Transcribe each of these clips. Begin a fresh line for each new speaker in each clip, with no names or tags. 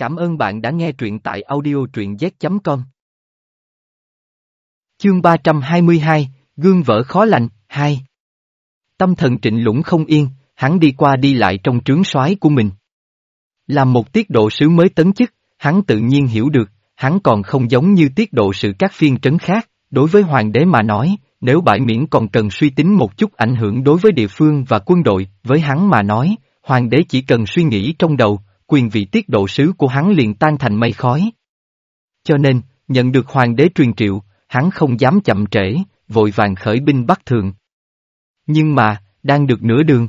Cảm ơn bạn đã nghe truyện tại audio truyện z.com. Chương 322, Gương vỡ khó lành, 2 Tâm thần trịnh lũng không yên, hắn đi qua đi lại trong trướng soái của mình. Làm một tiết độ sứ mới tấn chức, hắn tự nhiên hiểu được, hắn còn không giống như tiết độ sự các phiên trấn khác, đối với hoàng đế mà nói, nếu bãi miễn còn cần suy tính một chút ảnh hưởng đối với địa phương và quân đội, với hắn mà nói, hoàng đế chỉ cần suy nghĩ trong đầu, quyền vị tiết độ sứ của hắn liền tan thành mây khói. Cho nên, nhận được hoàng đế truyền triệu, hắn không dám chậm trễ, vội vàng khởi binh bắt thường. Nhưng mà, đang được nửa đường.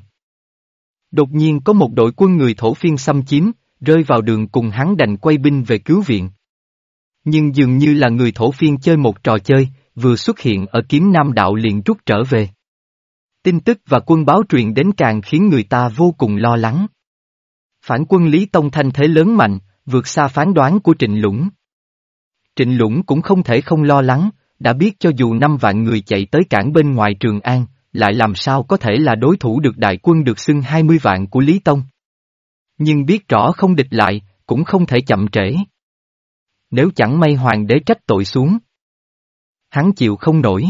Đột nhiên có một đội quân người thổ phiên xâm chiếm, rơi vào đường cùng hắn đành quay binh về cứu viện. Nhưng dường như là người thổ phiên chơi một trò chơi, vừa xuất hiện ở kiếm nam đạo liền rút trở về. Tin tức và quân báo truyền đến càng khiến người ta vô cùng lo lắng. Phản quân Lý Tông thanh thế lớn mạnh, vượt xa phán đoán của Trịnh Lũng. Trịnh Lũng cũng không thể không lo lắng, đã biết cho dù năm vạn người chạy tới cảng bên ngoài Trường An, lại làm sao có thể là đối thủ được đại quân được xưng 20 vạn của Lý Tông. Nhưng biết rõ không địch lại, cũng không thể chậm trễ. Nếu chẳng may hoàng đế trách tội xuống. Hắn chịu không nổi.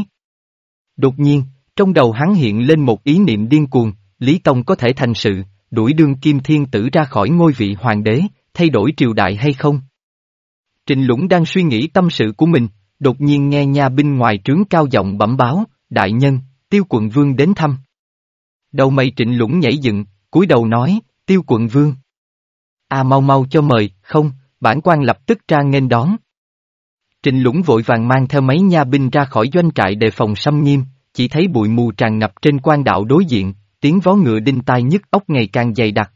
Đột nhiên, trong đầu hắn hiện lên một ý niệm điên cuồng, Lý Tông có thể thành sự, đuổi đương kim thiên tử ra khỏi ngôi vị hoàng đế, thay đổi triều đại hay không? Trịnh Lũng đang suy nghĩ tâm sự của mình, đột nhiên nghe nha binh ngoài trướng cao giọng bẩm báo, đại nhân, tiêu quận vương đến thăm. Đầu mày trịnh Lũng nhảy dựng, cúi đầu nói, tiêu quận vương. À mau mau cho mời, không, bản quan lập tức ra nghênh đón. Trịnh Lũng vội vàng mang theo mấy nha binh ra khỏi doanh trại đề phòng xâm nghiêm, chỉ thấy bụi mù tràn ngập trên quan đạo đối diện, tiếng vó ngựa đinh tai nhức óc ngày càng dày đặc.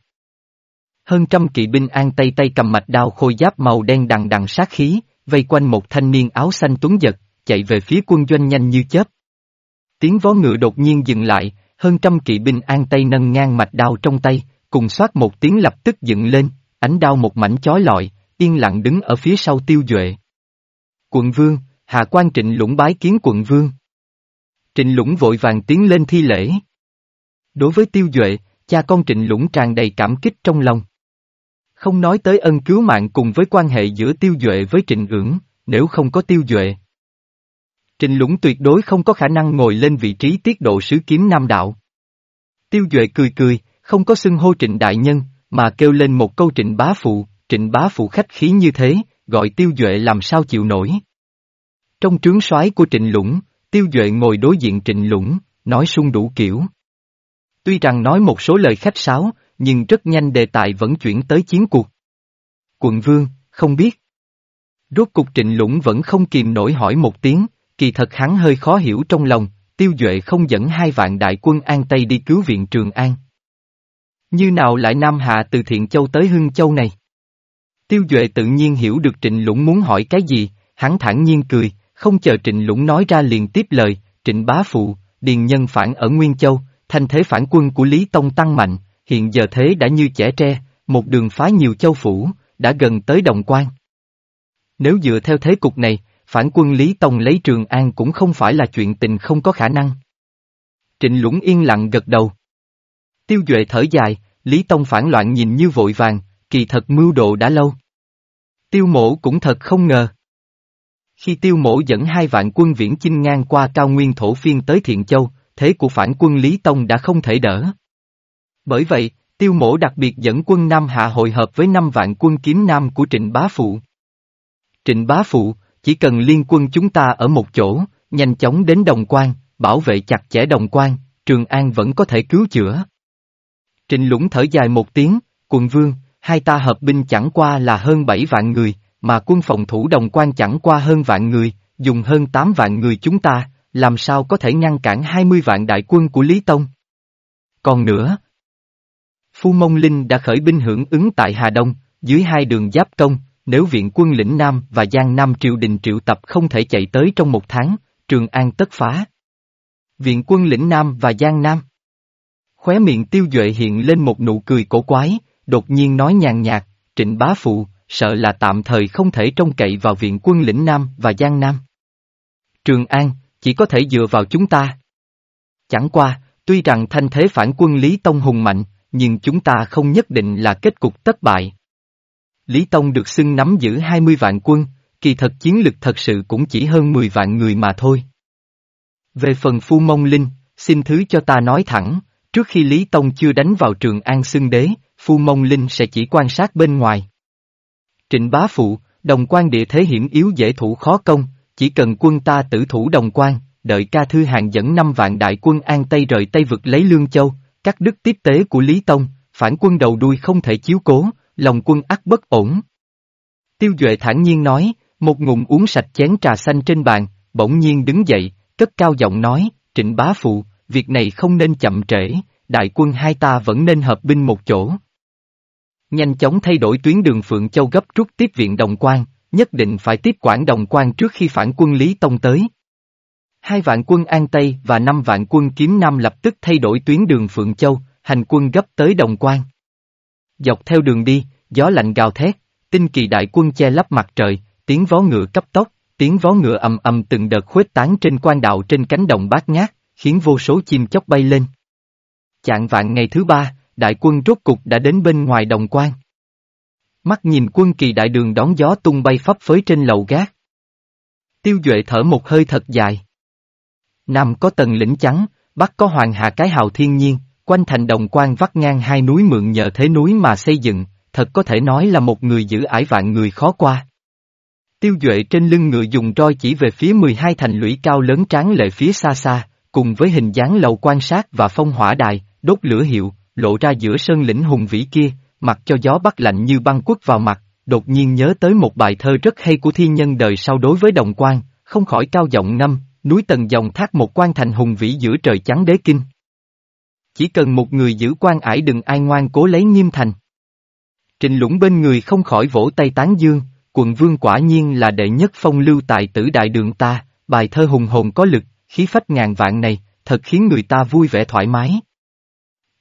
Hơn trăm kỵ binh an tay tay cầm mạch đao khôi giáp màu đen đằng đằng sát khí, vây quanh một thanh niên áo xanh tuấn giật, chạy về phía quân doanh nhanh như chớp. Tiếng vó ngựa đột nhiên dừng lại, hơn trăm kỵ binh an tay nâng ngang mạch đao trong tay, cùng xoát một tiếng lập tức dựng lên, ánh đao một mảnh chói lọi, yên lặng đứng ở phía sau tiêu duệ. Quận vương, hạ quan trịnh lũng bái kiến quận vương. Trịnh lũng vội vàng tiến lên thi lễ. Đối với tiêu duệ, cha con trịnh lũng tràn đầy cảm kích trong lòng. Không nói tới ân cứu mạng cùng với quan hệ giữa tiêu duệ với trịnh ưỡng, nếu không có tiêu duệ. Trịnh lũng tuyệt đối không có khả năng ngồi lên vị trí tiết độ sứ kiếm nam đạo. Tiêu duệ cười cười, không có xưng hô trịnh đại nhân, mà kêu lên một câu trịnh bá phụ, trịnh bá phụ khách khí như thế, gọi tiêu duệ làm sao chịu nổi. Trong trướng soái của trịnh lũng, tiêu duệ ngồi đối diện trịnh lũng, nói sung đủ kiểu. Tuy rằng nói một số lời khách sáo, nhưng rất nhanh đề tài vẫn chuyển tới chiến cuộc. Quận vương, không biết. Rốt cục trịnh lũng vẫn không kìm nổi hỏi một tiếng, kỳ thật hắn hơi khó hiểu trong lòng, tiêu duệ không dẫn hai vạn đại quân An Tây đi cứu viện Trường An. Như nào lại Nam Hạ từ Thiện Châu tới Hưng Châu này? Tiêu Duệ tự nhiên hiểu được Trịnh Lũng muốn hỏi cái gì, hắn thản nhiên cười, không chờ Trịnh Lũng nói ra liền tiếp lời, Trịnh Bá Phụ, Điền Nhân phản ở Nguyên Châu, thanh thế phản quân của Lý Tông tăng mạnh, hiện giờ thế đã như trẻ tre, một đường phá nhiều châu phủ, đã gần tới Đồng Quan. Nếu dựa theo thế cục này, phản quân Lý Tông lấy Trường An cũng không phải là chuyện tình không có khả năng. Trịnh Lũng yên lặng gật đầu. Tiêu Duệ thở dài, Lý Tông phản loạn nhìn như vội vàng, kỳ thật mưu độ đã lâu. Tiêu mổ cũng thật không ngờ. Khi tiêu mổ dẫn hai vạn quân viễn chinh ngang qua cao nguyên thổ phiên tới Thiện Châu, thế của phản quân Lý Tông đã không thể đỡ. Bởi vậy, tiêu mổ đặc biệt dẫn quân Nam Hạ hội hợp với năm vạn quân kiếm Nam của Trịnh Bá Phụ. Trịnh Bá Phụ, chỉ cần liên quân chúng ta ở một chỗ, nhanh chóng đến Đồng Quan, bảo vệ chặt chẽ Đồng Quan, Trường An vẫn có thể cứu chữa. Trịnh Lũng thở dài một tiếng, quận vương, hai ta hợp binh chẳng qua là hơn bảy vạn người, mà quân phòng thủ đồng quan chẳng qua hơn vạn người, dùng hơn tám vạn người chúng ta, làm sao có thể ngăn cản hai mươi vạn đại quân của Lý Tông? Còn nữa, Phu Mông Linh đã khởi binh hưởng ứng tại Hà Đông, dưới hai đường giáp công, nếu viện quân lĩnh Nam và Giang Nam triều đình triệu tập không thể chạy tới trong một tháng, Trường An tất phá. Viện quân lĩnh Nam và Giang Nam Khóe miệng tiêu duệ hiện lên một nụ cười cổ quái, đột nhiên nói nhàn nhạt, trịnh bá phụ, sợ là tạm thời không thể trông cậy vào viện quân lĩnh Nam và Giang Nam. Trường An, chỉ có thể dựa vào chúng ta. Chẳng qua, tuy rằng thanh thế phản quân Lý Tông hùng mạnh, nhưng chúng ta không nhất định là kết cục thất bại. Lý Tông được xưng nắm giữ 20 vạn quân, kỳ thật chiến lực thật sự cũng chỉ hơn 10 vạn người mà thôi. Về phần Phu Mông Linh, xin thứ cho ta nói thẳng, trước khi Lý Tông chưa đánh vào trường An xưng đế, Phu Mông Linh sẽ chỉ quan sát bên ngoài. Trịnh bá phụ, đồng quan địa thế hiểm yếu dễ thủ khó công, chỉ cần quân ta tử thủ đồng quan, đợi ca thư hàng dẫn năm vạn đại quân An Tây rời Tây vực lấy Lương Châu, các đức tiếp tế của Lý Tông, phản quân đầu đuôi không thể chiếu cố, lòng quân ắt bất ổn. Tiêu Duệ thản nhiên nói, một ngụm uống sạch chén trà xanh trên bàn, bỗng nhiên đứng dậy, cất cao giọng nói, trịnh bá phụ, việc này không nên chậm trễ, đại quân hai ta vẫn nên hợp binh một chỗ. Nhanh chóng thay đổi tuyến đường Phượng Châu gấp rút tiếp viện đồng quan, nhất định phải tiếp quản đồng quan trước khi phản quân Lý Tông tới. Hai vạn quân An Tây và năm vạn quân Kiếm Nam lập tức thay đổi tuyến đường Phượng Châu, hành quân gấp tới đồng quan. Dọc theo đường đi, gió lạnh gào thét, tinh kỳ đại quân che lấp mặt trời, tiếng vó ngựa cấp tốc, tiếng vó ngựa ầm ầm từng đợt khuếch tán trên quan đạo trên cánh đồng bát ngát, khiến vô số chim chóc bay lên. Chạng vạn ngày thứ ba, đại quân rốt cục đã đến bên ngoài đồng quan. Mắt nhìn quân kỳ đại đường đón gió tung bay phấp phới trên lầu gác. Tiêu Duệ thở một hơi thật dài. Nam có tầng lĩnh trắng, Bắc có hoàng hà cái hào thiên nhiên, quanh thành đồng quan vắt ngang hai núi mượn nhờ thế núi mà xây dựng, thật có thể nói là một người giữ ải vạn người khó qua. Tiêu Duệ trên lưng ngựa dùng roi chỉ về phía 12 thành lũy cao lớn tráng lệ phía xa xa, cùng với hình dáng lầu quan sát và phong hỏa đài, đốt lửa hiệu, lộ ra giữa sơn lĩnh hùng vĩ kia, mặc cho gió bắc lạnh như băng quất vào mặt, đột nhiên nhớ tới một bài thơ rất hay của thiên nhân đời sau đối với đồng quan, không khỏi cao giọng năm, núi tầng dòng thác một quan thành hùng vĩ giữa trời trắng đế kinh. Chỉ cần một người giữ quan ải đừng ai ngoan cố lấy nghiêm thành. Trình lũng bên người không khỏi vỗ tay tán dương, quận vương quả nhiên là đệ nhất phong lưu tại tử đại đường ta, bài thơ hùng hồn có lực, khí phách ngàn vạn này, thật khiến người ta vui vẻ thoải mái.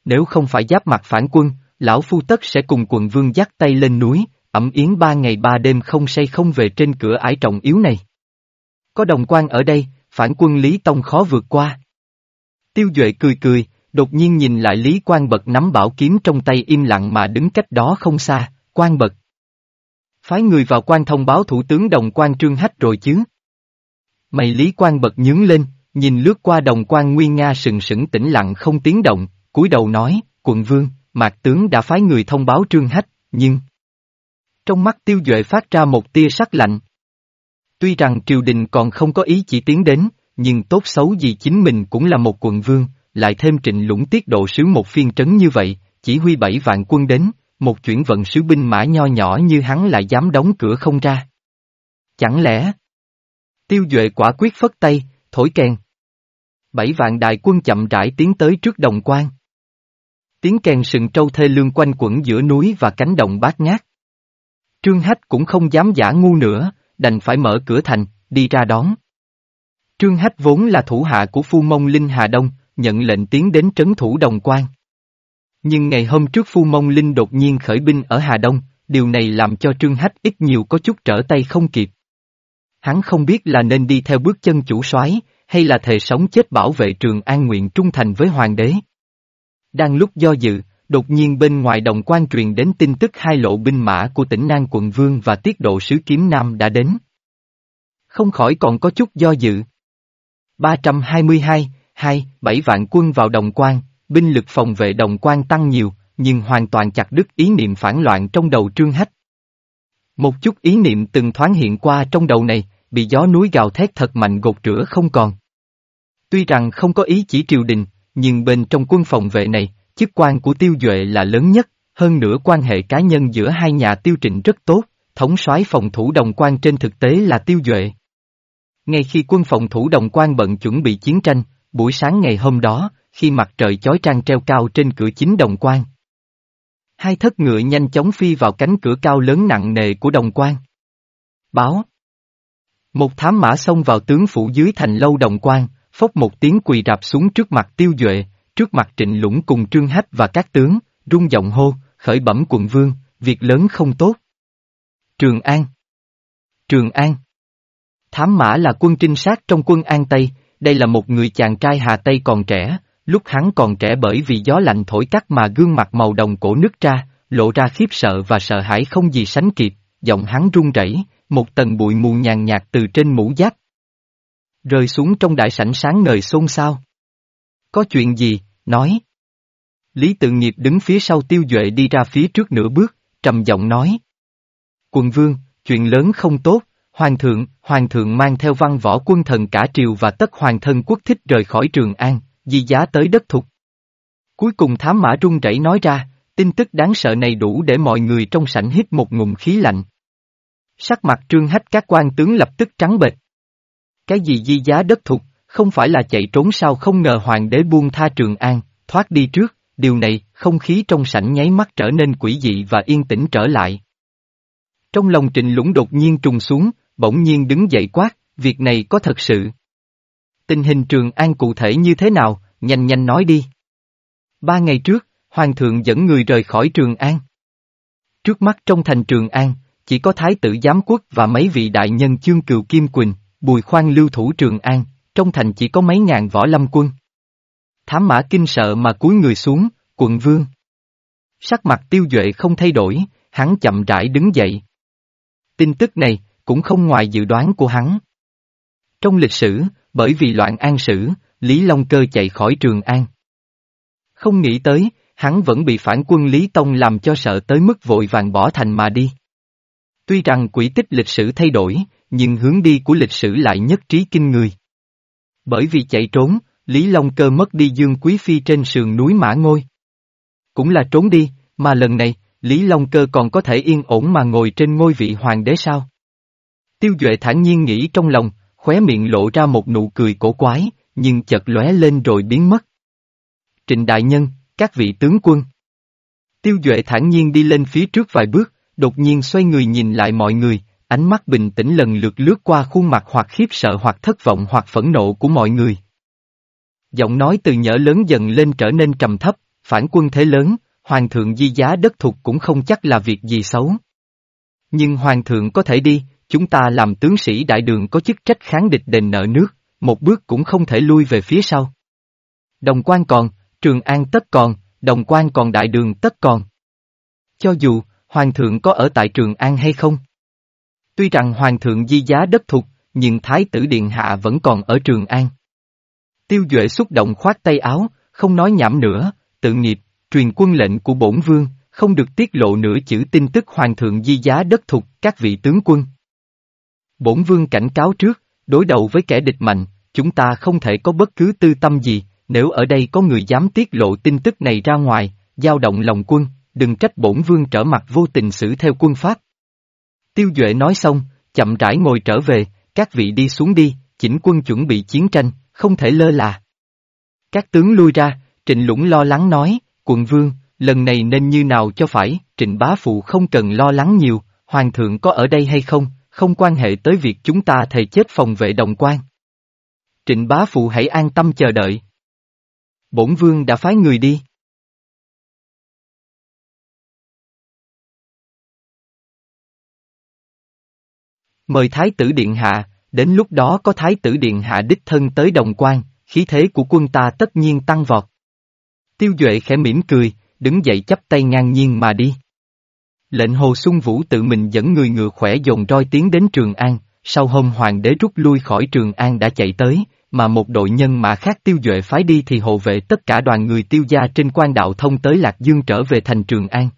Nếu không phải giáp mặt phản quân, lão phu tất sẽ cùng quận vương dắt tay lên núi, ẩm yến ba ngày ba đêm không say không về trên cửa ải trọng yếu này. Có đồng quan ở đây, phản quân Lý Tông khó vượt qua. Tiêu Duệ cười cười, đột nhiên nhìn lại Lý Quang Bật nắm bảo kiếm trong tay im lặng mà đứng cách đó không xa, Quang Bật. Phái người vào quan thông báo thủ tướng đồng quan trương hách rồi chứ. Mày Lý Quang Bật nhướng lên, nhìn lướt qua đồng quan Nguyên Nga sừng sững tĩnh lặng không tiếng động, cúi đầu nói, quận vương, mạc tướng đã phái người thông báo trương hách, nhưng... Trong mắt tiêu duệ phát ra một tia sắc lạnh. Tuy rằng triều đình còn không có ý chỉ tiến đến, nhưng tốt xấu gì chính mình cũng là một quận vương, lại thêm trịnh lũng tiết độ sứ một phiên trấn như vậy, chỉ huy bảy vạn quân đến, một chuyển vận sứ binh mã nho nhỏ như hắn lại dám đóng cửa không ra. Chẳng lẽ... Tiêu Duệ quả quyết phất tay, thổi kèn. Bảy vạn đại quân chậm rãi tiến tới trước đồng quan. Tiếng kèn sừng trâu thê lương quanh quẩn giữa núi và cánh đồng bát ngát. Trương Hách cũng không dám giả ngu nữa, đành phải mở cửa thành, đi ra đón. Trương Hách vốn là thủ hạ của Phu Mông Linh Hà Đông, nhận lệnh tiến đến trấn thủ đồng quan. Nhưng ngày hôm trước Phu Mông Linh đột nhiên khởi binh ở Hà Đông, điều này làm cho Trương Hách ít nhiều có chút trở tay không kịp. Hắn không biết là nên đi theo bước chân chủ soái hay là thề sống chết bảo vệ trường an nguyện trung thành với hoàng đế. Đang lúc do dự, đột nhiên bên ngoài đồng quan truyền đến tin tức hai lộ binh mã của tỉnh Nan quận Vương và tiết độ sứ Kiếm Nam đã đến. Không khỏi còn có chút do dự. 322, 2, 7 vạn quân vào đồng quan, binh lực phòng vệ đồng quan tăng nhiều, nhưng hoàn toàn chặt đứt ý niệm phản loạn trong đầu trương hách. Một chút ý niệm từng thoáng hiện qua trong đầu này, bị gió núi gào thét thật mạnh gột rửa không còn. Tuy rằng không có ý chỉ triều đình, nhưng bên trong quân phòng vệ này, chức quan của tiêu duệ là lớn nhất, hơn nữa quan hệ cá nhân giữa hai nhà tiêu trịnh rất tốt, thống soái phòng thủ đồng quan trên thực tế là tiêu duệ. Ngay khi quân phòng thủ đồng quan bận chuẩn bị chiến tranh, buổi sáng ngày hôm đó, khi mặt trời chói trang treo cao trên cửa chính đồng quan. Hai thất ngựa nhanh chóng phi vào cánh cửa cao lớn nặng nề của đồng quan. Báo. Một thám mã xông vào tướng phủ dưới thành lâu đồng quan, phốc một tiếng quỳ rạp xuống trước mặt tiêu duệ, trước mặt trịnh lũng cùng trương hách và các tướng, rung giọng hô, khởi bẩm quận vương, việc lớn không tốt. Trường An Trường An Thám mã là quân trinh sát trong quân An Tây, đây là một người chàng trai Hà Tây còn trẻ, lúc hắn còn trẻ bởi vì gió lạnh thổi cắt mà gương mặt màu đồng cổ nứt ra, lộ ra khiếp sợ và sợ hãi không gì sánh kịp, giọng hắn run rẩy, một tầng bụi mù nhàn nhạt từ trên mũ giáp. Rơi xuống trong đại sảnh sáng ngời xôn xao. Có chuyện gì, nói. Lý tự nghiệp đứng phía sau tiêu duệ đi ra phía trước nửa bước, trầm giọng nói. Quần vương, chuyện lớn không tốt, hoàng thượng, hoàng thượng mang theo văn võ quân thần cả triều và tất hoàng thân quốc thích rời khỏi Trường An, di giá tới đất thục. Cuối cùng thám mã run rẩy nói ra, tin tức đáng sợ này đủ để mọi người trong sảnh hít một ngụm khí lạnh. Sắc mặt trương hách các quan tướng lập tức trắng bệch. Cái gì di giá đất thục, không phải là chạy trốn sao không ngờ hoàng đế buông tha Trường An, thoát đi trước, điều này, không khí trong sảnh nháy mắt trở nên quỷ dị và yên tĩnh trở lại. Trong lòng trịnh lũng đột nhiên trùng xuống, bỗng nhiên đứng dậy quát, việc này có thật sự. Tình hình Trường An cụ thể như thế nào, nhanh nhanh nói đi. Ba ngày trước, Hoàng thượng dẫn người rời khỏi Trường An. Trước mắt trong thành Trường An, chỉ có Thái tử Giám Quốc và mấy vị đại nhân chương cừu Kim Quỳnh, Bùi Khoan lưu thủ Trường An, trong thành chỉ có mấy ngàn võ lâm quân. Thám mã kinh sợ mà cúi người xuống, quận vương. Sắc mặt tiêu duệ không thay đổi, hắn chậm rãi đứng dậy. Tin tức này, cũng không ngoài dự đoán của hắn. Trong lịch sử, bởi vì loạn an sử, Lý Long Cơ chạy khỏi Trường An. Không nghĩ tới, hắn vẫn bị phản quân Lý Tông làm cho sợ tới mức vội vàng bỏ thành mà đi. Tuy rằng quỹ tích lịch sử thay đổi, nhưng hướng đi của lịch sử lại nhất trí kinh người. Bởi vì chạy trốn, Lý Long Cơ mất đi Dương Quý Phi trên sườn núi Mã Ngôi. Cũng là trốn đi, mà lần này, Lý Long Cơ còn có thể yên ổn mà ngồi trên ngôi vị hoàng đế sao? Tiêu Duệ thản nhiên nghĩ trong lòng, khóe miệng lộ ra một nụ cười cổ quái, nhưng chợt lóe lên rồi biến mất. Trịnh Đại Nhân, các vị tướng quân. Tiêu Duệ thản nhiên đi lên phía trước vài bước, đột nhiên xoay người nhìn lại mọi người, ánh mắt bình tĩnh lần lượt lướt qua khuôn mặt hoặc khiếp sợ hoặc thất vọng hoặc phẫn nộ của mọi người. Giọng nói từ nhỡ lớn dần lên trở nên trầm thấp, phản quân thế lớn, hoàng thượng di giá đất thuộc cũng không chắc là việc gì xấu. Nhưng hoàng thượng có thể đi, chúng ta làm tướng sĩ đại đường có chức trách kháng địch đền nợ nước, một bước cũng không thể lui về phía sau. Đồng quan còn, Trường An tất còn, đồng quan còn đại đường tất còn. Cho dù, Hoàng thượng có ở tại Trường An hay không? Tuy rằng Hoàng thượng di giá đất thục, nhưng Thái tử Điện Hạ vẫn còn ở Trường An. Tiêu Duệ xúc động khoát tay áo, không nói nhảm nữa, tự nghiệp, truyền quân lệnh của bổn vương, không được tiết lộ nửa chữ tin tức Hoàng thượng di giá đất thục các vị tướng quân. Bổn vương cảnh cáo trước, đối đầu với kẻ địch mạnh, chúng ta không thể có bất cứ tư tâm gì, nếu ở đây có người dám tiết lộ tin tức này ra ngoài, giao động lòng quân, đừng trách bổn vương trở mặt vô tình xử theo quân pháp. Tiêu Duệ nói xong, chậm rãi ngồi trở về, các vị đi xuống đi, chỉnh quân chuẩn bị chiến tranh, không thể lơ là. Các tướng lui ra, Trịnh Lũng lo lắng nói, quận vương, lần này nên như nào cho phải, Trịnh Bá Phụ không cần lo lắng nhiều, Hoàng thượng có ở đây hay không, không quan hệ tới việc chúng ta thề chết phòng vệ đồng quan. Trịnh Bá Phụ hãy an tâm chờ đợi, bổn vương đã phái người đi. Mời Thái tử Điện Hạ, đến lúc đó có Thái tử Điện Hạ đích thân tới đồng quan, khí thế của quân ta tất nhiên tăng vọt. Tiêu Duệ khẽ mỉm cười, đứng dậy chắp tay ngang nhiên mà đi. Lệnh Hồ Xuân Vũ tự mình dẫn người ngựa khỏe dồn roi tiến đến Trường An, sau hôm hoàng đế rút lui khỏi Trường An đã chạy tới, mà một đội nhân mã khác tiêu duệ phái đi thì hộ vệ tất cả đoàn người tiêu gia trên quan đạo thông tới Lạc Dương trở về thành Trường An.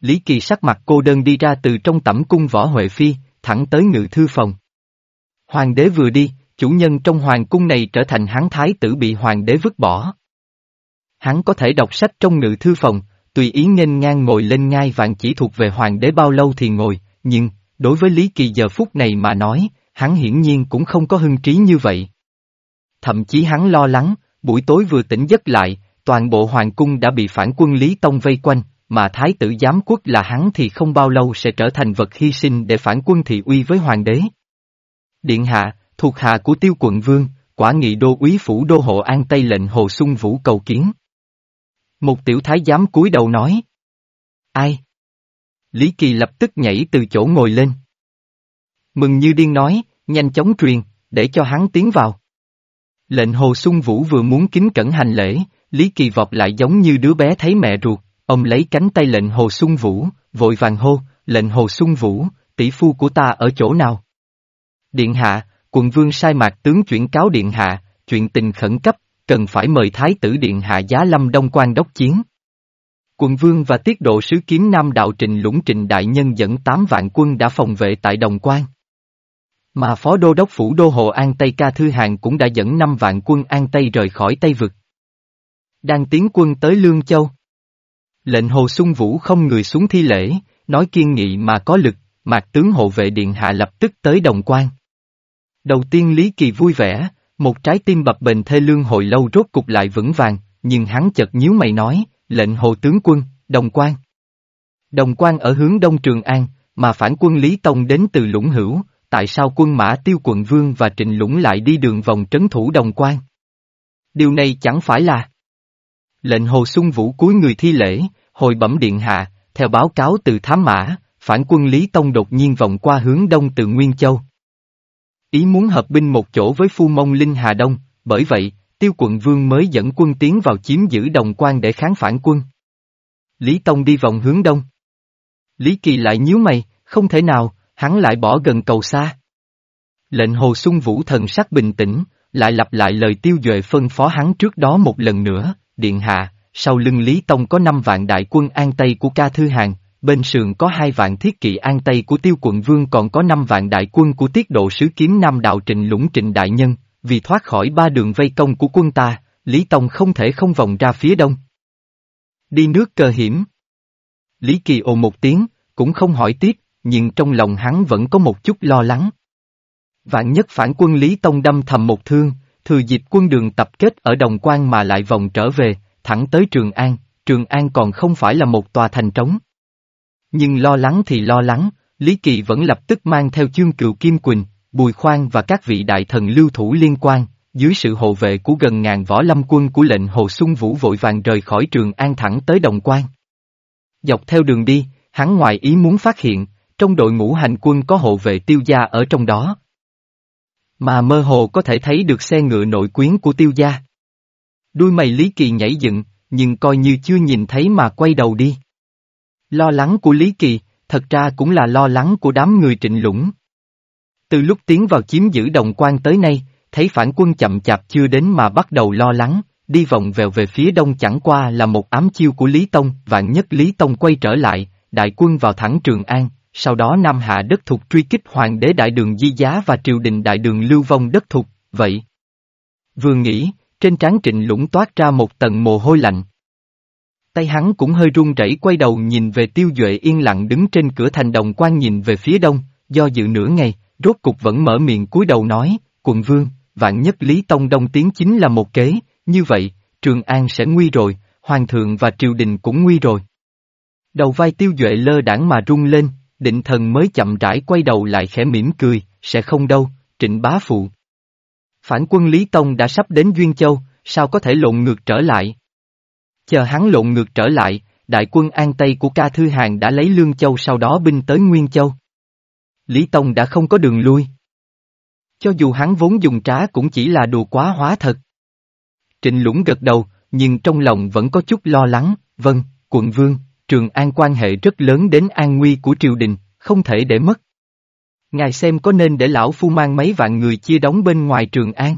Lý Kỳ sắc mặt cô đơn đi ra từ trong tẩm cung võ Huệ Phi, thẳng tới ngự thư phòng. Hoàng đế vừa đi, chủ nhân trong hoàng cung này trở thành hắn thái tử bị hoàng đế vứt bỏ. Hắn có thể đọc sách trong ngự thư phòng, tùy ý nghênh ngang ngồi lên ngai vàng chỉ thuộc về hoàng đế bao lâu thì ngồi, nhưng, đối với Lý Kỳ giờ phút này mà nói, hắn hiển nhiên cũng không có hưng trí như vậy. Thậm chí hắn lo lắng, buổi tối vừa tỉnh giấc lại, toàn bộ hoàng cung đã bị phản quân Lý Tông vây quanh, mà thái tử giám quốc là hắn thì không bao lâu sẽ trở thành vật hy sinh để phản quân thị uy với hoàng đế. Điện hạ, thuộc hạ của tiêu quận vương, quả nghị đô úy phủ đô hộ an tây lệnh hồ sung vũ cầu kiến. Một tiểu thái giám cúi đầu nói. Ai? Lý Kỳ lập tức nhảy từ chỗ ngồi lên. Mừng như điên nói, nhanh chóng truyền, để cho hắn tiến vào. Lệnh hồ sung vũ vừa muốn kính cẩn hành lễ, Lý Kỳ vọt lại giống như đứa bé thấy mẹ ruột, Ông lấy cánh tay lệnh Hồ Xuân Vũ, vội vàng hô, lệnh Hồ Xuân Vũ, tỷ phu của ta ở chỗ nào? Điện hạ, quận vương sai mạc tướng chuyển cáo điện hạ, chuyện tình khẩn cấp, cần phải mời thái tử điện hạ giá lâm đông quan đốc chiến. Quận vương và tiết độ sứ kiếm nam đạo trình lũng trình đại nhân dẫn 8 vạn quân đã phòng vệ tại đồng quan. Mà phó đô đốc phủ đô hộ An Tây Ca Thư Hàng cũng đã dẫn 5 vạn quân An Tây rời khỏi Tây Vực. Đang tiến quân tới Lương Châu. Lệnh Hồ Xuân Vũ không người xuống thi lễ, nói kiên nghị mà có lực, mạc tướng hộ vệ điện hạ lập tức tới đồng quan. Đầu tiên Lý Kỳ vui vẻ, một trái tim bập bềnh thê lương hồi lâu rốt cục lại vững vàng, nhưng hắn chợt nhíu mày nói, lệnh hồ tướng quân, đồng quan. Đồng quan ở hướng đông Trường An, mà phản quân Lý Tông đến từ Lũng Hữu, tại sao quân mã tiêu quận vương và trịnh lũng lại đi đường vòng trấn thủ đồng quan? Điều này chẳng phải là... Lệnh hồ xuân vũ cuối người thi lễ, hồi bẩm điện hạ, theo báo cáo từ thám mã, phản quân Lý Tông đột nhiên vòng qua hướng đông từ Nguyên Châu. Ý muốn hợp binh một chỗ với phu mông Linh Hà Đông, bởi vậy, tiêu quận vương mới dẫn quân tiến vào chiếm giữ đồng quan để kháng phản quân. Lý Tông đi vòng hướng đông. Lý Kỳ lại nhíu mày, không thể nào, hắn lại bỏ gần cầu xa. Lệnh Hồ Xuân Vũ thần sắc bình tĩnh, lại lặp lại lời tiêu duệ phân phó hắn trước đó một lần nữa, điện hạ, sau lưng Lý Tông có năm vạn đại quân an Tây của ca thư hàng, bên sườn có hai vạn thiết kỵ an Tây của tiêu quận vương còn có năm vạn đại quân của tiết độ sứ kiếm Nam đạo trịnh lũng trịnh đại nhân, vì thoát khỏi ba đường vây công của quân ta, Lý Tông không thể không vòng ra phía đông. Đi nước cờ hiểm. Lý Kỳ ồ một tiếng, cũng không hỏi tiếp, nhưng trong lòng hắn vẫn có một chút lo lắng. Vạn nhất phản quân Lý Tông đâm thầm một thương, thừa dịp quân đường tập kết ở Đồng Quan mà lại vòng trở về, thẳng tới Trường An, Trường An còn không phải là một tòa thành trống. Nhưng lo lắng thì lo lắng, Lý Kỳ vẫn lập tức mang theo chương cựu Kim Quỳnh, Bùi Khoan và các vị đại thần lưu thủ liên quan, dưới sự hộ vệ của gần ngàn võ lâm quân của lệnh Hồ Xuân Vũ vội vàng rời khỏi Trường An thẳng tới Đồng Quan. Dọc theo đường đi, hắn ngoài ý muốn phát hiện, trong đội ngũ hành quân có hộ vệ tiêu gia ở trong đó. Mà mơ hồ có thể thấy được xe ngựa nội quyến của tiêu gia. Đuôi mày Lý Kỳ nhảy dựng, nhưng coi như chưa nhìn thấy mà quay đầu đi. Lo lắng của Lý Kỳ, thật ra cũng là lo lắng của đám người trịnh lũng. Từ lúc tiến vào chiếm giữ đồng quan tới nay, thấy phản quân chậm chạp chưa đến mà bắt đầu lo lắng, đi vòng vèo về phía đông chẳng qua là một ám chiêu của Lý Tông, vạn nhất Lý Tông quay trở lại, đại quân vào thẳng Trường An, sau đó Nam Hạ đất thục truy kích hoàng đế đại đường Di Giá và triều đình đại đường lưu vong đất thục, vậy. Vừa nghĩ, trên trán trịnh lũng toát ra một tầng mồ hôi lạnh. Tay hắn cũng hơi run rẩy quay đầu nhìn về tiêu duệ yên lặng đứng trên cửa thành đồng quan nhìn về phía đông, do dự nửa ngày, rốt cục vẫn mở miệng cúi đầu nói, quận vương, vạn nhất Lý Tông Đông tiến chính là một kế, như vậy, Trường An sẽ nguy rồi, Hoàng thượng và triều đình cũng nguy rồi. Đầu vai tiêu duệ lơ đảng mà rung lên, định thần mới chậm rãi quay đầu lại khẽ mỉm cười, sẽ không đâu, trịnh bá phụ. Phản quân Lý Tông đã sắp đến Duyên Châu, sao có thể lộn ngược trở lại? Chờ hắn lộn ngược trở lại, đại quân An Tây của ca thư hàng đã lấy Lương Châu sau đó binh tới Nguyên Châu. Lý Tông đã không có đường lui. Cho dù hắn vốn dùng trá cũng chỉ là đùa quá hóa thật. Trịnh Lũng gật đầu, nhưng trong lòng vẫn có chút lo lắng, vâng, quận vương, Trường An quan hệ rất lớn đến an nguy của triều đình, không thể để mất. Ngài xem có nên để lão phu mang mấy vạn người chia đóng bên ngoài Trường An.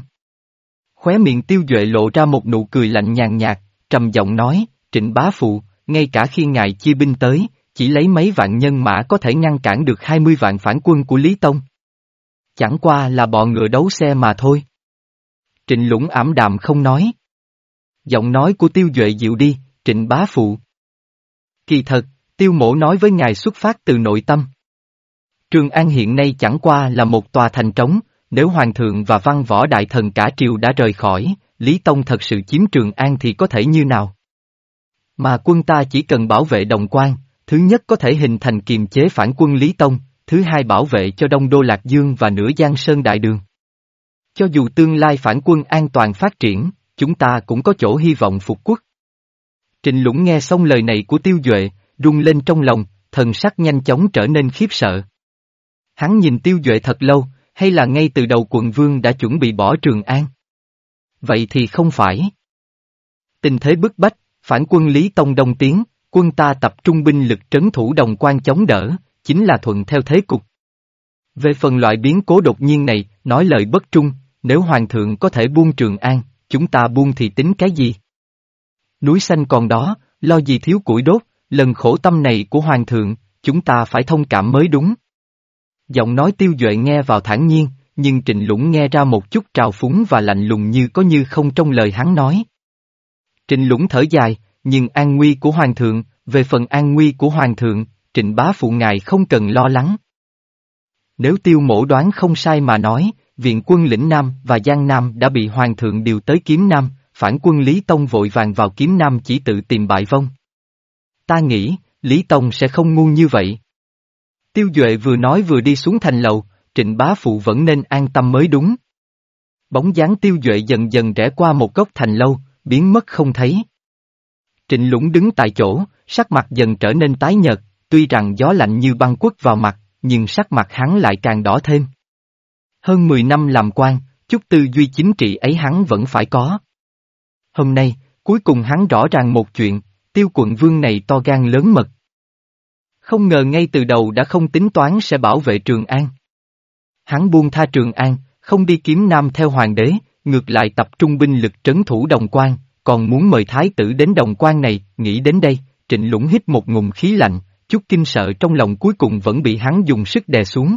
Khóe miệng tiêu duệ lộ ra một nụ cười lạnh nhàn nhạt, trầm giọng nói, trịnh bá phụ, ngay cả khi ngài chia binh tới, chỉ lấy mấy vạn nhân mã có thể ngăn cản được 20 vạn phản quân của Lý Tông. Chẳng qua là bọ ngựa đấu xe mà thôi. Trịnh lũng ảm đạm không nói. Giọng nói của tiêu duệ dịu đi, trịnh bá phụ. Kỳ thật, tiêu mổ nói với ngài xuất phát từ nội tâm. Trường An hiện nay chẳng qua là một tòa thành trống, nếu Hoàng thượng và văn võ đại thần cả triều đã rời khỏi, Lý Tông thật sự chiếm Trường An thì có thể như nào? Mà quân ta chỉ cần bảo vệ đồng quan, thứ nhất có thể hình thành kiềm chế phản quân Lý Tông, thứ hai bảo vệ cho Đông Đô Lạc Dương và nửa Giang Sơn Đại Đường. Cho dù tương lai phản quân an toàn phát triển, chúng ta cũng có chỗ hy vọng phục quốc. Trịnh Lũng nghe xong lời này của Tiêu Duệ, rung lên trong lòng, thần sắc nhanh chóng trở nên khiếp sợ. Hắn nhìn Tiêu Duệ thật lâu, hay là ngay từ đầu quận vương đã chuẩn bị bỏ Trường An? Vậy thì không phải. Tình thế bức bách, phản quân Lý Tông Đông Tiến, quân ta tập trung binh lực trấn thủ đồng quan chống đỡ, chính là thuận theo thế cục. Về phần loại biến cố đột nhiên này, nói lời bất trung, nếu hoàng thượng có thể buông Trường An, chúng ta buông thì tính cái gì? Núi xanh còn đó, lo gì thiếu củi đốt, lần khổ tâm này của hoàng thượng, chúng ta phải thông cảm mới đúng. Giọng nói tiêu duệ nghe vào thản nhiên, nhưng trịnh lũng nghe ra một chút trào phúng và lạnh lùng như có như không trong lời hắn nói. Trịnh lũng thở dài, nhưng an nguy của hoàng thượng, về phần an nguy của hoàng thượng, trịnh bá phụ ngài không cần lo lắng. Nếu tiêu mổ đoán không sai mà nói, viện quân lĩnh Nam và Giang Nam đã bị hoàng thượng điều tới kiếm Nam, phản quân Lý Tông vội vàng vào kiếm Nam chỉ tự tìm bại vong. Ta nghĩ, Lý Tông sẽ không ngu như vậy. Tiêu Duệ vừa nói vừa đi xuống thành lầu, trịnh bá phụ vẫn nên an tâm mới đúng. Bóng dáng Tiêu Duệ dần dần rẽ qua một góc thành lâu, biến mất không thấy. Trịnh Lũng đứng tại chỗ, sắc mặt dần trở nên tái nhợt, tuy rằng gió lạnh như băng quất vào mặt, nhưng sắc mặt hắn lại càng đỏ thêm. Hơn 10 năm làm quan, chút tư duy chính trị ấy hắn vẫn phải có. Hôm nay, cuối cùng hắn rõ ràng một chuyện, tiêu quận vương này to gan lớn mật. Không ngờ ngay từ đầu đã không tính toán sẽ bảo vệ Trường An. Hắn buông tha Trường An, không đi kiếm nam theo hoàng đế, ngược lại tập trung binh lực trấn thủ đồng quan, còn muốn mời thái tử đến đồng quan này, nghĩ đến đây, trịnh lũng hít một ngụm khí lạnh, chút kinh sợ trong lòng cuối cùng vẫn bị hắn dùng sức đè xuống.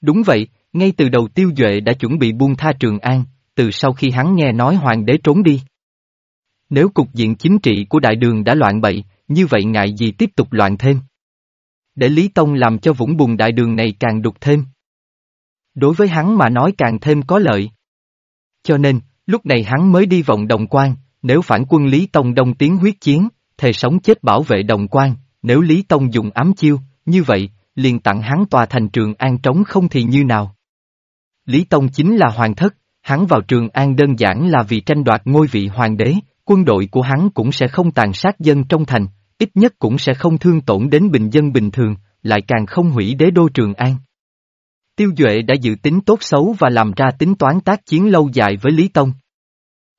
Đúng vậy, ngay từ đầu tiêu duệ đã chuẩn bị buông tha Trường An, từ sau khi hắn nghe nói hoàng đế trốn đi. Nếu cục diện chính trị của đại đường đã loạn bậy, như vậy ngại gì tiếp tục loạn thêm. Để Lý Tông làm cho vũng bùn đại đường này càng đục thêm. Đối với hắn mà nói càng thêm có lợi. Cho nên, lúc này hắn mới đi vọng đồng quan, nếu phản quân Lý Tông đông tiến huyết chiến, thề sống chết bảo vệ đồng quan, nếu Lý Tông dùng ám chiêu, như vậy, liền tặng hắn tòa thành trường an trống không thì như nào. Lý Tông chính là hoàng thất, hắn vào trường an đơn giản là vì tranh đoạt ngôi vị hoàng đế, quân đội của hắn cũng sẽ không tàn sát dân trong thành, ít nhất cũng sẽ không thương tổn đến bình dân bình thường, lại càng không hủy đế đô Trường An. Tiêu Duệ đã dự tính tốt xấu và làm ra tính toán tác chiến lâu dài với Lý Tông.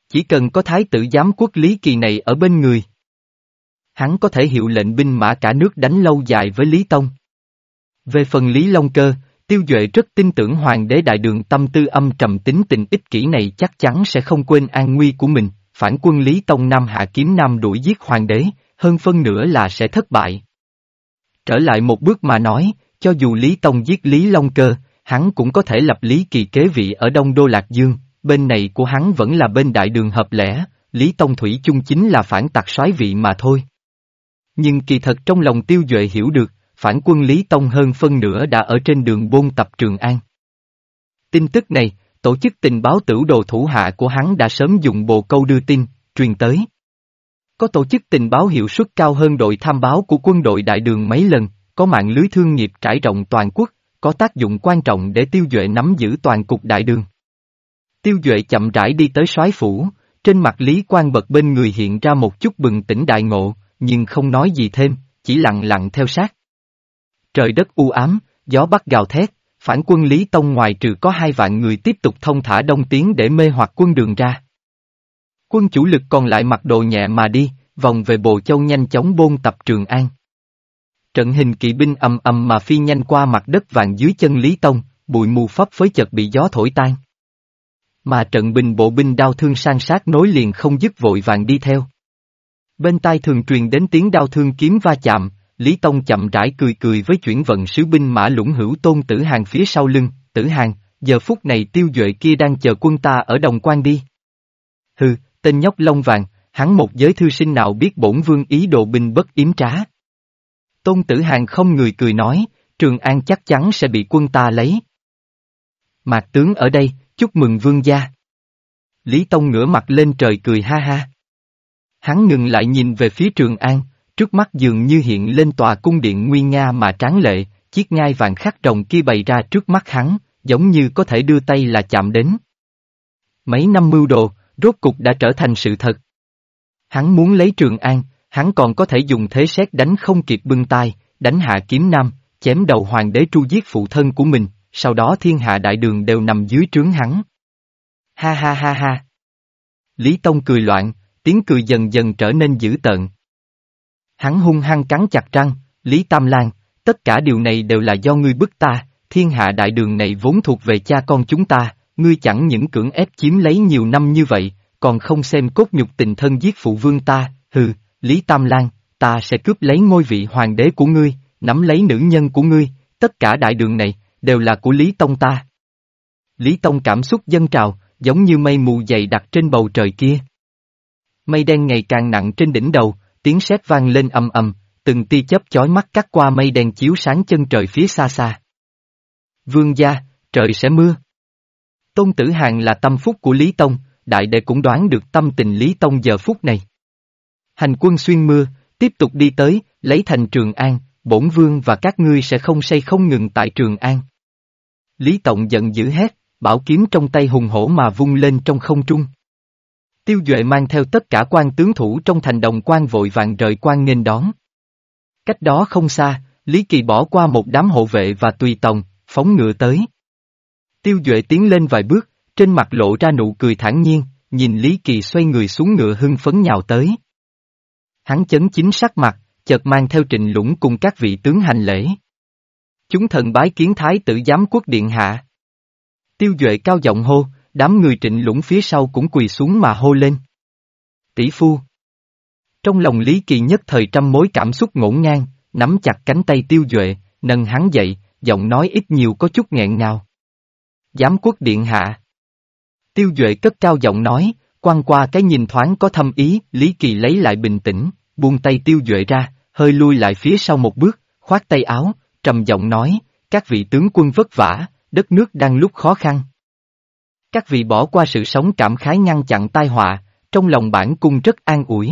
Chỉ cần có thái tử giám quốc Lý Kỳ này ở bên người. Hắn có thể hiệu lệnh binh mã cả nước đánh lâu dài với Lý Tông. Về phần Lý Long Cơ, Tiêu Duệ rất tin tưởng hoàng đế đại đường tâm tư âm trầm tính tình ích kỷ này chắc chắn sẽ không quên an nguy của mình, phản quân Lý Tông Nam hạ kiếm Nam đuổi giết hoàng đế, hơn phân nửa là sẽ thất bại. Trở lại một bước mà nói, cho dù Lý Tông giết Lý Long Cơ, hắn cũng có thể lập Lý Kỳ kế vị ở Đông Đô Lạc Dương, bên này của hắn vẫn là bên đại đường hợp lẽ, Lý Tông Thủy chung chính là phản tặc soái vị mà thôi. Nhưng kỳ thật trong lòng tiêu duệ hiểu được, phản quân Lý Tông hơn phân nửa đã ở trên đường bôn tập Trường An. Tin tức này, tổ chức tình báo tử đồ thủ hạ của hắn đã sớm dùng bồ câu đưa tin, truyền tới. Có tổ chức tình báo hiệu suất cao hơn đội tham báo của quân đội đại đường mấy lần, có mạng lưới thương nghiệp trải rộng toàn quốc, có tác dụng quan trọng để tiêu duệ nắm giữ toàn cục đại đường. Tiêu duệ chậm rãi đi tới soái phủ, trên mặt Lý Quan bật bên người hiện ra một chút bừng tỉnh đại ngộ, nhưng không nói gì thêm, chỉ lặng lặng theo sát. Trời đất u ám, gió bắc gào thét, phản quân Lý Tông ngoài trừ có hai vạn người tiếp tục thông thả đông tiến để mê hoặc quân đường ra. Quân chủ lực còn lại mặc đồ nhẹ mà đi, vòng về Bồ Châu nhanh chóng bôn tập Trường An. Trận hình kỵ binh ầm ầm mà phi nhanh qua mặt đất vàng dưới chân Lý Tông, bụi mù phấp với chợt bị gió thổi tan. Mà trận bình bộ binh đau thương sang sát nối liền không dứt vội vàng đi theo. Bên tai thường truyền đến tiếng đau thương kiếm va chạm, Lý Tông chậm rãi cười cười với chuyển vận sứ binh mã lũng hữu tôn tử hàng phía sau lưng, tử hàng, giờ phút này tiêu duệ kia đang chờ quân ta ở đồng quan đi. Hừ, tên nhóc lông vàng, hắn một giới thư sinh nào biết bổn vương ý đồ binh bất yếm trá. Tôn tử hàng không người cười nói, Trường An chắc chắn sẽ bị quân ta lấy. Mạc tướng ở đây, chúc mừng vương gia. Lý Tông ngửa mặt lên trời cười ha ha. Hắn ngừng lại nhìn về phía Trường An, trước mắt dường như hiện lên tòa cung điện nguy nga mà tráng lệ, chiếc ngai vàng khắc rồng kia bày ra trước mắt hắn, giống như có thể đưa tay là chạm đến. Mấy năm mưu đồ, rốt cục đã trở thành sự thật. Hắn muốn lấy Trường An, hắn còn có thể dùng thế xét đánh không kịp bưng tay, đánh hạ kiếm nam, chém đầu hoàng đế tru giết phụ thân của mình, sau đó thiên hạ đại đường đều nằm dưới trướng hắn. Ha ha ha ha. Lý Tông cười loạn, tiếng cười dần dần trở nên dữ tợn. Hắn hung hăng cắn chặt răng, Lý Tam Lan, tất cả điều này đều là do ngươi bức ta, thiên hạ đại đường này vốn thuộc về cha con chúng ta, ngươi chẳng những cưỡng ép chiếm lấy nhiều năm như vậy, còn không xem cốt nhục tình thân giết phụ vương ta, hừ, Lý Tam Lan, ta sẽ cướp lấy ngôi vị hoàng đế của ngươi, nắm lấy nữ nhân của ngươi, tất cả đại đường này, đều là của Lý Tông ta. Lý Tông cảm xúc dân trào, giống như mây mù dày đặc trên bầu trời kia. Mây đen ngày càng nặng trên đỉnh đầu, tiếng sét vang lên âm âm, từng tia chớp chói mắt cắt qua mây đen chiếu sáng chân trời phía xa xa. Vương gia, trời sẽ mưa. Tôn Tử Hàng là tâm phúc của Lý Tông, đại đệ cũng đoán được tâm tình Lý Tông giờ phút này. Hành quân xuyên mưa, tiếp tục đi tới, lấy thành Trường An, bổn vương và các ngươi sẽ không say không ngừng tại Trường An. Lý Tông giận dữ hét, bảo kiếm trong tay hùng hổ mà vung lên trong không trung. Tiêu Duệ mang theo tất cả quan tướng thủ trong thành đồng quan vội vàng rời quan nghênh đón. Cách đó không xa, Lý Kỳ bỏ qua một đám hộ vệ và tùy tòng, phóng ngựa tới. Tiêu Duệ tiến lên vài bước, trên mặt lộ ra nụ cười thản nhiên, nhìn Lý Kỳ xoay người xuống ngựa hưng phấn nhào tới. Hắn chấn chính sắc mặt, chợt mang theo trịnh lũng cùng các vị tướng hành lễ. Chúng thần bái kiến thái tử giám quốc điện hạ. Tiêu Duệ cao giọng hô, đám người trịnh lũng phía sau cũng quỳ xuống mà hô lên. Tỷ phu. Trong lòng Lý Kỳ nhất thời trăm mối cảm xúc ngổn ngang, nắm chặt cánh tay Tiêu Duệ, nâng hắn dậy, giọng nói ít nhiều có chút nghẹn ngào. Giám quốc điện hạ. Tiêu Duệ cất cao giọng nói, quan qua cái nhìn thoáng có thâm ý, Lý Kỳ lấy lại bình tĩnh, buông tay Tiêu Duệ ra, hơi lui lại phía sau một bước, khoát tay áo, trầm giọng nói, các vị tướng quân vất vả, đất nước đang lúc khó khăn. Các vị bỏ qua sự sống cảm khái ngăn chặn tai họa, trong lòng bản cung rất an ủi.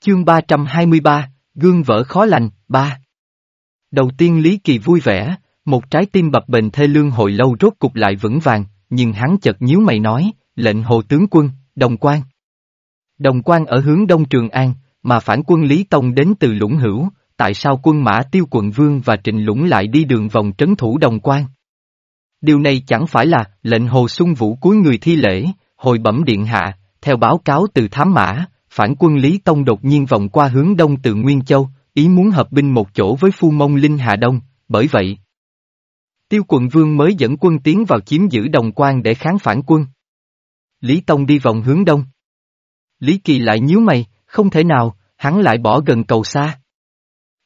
Chương 323, Gương vỡ khó lành, 3 Đầu tiên Lý Kỳ vui vẻ, một trái tim bập bềnh thê lương hồi lâu rốt cục lại vững vàng, nhưng hắn chợt nhíu mày nói, lệnh hồ tướng quân, đồng quan. Đồng quan ở hướng đông Trường An, mà phản quân Lý Tông đến từ Lũng Hữu, tại sao quân mã tiêu quận vương và trịnh Lũng lại đi đường vòng trấn thủ đồng quan? Điều này chẳng phải là lệnh hồ sung vũ cuối người thi lễ, hồi bẩm điện hạ, theo báo cáo từ thám mã, phản quân Lý Tông đột nhiên vòng qua hướng đông từ Nguyên Châu, ý muốn hợp binh một chỗ với phu mông Linh Hà Đông, bởi vậy. Tiêu quận vương mới dẫn quân tiến vào chiếm giữ đồng quan để kháng phản quân. Lý Tông đi vòng hướng đông. Lý Kỳ lại nhíu mày, không thể nào, hắn lại bỏ gần cầu xa.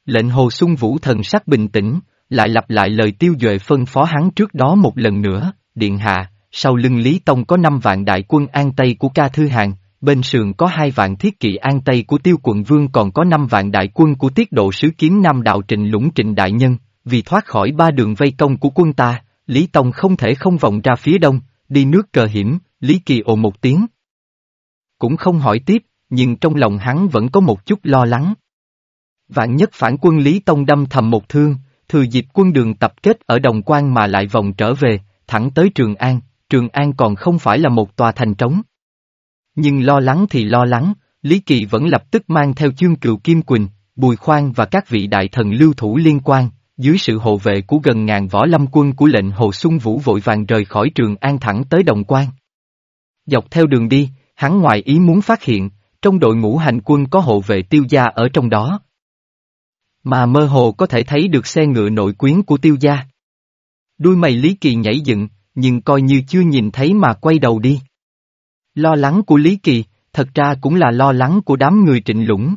Lệnh hồ sung vũ thần sắc bình tĩnh, lại lặp lại lời tiêu duệ phân phó hắn trước đó một lần nữa, điện hạ, sau lưng Lý Tông có năm vạn đại quân an Tây của ca thư hàng, bên sườn có hai vạn thiết kỵ an Tây của tiêu quận vương còn có năm vạn đại quân của tiết độ sứ kiếm Nam đạo trịnh lũng trịnh đại nhân, vì thoát khỏi ba đường vây công của quân ta, Lý Tông không thể không vòng ra phía đông, đi nước cờ hiểm, Lý Kỳ ồ một tiếng. Cũng không hỏi tiếp, nhưng trong lòng hắn vẫn có một chút lo lắng. Vạn nhất phản quân Lý Tông đâm thầm một thương, thừa dịp quân đường tập kết ở Đồng Quan mà lại vòng trở về, thẳng tới Trường An, Trường An còn không phải là một tòa thành trống. Nhưng lo lắng thì lo lắng, Lý Kỳ vẫn lập tức mang theo chương cựu Kim Quỳnh, Bùi Khoan và các vị đại thần lưu thủ liên quan, dưới sự hộ vệ của gần ngàn võ lâm quân của lệnh Hồ Xuân Vũ vội vàng rời khỏi Trường An thẳng tới Đồng Quan. Dọc theo đường đi, hắn ngoài ý muốn phát hiện, trong đội ngũ hành quân có hộ vệ tiêu gia ở trong đó. Mà mơ hồ có thể thấy được xe ngựa nội quyến của tiêu gia. Đuôi mày Lý Kỳ nhảy dựng, nhưng coi như chưa nhìn thấy mà quay đầu đi. Lo lắng của Lý Kỳ, thật ra cũng là lo lắng của đám người trịnh lũng.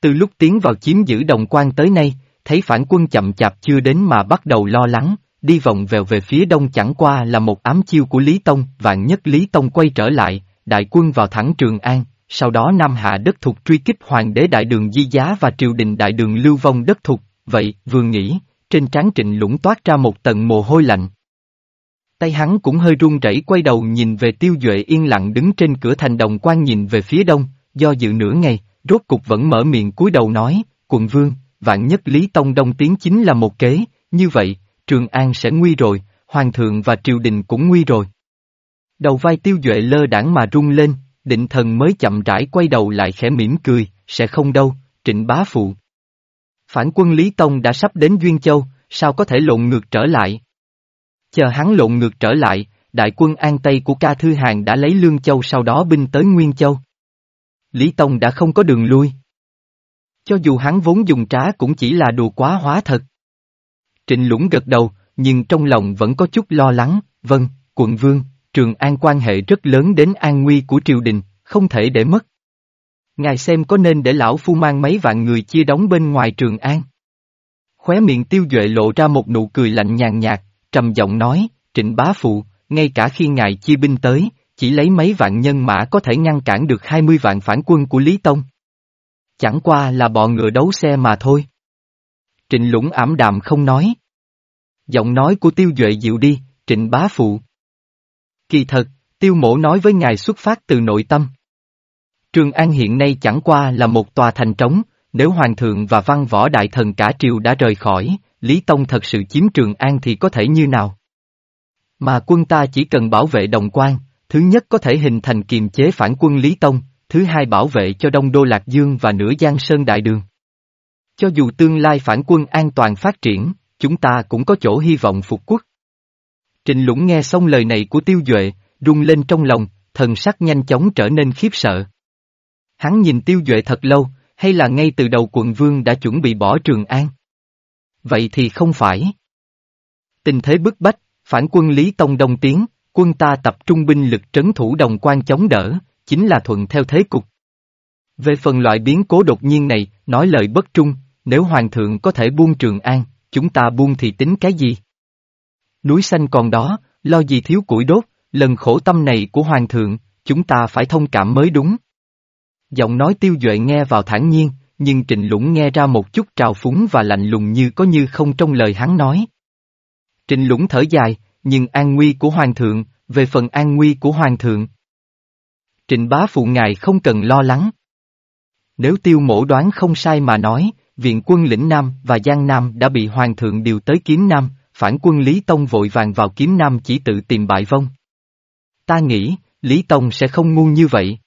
Từ lúc tiến vào chiếm giữ đồng quan tới nay, thấy phản quân chậm chạp chưa đến mà bắt đầu lo lắng, đi vòng vèo về phía đông chẳng qua là một ám chiêu của Lý Tông, vạn nhất Lý Tông quay trở lại, đại quân vào thẳng Trường An, sau đó Nam Hạ đất thục truy kích hoàng đế đại đường Di Giá và triều đình đại đường lưu vong đất thục, vậy, vừa nghĩ, trên trán trịnh lũng toát ra một tầng mồ hôi lạnh. Tay hắn cũng hơi run rẩy quay đầu nhìn về tiêu duệ yên lặng đứng trên cửa thành đồng quan nhìn về phía đông, do dự nửa ngày, rốt cục vẫn mở miệng cúi đầu nói, quận vương, vạn nhất Lý Tông Đông Tiến chính là một kế, như vậy, Trường An sẽ nguy rồi, Hoàng thượng và triều đình cũng nguy rồi. Đầu vai tiêu duệ lơ đảng mà rung lên, định thần mới chậm rãi quay đầu lại khẽ mỉm cười, sẽ không đâu, trịnh bá phụ. Phản quân Lý Tông đã sắp đến Duyên Châu, sao có thể lộn ngược trở lại? Chờ hắn lộn ngược trở lại, đại quân An Tây của ca thư hàng đã lấy Lương Châu sau đó binh tới Nguyên Châu. Lý Tông đã không có đường lui. Cho dù hắn vốn dùng trá cũng chỉ là đùa quá hóa thật. Trịnh Lũng gật đầu, nhưng trong lòng vẫn có chút lo lắng, vâng, quận vương, Trường An quan hệ rất lớn đến an nguy của triều đình, không thể để mất. Ngài xem có nên để lão phu mang mấy vạn người chia đóng bên ngoài Trường An. Khóe miệng tiêu duệ lộ ra một nụ cười lạnh nhàn nhạt, trầm giọng nói, trịnh bá phụ, ngay cả khi ngài chia binh tới, chỉ lấy mấy vạn nhân mã có thể ngăn cản được 20 vạn phản quân của Lý Tông. Chẳng qua là bọ ngựa đấu xe mà thôi. Trịnh lũng ảm đạm không nói. Giọng nói của tiêu duệ dịu đi, trịnh bá phụ. Kỳ thật, tiêu mổ nói với ngài xuất phát từ nội tâm. Trường An hiện nay chẳng qua là một tòa thành trống, nếu Hoàng thượng và văn võ đại thần cả triều đã rời khỏi, Lý Tông thật sự chiếm Trường An thì có thể như nào? Mà quân ta chỉ cần bảo vệ đồng quan, thứ nhất có thể hình thành kiềm chế phản quân Lý Tông, thứ hai bảo vệ cho Đông Đô Lạc Dương và nửa Giang Sơn Đại Đường. Cho dù tương lai phản quân an toàn phát triển, chúng ta cũng có chỗ hy vọng phục quốc. Trình Lũng nghe xong lời này của Tiêu Duệ, rung lên trong lòng, thần sắc nhanh chóng trở nên khiếp sợ. Hắn nhìn Tiêu Duệ thật lâu, hay là ngay từ đầu quận vương đã chuẩn bị bỏ Trường An? Vậy thì không phải. Tình thế bức bách, phản quân Lý Tông Đông Tiến, quân ta tập trung binh lực trấn thủ đồng quan chống đỡ, chính là thuận theo thế cục. Về phần loại biến cố đột nhiên này, nói lời bất trung, nếu Hoàng thượng có thể buông Trường An, chúng ta buông thì tính cái gì? Núi xanh còn đó, lo gì thiếu củi đốt, lần khổ tâm này của Hoàng thượng, chúng ta phải thông cảm mới đúng. Giọng nói tiêu duệ nghe vào thản nhiên, nhưng Trịnh Lũng nghe ra một chút trào phúng và lạnh lùng như có như không trong lời hắn nói. Trịnh Lũng thở dài, nhưng an nguy của Hoàng thượng, về phần an nguy của Hoàng thượng. Trịnh bá phụ ngài không cần lo lắng. Nếu tiêu mổ đoán không sai mà nói, viện quân lĩnh Nam và Giang Nam đã bị Hoàng thượng điều tới kiếm Nam, phản quân Lý Tông vội vàng vào kiếm Nam chỉ tự tìm bại vong. Ta nghĩ, Lý Tông sẽ không ngu như vậy.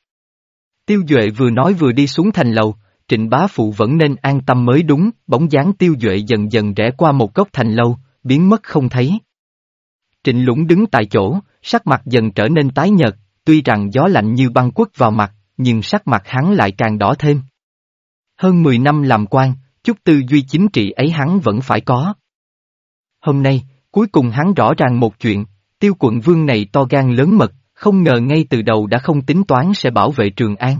Tiêu Duệ vừa nói vừa đi xuống thành lầu, trịnh bá phụ vẫn nên an tâm mới đúng, bóng dáng Tiêu Duệ dần dần rẽ qua một góc thành lâu, biến mất không thấy. Trịnh Lũng đứng tại chỗ, sắc mặt dần trở nên tái nhợt, tuy rằng gió lạnh như băng quất vào mặt, nhưng sắc mặt hắn lại càng đỏ thêm. Hơn 10 năm làm quan, chút tư duy chính trị ấy hắn vẫn phải có. Hôm nay, cuối cùng hắn rõ ràng một chuyện, tiêu quận vương này to gan lớn mật, không ngờ ngay từ đầu đã không tính toán sẽ bảo vệ Trường An.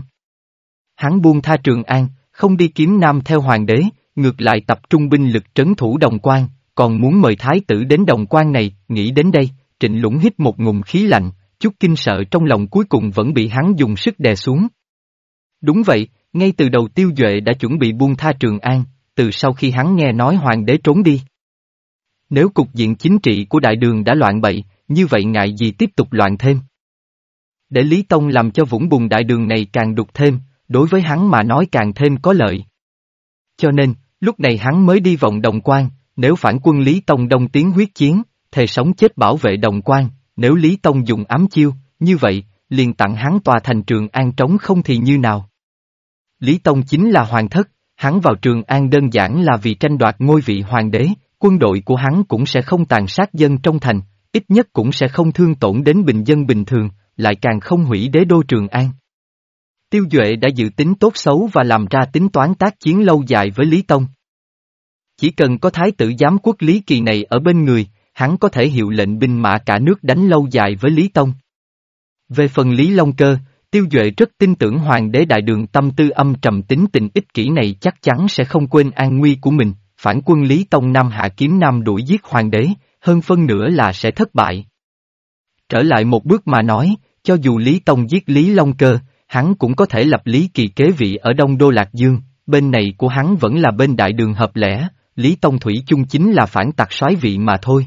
Hắn buông tha Trường An, không đi kiếm nam theo hoàng đế, ngược lại tập trung binh lực trấn thủ đồng quan, còn muốn mời thái tử đến đồng quan này, nghĩ đến đây, trịnh lũng hít một ngụm khí lạnh, chút kinh sợ trong lòng cuối cùng vẫn bị hắn dùng sức đè xuống. Đúng vậy, ngay từ đầu tiêu duệ đã chuẩn bị buông tha Trường An, từ sau khi hắn nghe nói hoàng đế trốn đi. Nếu cục diện chính trị của đại đường đã loạn bậy, như vậy ngại gì tiếp tục loạn thêm. Để Lý Tông làm cho vũng bùn đại đường này càng đục thêm, đối với hắn mà nói càng thêm có lợi. Cho nên, lúc này hắn mới đi vòng đồng quan, nếu phản quân Lý Tông đông tiến huyết chiến, thề sống chết bảo vệ đồng quan, nếu Lý Tông dùng ám chiêu, như vậy, liền tặng hắn tòa thành trường an trống không thì như nào. Lý Tông chính là hoàng thất, hắn vào trường an đơn giản là vì tranh đoạt ngôi vị hoàng đế, quân đội của hắn cũng sẽ không tàn sát dân trong thành, ít nhất cũng sẽ không thương tổn đến bình dân bình thường, lại càng không hủy đế đô Trường An. Tiêu Duệ đã dự tính tốt xấu và làm ra tính toán tác chiến lâu dài với Lý Tông. Chỉ cần có thái tử giám quốc Lý Kỳ này ở bên người, hắn có thể hiệu lệnh binh mã cả nước đánh lâu dài với Lý Tông. Về phần Lý Long Cơ, Tiêu Duệ rất tin tưởng Hoàng đế Đại Đường tâm tư âm trầm tính tình ích kỷ này chắc chắn sẽ không quên an nguy của mình, phản quân Lý Tông Nam hạ kiếm Nam đuổi giết Hoàng đế, hơn phân nửa là sẽ thất bại. Trở lại một bước mà nói, cho dù Lý Tông giết Lý Long Cơ, hắn cũng có thể lập Lý Kỳ kế vị ở Đông Đô Lạc Dương, bên này của hắn vẫn là bên đại đường hợp lẽ, Lý Tông Thủy chung chính là phản tặc soái vị mà thôi.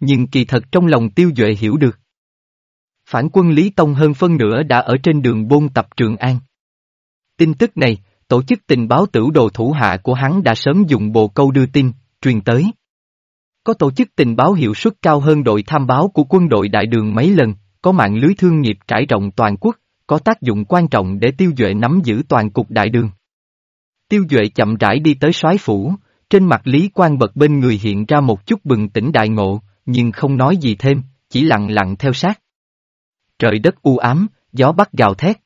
Nhưng kỳ thật trong lòng tiêu duệ hiểu được. Phản quân Lý Tông hơn phân nửa đã ở trên đường bôn tập Trường An. Tin tức này, tổ chức tình báo tử đồ thủ hạ của hắn đã sớm dùng bồ câu đưa tin, truyền tới. Có tổ chức tình báo hiệu suất cao hơn đội tham báo của quân đội đại đường mấy lần, có mạng lưới thương nghiệp trải rộng toàn quốc, có tác dụng quan trọng để tiêu duệ nắm giữ toàn cục đại đường. Tiêu duệ chậm rãi đi tới soái phủ, trên mặt Lý Quang Bật bên người hiện ra một chút bừng tỉnh đại ngộ, nhưng không nói gì thêm, chỉ lặng lặng theo sát. Trời đất u ám, gió bắc gào thét.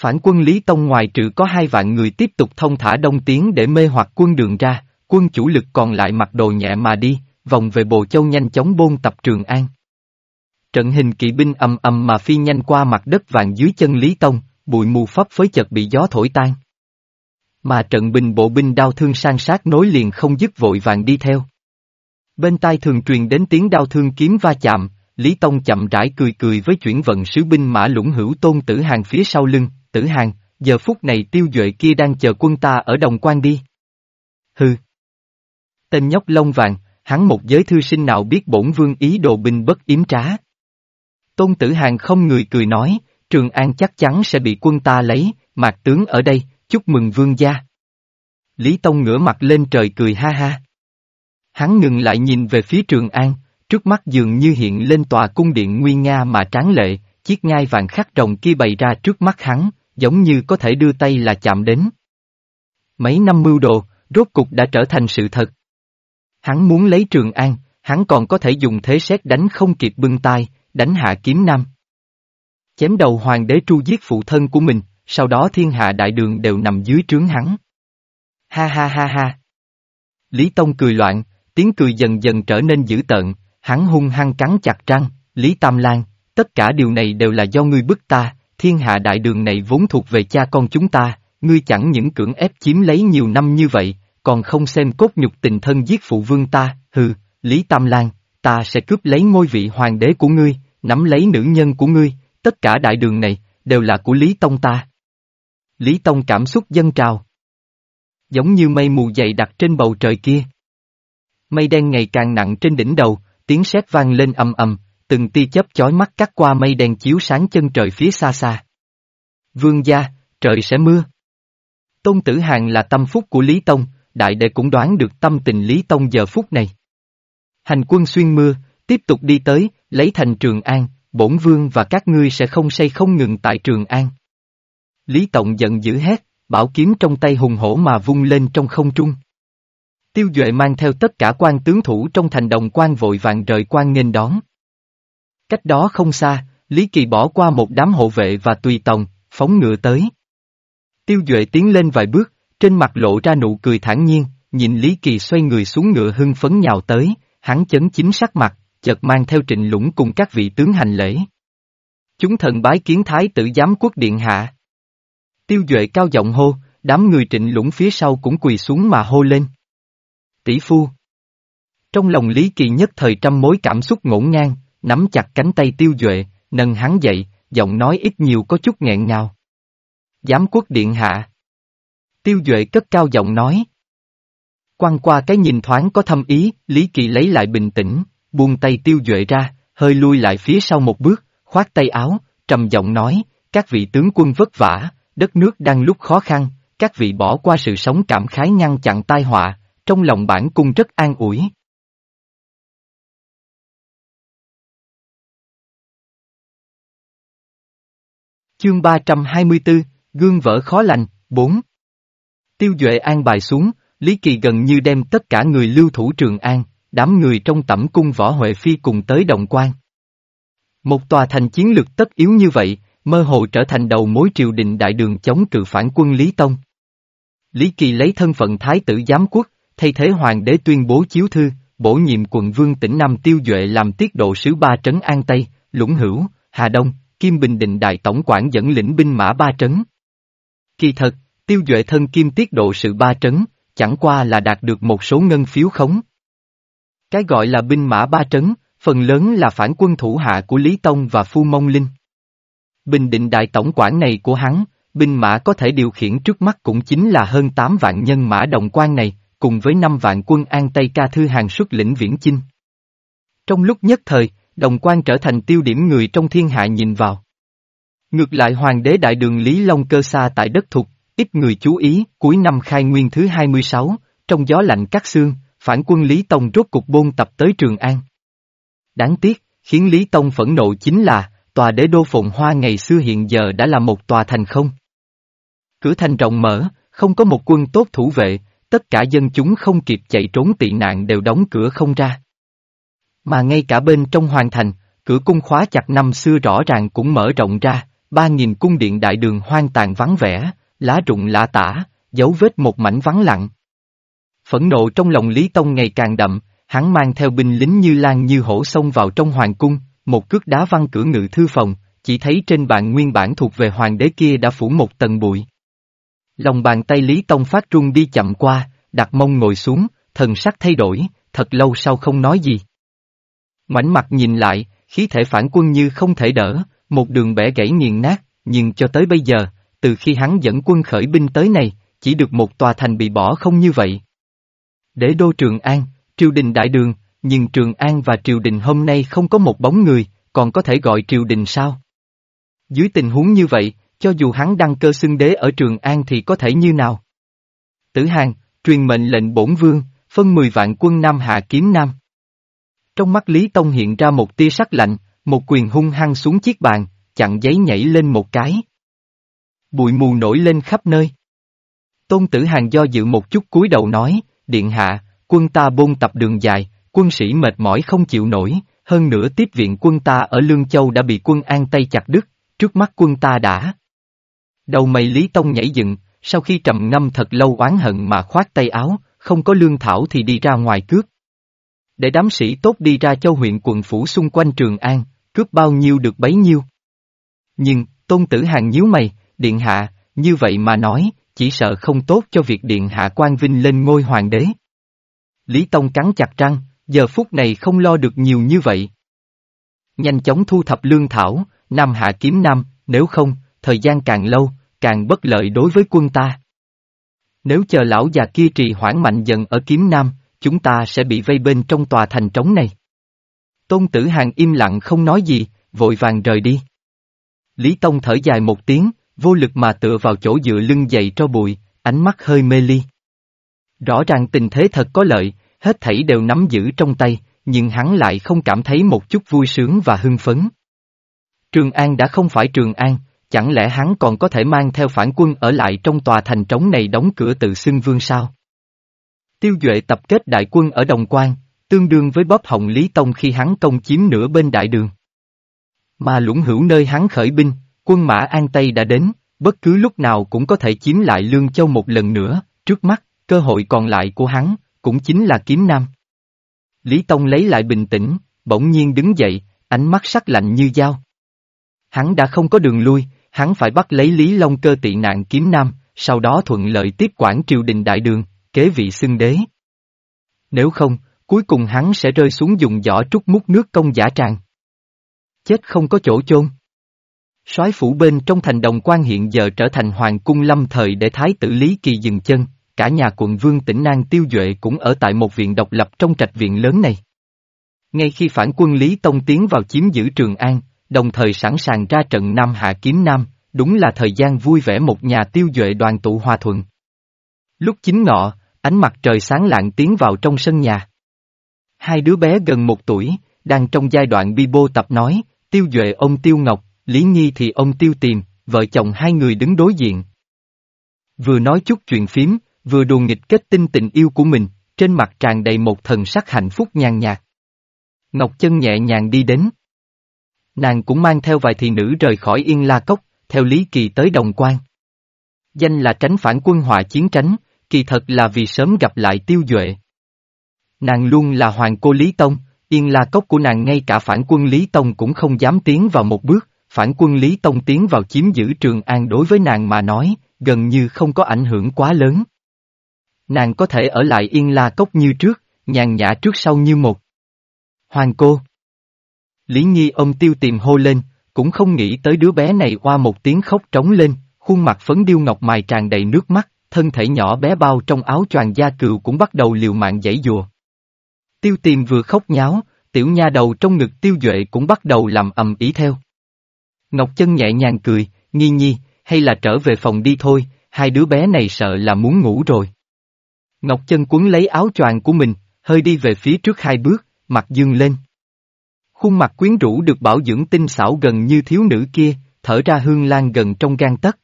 Phản quân Lý Tông ngoài trừ có hai vạn người tiếp tục thông thả đông tiến để mê hoặc quân đường ra, quân chủ lực còn lại mặc đồ nhẹ mà đi, vòng về Bồ Châu nhanh chóng bôn tập Trường An. Trận hình kỵ binh ầm ầm mà phi nhanh qua mặt đất vàng dưới chân Lý Tông, bụi mù phấp phới chợt bị gió thổi tan. Mà trận binh bộ binh đao thương sang sát nối liền không dứt vội vàng đi theo. Bên tai thường truyền đến tiếng đao thương kiếm va chạm, Lý Tông chậm rãi cười cười với chuyển vận sứ binh mã lũng hữu tôn tử hàng phía sau lưng, tử hàng, giờ phút này tiêu duệ kia đang chờ quân ta ở đồng quan đi. Hừ. Tên nhóc lông vàng, hắn một giới thư sinh nào biết bổn vương ý đồ binh bất yếm trá. Tôn tử hàng không người cười nói, Trường An chắc chắn sẽ bị quân ta lấy, mạc tướng ở đây, chúc mừng vương gia. Lý Tông ngửa mặt lên trời cười ha ha. Hắn ngừng lại nhìn về phía Trường An, trước mắt dường như hiện lên tòa cung điện nguy nga mà tráng lệ, chiếc ngai vàng khắc rồng kia bày ra trước mắt hắn, giống như có thể đưa tay là chạm đến. Mấy năm mưu đồ, rốt cục đã trở thành sự thật. Hắn muốn lấy Trường An, hắn còn có thể dùng thế xét đánh không kịp bưng tay, đánh hạ kiếm nam. Chém đầu hoàng đế tru giết phụ thân của mình, sau đó thiên hạ đại đường đều nằm dưới trướng hắn. Ha ha ha ha. Lý Tông cười loạn, tiếng cười dần dần trở nên dữ tợn, hắn hung hăng cắn chặt răng, Lý Tam Lan, tất cả điều này đều là do ngươi bức ta, thiên hạ đại đường này vốn thuộc về cha con chúng ta, ngươi chẳng những cưỡng ép chiếm lấy nhiều năm như vậy, còn không xem cốt nhục tình thân giết phụ vương ta, hừ, Lý Tam Lan, ta sẽ cướp lấy ngôi vị hoàng đế của ngươi, nắm lấy nữ nhân của ngươi, tất cả đại đường này, đều là của Lý Tông ta. Lý Tông cảm xúc dân trào. Giống như mây mù dày đặc trên bầu trời kia. Mây đen ngày càng nặng trên đỉnh đầu, tiếng sét vang lên ầm ầm, từng tia chớp chói mắt cắt qua mây đen chiếu sáng chân trời phía xa xa. Vương gia, trời sẽ mưa. Tôn Tử Hàng là tâm phúc của Lý Tông, đại đệ cũng đoán được tâm tình Lý Tông giờ phút này. Hành quân xuyên mưa, tiếp tục đi tới, lấy thành Trường An, bổn vương và các ngươi sẽ không say không ngừng tại Trường An. Lý tông giận dữ hét, bảo kiếm trong tay hùng hổ mà vung lên trong không trung. Tiêu Duệ mang theo tất cả quan tướng thủ trong thành đồng quan vội vàng rời quan nghênh đón. Cách đó không xa, Lý Kỳ bỏ qua một đám hộ vệ và tùy tòng, phóng ngựa tới. Tiêu Duệ tiến lên vài bước, trên mặt lộ ra nụ cười thản nhiên, nhìn Lý Kỳ xoay người xuống ngựa hưng phấn nhào tới, hắn chấn chính sắc mặt, chợt mang theo trịnh lũng cùng các vị tướng hành lễ. Chúng thần bái kiến thái tử giám quốc điện hạ. Tiêu Duệ cao giọng hô, đám người trịnh lũng phía sau cũng quỳ xuống mà hô lên. Tỷ phu. Trong lòng Lý Kỳ nhất thời trăm mối cảm xúc ngổn ngang, nắm chặt cánh tay Tiêu Duệ, nâng hắn dậy, giọng nói ít nhiều có chút nghẹn ngào. Giám quốc điện hạ. Tiêu Duệ cất cao giọng nói. Quăng qua cái nhìn thoáng có thâm ý, Lý Kỳ lấy lại bình tĩnh, buông tay Tiêu Duệ ra, hơi lui lại phía sau một bước, khoát tay áo, trầm giọng nói, các vị tướng quân vất vả, đất nước đang lúc khó khăn, các vị bỏ qua sự sống cảm khái ngăn chặn tai họa, trong lòng bản cung rất an ủi. Chương 324, Gương vỡ khó lành, 4 Tiêu Duệ an bài xuống, Lý Kỳ gần như đem tất cả người lưu thủ Trường An, đám người trong tẩm cung võ Huệ Phi cùng tới đồng quan. Một tòa thành chiến lược tất yếu như vậy, mơ hồ trở thành đầu mối triều đình đại đường chống cự phản quân Lý Tông. Lý Kỳ lấy thân phận Thái tử giám quốc, thay thế hoàng đế tuyên bố chiếu thư, bổ nhiệm quận vương tỉnh Nam Tiêu Duệ làm tiết độ sứ ba trấn An Tây, Lũng Hữu, Hà Đông, Kim Bình Định Đại Tổng quản dẫn lĩnh binh mã ba trấn. Kỳ thật, Tiêu Duệ thân kim tiết độ sự ba trấn, chẳng qua là đạt được một số ngân phiếu khống. Cái gọi là binh mã ba trấn, phần lớn là phản quân thủ hạ của Lý Tông và Phu Mông Linh. Bình định đại tổng quản này của hắn, binh mã có thể điều khiển trước mắt cũng chính là hơn 8 vạn nhân mã đồng quan này, cùng với 5 vạn quân An Tây Ca Thư Hàng xuất lĩnh viễn chinh. Trong lúc nhất thời, đồng quan trở thành tiêu điểm người trong thiên hạ nhìn vào. Ngược lại hoàng đế đại đường Lý Long cơ xa tại đất thục, ít người chú ý, cuối năm khai nguyên thứ 26, trong gió lạnh cắt xương, phản quân Lý Tông rốt cục bôn tập tới Trường An. Đáng tiếc, khiến Lý Tông phẫn nộ chính là, tòa đế đô phồn Hoa ngày xưa hiện giờ đã là một tòa thành không. Cửa thành rộng mở, không có một quân tốt thủ vệ, tất cả dân chúng không kịp chạy trốn tị nạn đều đóng cửa không ra. Mà ngay cả bên trong hoàn thành, cửa cung khóa chặt năm xưa rõ ràng cũng mở rộng ra, ba nghìn cung điện đại đường hoang tàn vắng vẻ, lá rụng lạ tả, dấu vết một mảnh vắng lặng. Phẫn nộ trong lòng Lý Tông ngày càng đậm, hắn mang theo binh lính như lan như hổ xông vào trong hoàng cung, một cước đá văng cửa ngự thư phòng, chỉ thấy trên bàn nguyên bản thuộc về hoàng đế kia đã phủ một tầng bụi. Lòng bàn tay Lý Tông phát run đi chậm qua, đặt mông ngồi xuống, thần sắc thay đổi, thật lâu sau không nói gì mảnh mặt nhìn lại, khí thể phản quân như không thể đỡ, một đường bẻ gãy nghiền nát, nhưng cho tới bây giờ, từ khi hắn dẫn quân khởi binh tới này, chỉ được một tòa thành bị bỏ không như vậy. Để đô Trường An, triều đình đại đường, nhưng Trường An và triều đình hôm nay không có một bóng người, còn có thể gọi triều đình sao? Dưới tình huống như vậy, cho dù hắn đăng cơ xưng đế ở Trường An thì có thể như nào? Tử Hàng, truyền mệnh lệnh bổn vương, phân 10 vạn quân Nam hạ kiếm Nam. Trong mắt Lý Tông hiện ra một tia sắc lạnh, một quyền hung hăng xuống chiếc bàn, chặn giấy nhảy lên một cái. Bụi mù nổi lên khắp nơi. Tôn tử hàng do dự một chút cúi đầu nói, điện hạ, quân ta bôn tập đường dài, quân sĩ mệt mỏi không chịu nổi, hơn nữa tiếp viện quân ta ở Lương Châu đã bị quân An Tây chặt đứt, trước mắt quân ta đã. Đầu mày Lý Tông nhảy dựng, sau khi trầm ngâm thật lâu oán hận mà khoát tay áo, không có lương thảo thì đi ra ngoài cướp. Để đám sĩ tốt đi ra châu huyện quận phủ xung quanh Trường An, cướp bao nhiêu được bấy nhiêu. Nhưng, tôn tử hàng nhíu mày, điện hạ, như vậy mà nói, chỉ sợ không tốt cho việc điện hạ quan vinh lên ngôi hoàng đế. Lý Tông cắn chặt răng, giờ phút này không lo được nhiều như vậy. Nhanh chóng thu thập lương thảo, Nam hạ kiếm Nam, nếu không, thời gian càng lâu, càng bất lợi đối với quân ta. Nếu chờ lão già kia trì hoãn mạnh dần ở kiếm Nam, chúng ta sẽ bị vây bên trong tòa thành trống này. Tôn tử hàng im lặng không nói gì, vội vàng rời đi. Lý Tông thở dài một tiếng, vô lực mà tựa vào chỗ dựa lưng dậy cho bụi, ánh mắt hơi mê ly. Rõ ràng tình thế thật có lợi, hết thảy đều nắm giữ trong tay, nhưng hắn lại không cảm thấy một chút vui sướng và hưng phấn. Trường An đã không phải Trường An, chẳng lẽ hắn còn có thể mang theo phản quân ở lại trong tòa thành trống này đóng cửa tự xưng vương sao? Tiêu Duệ tập kết đại quân ở Đồng Quan, tương đương với bóp hồng Lý Tông khi hắn công chiếm nửa bên đại đường. Mà lũng hữu nơi hắn khởi binh, quân mã An Tây đã đến, bất cứ lúc nào cũng có thể chiếm lại Lương Châu một lần nữa, trước mắt, cơ hội còn lại của hắn, cũng chính là kiếm nam. Lý Tông lấy lại bình tĩnh, bỗng nhiên đứng dậy, ánh mắt sắc lạnh như dao. Hắn đã không có đường lui, hắn phải bắt lấy Lý Long cơ tị nạn kiếm nam, sau đó thuận lợi tiếp quản triều đình đại đường, kế vị xưng đế. Nếu không, cuối cùng hắn sẽ rơi xuống dùng giỏ trút mút nước công giả tràng. Chết không có chỗ chôn. soái phủ bên trong thành đồng quan hiện giờ trở thành hoàng cung lâm thời để thái tử Lý Kỳ dừng chân, cả nhà quận vương tỉnh Nang Tiêu Duệ cũng ở tại một viện độc lập trong trạch viện lớn này. Ngay khi phản quân Lý Tông tiến vào chiếm giữ Trường An, đồng thời sẵn sàng ra trận Nam Hạ Kiếm Nam, đúng là thời gian vui vẻ một nhà Tiêu Duệ đoàn tụ hòa thuận. Lúc chính ngọ, ánh mặt trời sáng lạng tiến vào trong sân nhà. Hai đứa bé gần một tuổi, đang trong giai đoạn bi bô tập nói, Tiêu Duệ ông Tiêu Ngọc, Lý Nhi thì ông Tiêu Tìm, vợ chồng hai người đứng đối diện. Vừa nói chút chuyện phím, vừa đùa nghịch kết tinh tình yêu của mình, trên mặt tràn đầy một thần sắc hạnh phúc nhàn nhạt. Ngọc chân nhẹ nhàng đi đến. Nàng cũng mang theo vài thị nữ rời khỏi Yên La Cốc, theo Lý Kỳ tới Đồng Quan. Danh là tránh phản quân họa chiến tránh, kỳ thật là vì sớm gặp lại tiêu duệ. Nàng luôn là hoàng cô Lý Tông, Yên La Cốc của nàng ngay cả phản quân Lý Tông cũng không dám tiến vào một bước, phản quân Lý Tông tiến vào chiếm giữ Trường An đối với nàng mà nói, gần như không có ảnh hưởng quá lớn. Nàng có thể ở lại yên la cốc như trước, nhàn nhã trước sau như một. Hoàng cô. Lý Nhi ông tiêu tìm hô lên, cũng không nghĩ tới đứa bé này qua một tiếng khóc trống lên, khuôn mặt phấn điêu ngọc mài tràn đầy nước mắt, thân thể nhỏ bé bao trong áo choàng da cừu cũng bắt đầu liều mạng giãy dùa. Tiêu tiềm vừa khóc nháo, tiểu nha đầu trong ngực tiêu duệ cũng bắt đầu làm ầm ý theo. Ngọc chân nhẹ nhàng cười, nghi nhi, hay là trở về phòng đi thôi, hai đứa bé này sợ là muốn ngủ rồi. Ngọc chân cuốn lấy áo choàng của mình, hơi đi về phía trước hai bước, mặt dương lên. Khuôn mặt quyến rũ được bảo dưỡng tinh xảo gần như thiếu nữ kia, thở ra hương lan gần trong gan tấc.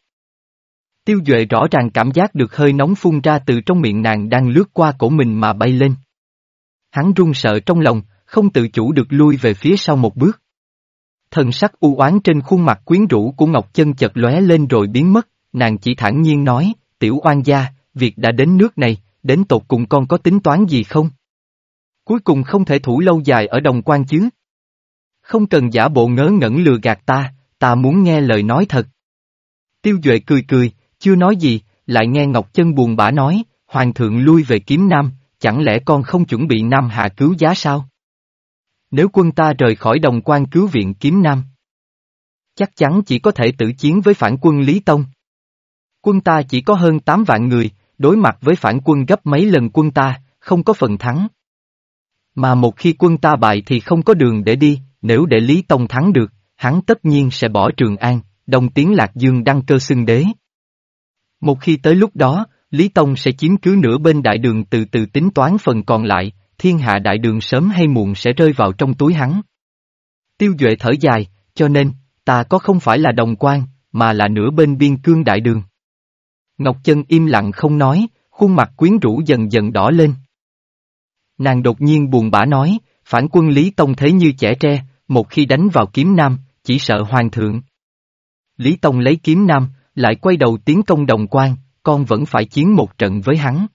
Tiêu Duệ rõ ràng cảm giác được hơi nóng phun ra từ trong miệng nàng đang lướt qua cổ mình mà bay lên. Hắn run sợ trong lòng, không tự chủ được lui về phía sau một bước. Thần sắc u oán trên khuôn mặt quyến rũ của Ngọc Chân chợt lóe lên rồi biến mất, nàng chỉ thản nhiên nói, tiểu oan gia, việc đã đến nước này, đến tột cùng con có tính toán gì không? Cuối cùng không thể thủ lâu dài ở đồng quan chứ. Không cần giả bộ ngớ ngẩn lừa gạt ta, ta muốn nghe lời nói thật. Tiêu Duệ cười cười, chưa nói gì, lại nghe Ngọc Chân buồn bã nói, Hoàng thượng lui về kiếm Nam, chẳng lẽ con không chuẩn bị Nam hạ cứu giá sao? Nếu quân ta rời khỏi đồng quan cứu viện kiếm Nam, chắc chắn chỉ có thể tử chiến với phản quân Lý Tông. Quân ta chỉ có hơn 8 vạn người, đối mặt với phản quân gấp mấy lần quân ta, không có phần thắng. Mà một khi quân ta bại thì không có đường để đi, nếu để Lý Tông thắng được, hắn tất nhiên sẽ bỏ Trường An, đồng tiến Lạc Dương đăng cơ xưng đế. Một khi tới lúc đó, Lý Tông sẽ chiếm cứ nửa bên đại đường từ từ tính toán phần còn lại, thiên hạ đại đường sớm hay muộn sẽ rơi vào trong túi hắn. Tiêu Duệ thở dài, cho nên, ta có không phải là đồng quan, mà là nửa bên biên cương đại đường. Ngọc Chân im lặng không nói, khuôn mặt quyến rũ dần dần đỏ lên. Nàng đột nhiên buồn bã nói, phản quân Lý Tông thế như trẻ tre, một khi đánh vào kiếm nam, chỉ sợ hoàng thượng. Lý Tông lấy kiếm nam, lại quay đầu tiến công đồng quan, con vẫn phải chiến một trận với hắn.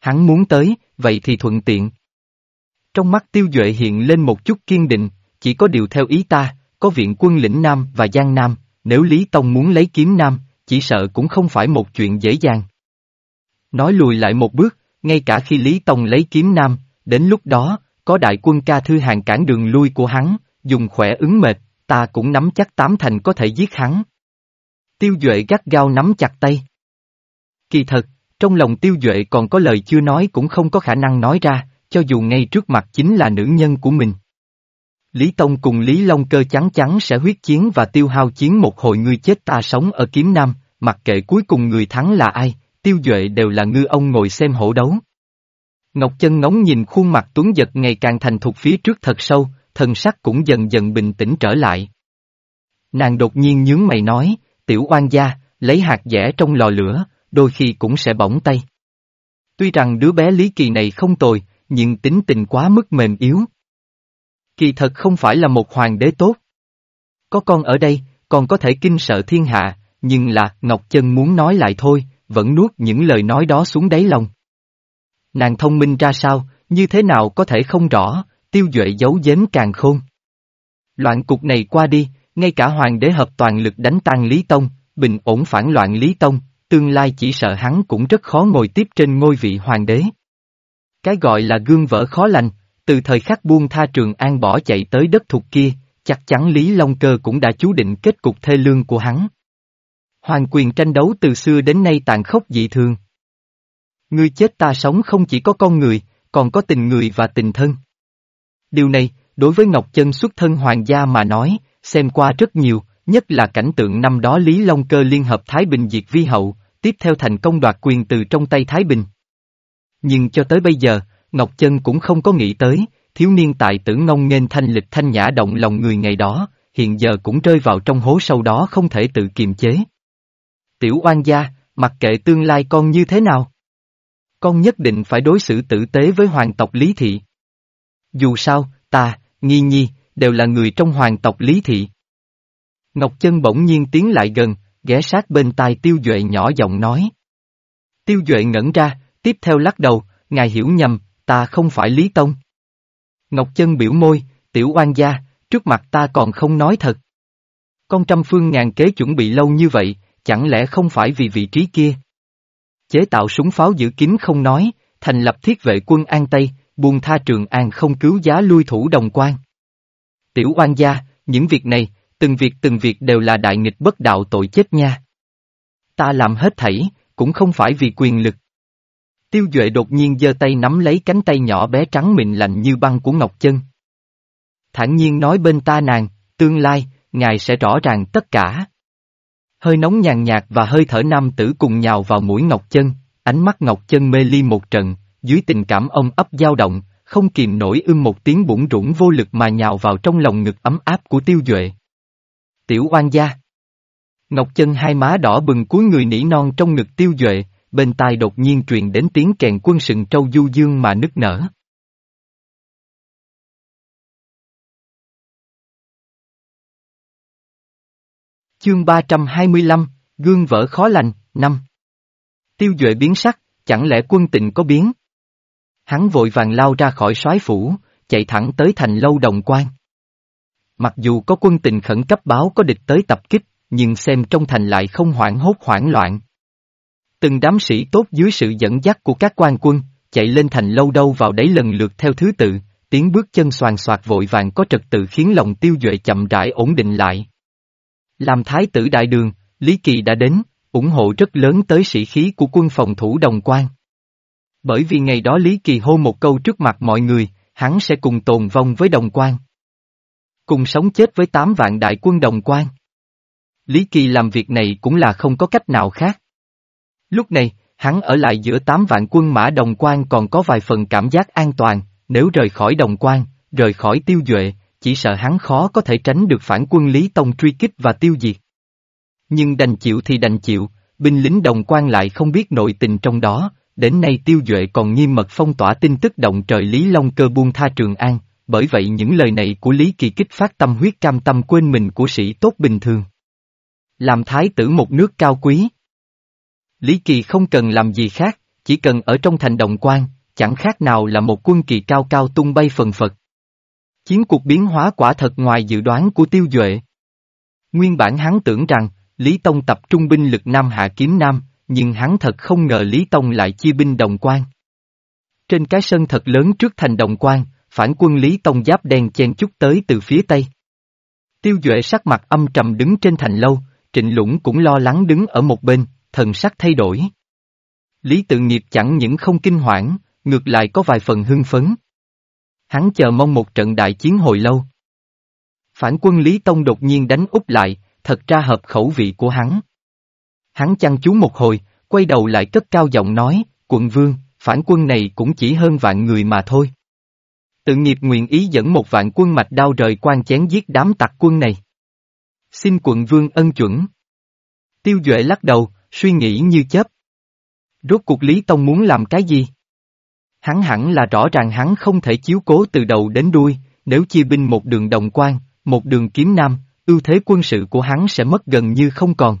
Hắn muốn tới, vậy thì thuận tiện. Trong mắt tiêu duệ hiện lên một chút kiên định, chỉ có điều theo ý ta, có viện quân lĩnh Nam và Giang Nam, nếu Lý Tông muốn lấy kiếm Nam, chỉ sợ cũng không phải một chuyện dễ dàng. Nói lùi lại một bước, ngay cả khi Lý Tông lấy kiếm Nam, đến lúc đó, có đại quân ca thư hàng cản đường lui của hắn, dùng khỏe ứng mệt, ta cũng nắm chắc tám thành có thể giết hắn. Tiêu Duệ gắt gao nắm chặt tay. Kỳ thật, trong lòng Tiêu Duệ còn có lời chưa nói cũng không có khả năng nói ra, cho dù ngay trước mặt chính là nữ nhân của mình. Lý Tông cùng Lý Long cơ chắn chắn sẽ huyết chiến và tiêu hao chiến một hồi ngươi chết ta sống ở kiếm nam, mặc kệ cuối cùng người thắng là ai, Tiêu Duệ đều là ngư ông ngồi xem hổ đấu. Ngọc Chân ngóng nhìn khuôn mặt tuấn giật ngày càng thành thục phía trước thật sâu, thần sắc cũng dần dần bình tĩnh trở lại. Nàng đột nhiên nhướng mày nói, tiểu oan gia, lấy hạt dẻ trong lò lửa, đôi khi cũng sẽ bỏng tay. Tuy rằng đứa bé Lý Kỳ này không tồi, nhưng tính tình quá mức mềm yếu. Kỳ thật không phải là một hoàng đế tốt. Có con ở đây, còn có thể kinh sợ thiên hạ, nhưng là Ngọc Chân muốn nói lại thôi, vẫn nuốt những lời nói đó xuống đáy lòng. Nàng thông minh ra sao, như thế nào có thể không rõ, tiêu duệ giấu giếm càng khôn. Loạn cục này qua đi, ngay cả hoàng đế hợp toàn lực đánh tan Lý Tông, bình ổn phản loạn Lý Tông, tương lai chỉ sợ hắn cũng rất khó ngồi tiếp trên ngôi vị hoàng đế. Cái gọi là gương vỡ khó lành, từ thời khắc buông tha trường an bỏ chạy tới đất thuộc kia, chắc chắn Lý Long Cơ cũng đã chú định kết cục thê lương của hắn. Hoàng quyền tranh đấu từ xưa đến nay tàn khốc dị thường. Ngươi chết ta sống không chỉ có con người, còn có tình người và tình thân. Điều này, đối với Ngọc Chân xuất thân hoàng gia mà nói, xem qua rất nhiều, nhất là cảnh tượng năm đó Lý Long Cơ liên hợp Thái Bình diệt vi hậu, tiếp theo thành công đoạt quyền từ trong tay Thái Bình. Nhưng cho tới bây giờ, Ngọc Chân cũng không có nghĩ tới, thiếu niên tài tử ngông nghênh thanh lịch thanh nhã động lòng người ngày đó, hiện giờ cũng rơi vào trong hố sâu đó không thể tự kiềm chế. Tiểu oan gia, mặc kệ tương lai con như thế nào. Con nhất định phải đối xử tử tế với hoàng tộc Lý Thị. Dù sao, ta, Nghi Nhi, đều là người trong hoàng tộc Lý Thị. Ngọc Chân bỗng nhiên tiến lại gần, ghé sát bên tai Tiêu Duệ nhỏ giọng nói. Tiêu Duệ ngẩn ra, tiếp theo lắc đầu, ngài hiểu nhầm, ta không phải Lý Tông. Ngọc Chân biểu môi, tiểu oan gia, trước mặt ta còn không nói thật. Con trăm phương ngàn kế chuẩn bị lâu như vậy, chẳng lẽ không phải vì vị trí kia? Chế tạo súng pháo giữ kín không nói, thành lập thiết vệ quân An Tây, buông tha trường An không cứu giá lui thủ đồng quan. Tiểu oan gia, những việc này, từng việc từng việc đều là đại nghịch bất đạo tội chết nha. Ta làm hết thảy, cũng không phải vì quyền lực. Tiêu Duệ đột nhiên giơ tay nắm lấy cánh tay nhỏ bé trắng mịn lạnh như băng của Ngọc Chân. Thản nhiên nói bên ta nàng, tương lai, ngài sẽ rõ ràng tất cả. Hơi nóng nhàn nhạt và hơi thở nam tử cùng nhào vào mũi Ngọc Chân, ánh mắt Ngọc Chân mê ly một trận, dưới tình cảm ông ấp dao động, không kìm nổi ưm một tiếng bủn rũng vô lực mà nhào vào trong lòng ngực ấm áp của tiêu duệ. Tiểu oan gia. Ngọc chân hai má đỏ bừng cuối người nỉ non trong ngực tiêu duệ, bên tai đột nhiên truyền đến tiếng kèn quân sừng trâu du dương mà nức nở. Chương 325, Gương vỡ khó lành, năm Tiêu Duệ biến sắc, chẳng lẽ quân tịnh có biến? Hắn vội vàng lao ra khỏi soái phủ, chạy thẳng tới thành lâu đồng quan. Mặc dù có quân tình khẩn cấp báo có địch tới tập kích, nhưng xem trong thành lại không hoảng hốt hoảng loạn. Từng đám sĩ tốt dưới sự dẫn dắt của các quan quân, chạy lên thành lâu đâu vào đấy lần lượt theo thứ tự, tiếng bước chân soàn soạt vội vàng có trật tự khiến lòng tiêu duệ chậm rãi ổn định lại. Làm thái tử đại đường, Lý Kỳ đã đến, ủng hộ rất lớn tới sĩ khí của quân phòng thủ đồng quan. Bởi vì ngày đó Lý Kỳ hô một câu trước mặt mọi người, hắn sẽ cùng tồn vong với đồng quan. Cùng sống chết với tám vạn đại quân đồng quan. Lý Kỳ làm việc này cũng là không có cách nào khác. Lúc này, hắn ở lại giữa tám vạn quân mã đồng quan còn có vài phần cảm giác an toàn, nếu rời khỏi đồng quan, rời khỏi tiêu duệ, chỉ sợ hắn khó có thể tránh được phản quân Lý Tông truy kích và tiêu diệt. Nhưng đành chịu thì đành chịu, binh lính đồng quan lại không biết nội tình trong đó, đến nay tiêu duệ còn nghiêm mật phong tỏa tin tức động trời Lý Long cơ buông tha Trường An, bởi vậy những lời này của Lý Kỳ kích phát tâm huyết cam tâm quên mình của sĩ tốt bình thường. Làm thái tử một nước cao quý. Lý Kỳ không cần làm gì khác, chỉ cần ở trong thành đồng quan, chẳng khác nào là một quân kỳ cao cao tung bay phần phật. Chiến cuộc biến hóa quả thật ngoài dự đoán của tiêu duệ. Nguyên bản hắn tưởng rằng, Lý Tông tập trung binh lực Nam hạ kiếm Nam, nhưng hắn thật không ngờ Lý Tông lại chia binh đồng quan. Trên cái sân thật lớn trước thành đồng quan, phản quân Lý Tông giáp đen chen chút tới từ phía tây. Tiêu Duệ sắc mặt âm trầm đứng trên thành lâu, Trịnh Lũng cũng lo lắng đứng ở một bên, thần sắc thay đổi. Lý tự nghiệp chẳng những không kinh hoảng, ngược lại có vài phần hưng phấn. Hắn chờ mong một trận đại chiến hồi lâu. Phản quân Lý Tông đột nhiên đánh úp lại, thật ra hợp khẩu vị của hắn. Hắn chăn chú một hồi, quay đầu lại cất cao giọng nói, quận vương, phản quân này cũng chỉ hơn vạn người mà thôi. Tự nghiệp nguyện ý dẫn một vạn quân mạch đao rời quan chén giết đám tặc quân này. Xin quận vương ân chuẩn. Tiêu Duệ lắc đầu, suy nghĩ như chớp. Rốt cuộc Lý Tông muốn làm cái gì? Hắn hẳn là rõ ràng hắn không thể chiếu cố từ đầu đến đuôi, nếu chia binh một đường đồng quan, một đường kiếm nam, ưu thế quân sự của hắn sẽ mất gần như không còn.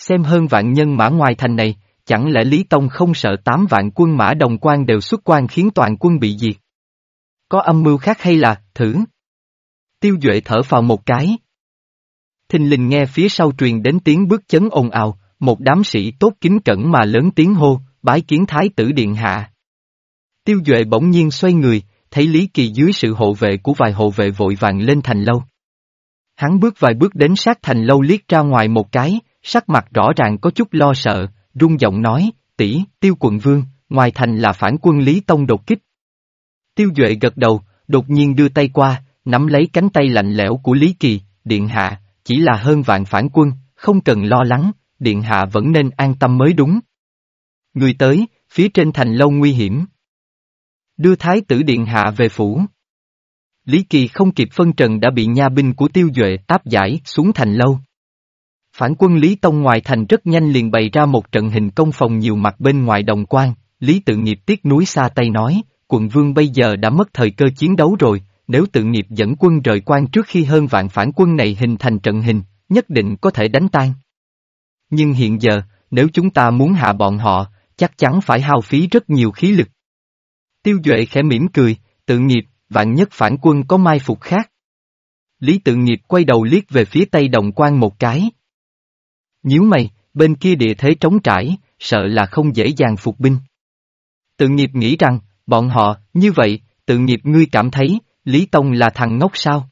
Xem hơn vạn nhân mã ngoài thành này, chẳng lẽ Lý Tông không sợ tám vạn quân mã đồng quan đều xuất quan khiến toàn quân bị diệt? Có âm mưu khác hay là, thử? Tiêu Duệ thở vào một cái. Thình lình nghe phía sau truyền đến tiếng bước chấn ồn ào, một đám sĩ tốt kính cẩn mà lớn tiếng hô, bái kiến thái tử điện hạ. Tiêu Duệ bỗng nhiên xoay người, thấy Lý Kỳ dưới sự hộ vệ của vài hộ vệ vội vàng lên thành lâu. Hắn bước vài bước đến sát thành lâu liếc ra ngoài một cái, sắc mặt rõ ràng có chút lo sợ, rung giọng nói, tỷ, tiêu quận vương, ngoài thành là phản quân Lý Tông đột kích. Tiêu Duệ gật đầu, đột nhiên đưa tay qua, nắm lấy cánh tay lạnh lẽo của Lý Kỳ, điện hạ, chỉ là hơn vạn phản quân, không cần lo lắng, điện hạ vẫn nên an tâm mới đúng. Người tới, phía trên thành lâu nguy hiểm. Đưa thái tử điện hạ về phủ. Lý Kỳ không kịp phân trần đã bị nha binh của tiêu duệ táp giải xuống thành lâu. Phản quân Lý Tông ngoài thành rất nhanh liền bày ra một trận hình công phòng nhiều mặt bên ngoài đồng quan, Lý tự nghiệp tiếc núi xa tay nói, quận vương bây giờ đã mất thời cơ chiến đấu rồi, nếu tự nghiệp dẫn quân rời quan trước khi hơn vạn phản quân này hình thành trận hình, nhất định có thể đánh tan. Nhưng hiện giờ, nếu chúng ta muốn hạ bọn họ, chắc chắn phải hao phí rất nhiều khí lực. Tiêu Duệ khẽ mỉm cười, tự nghiệp, vạn nhất phản quân có mai phục khác. Lý tự nghiệp quay đầu liếc về phía tây đồng quan một cái. Nhíu mày, bên kia địa thế trống trải, sợ là không dễ dàng phục binh. Tự nghiệp nghĩ rằng, bọn họ, như vậy, tự nghiệp ngươi cảm thấy, Lý Tông là thằng ngốc sao?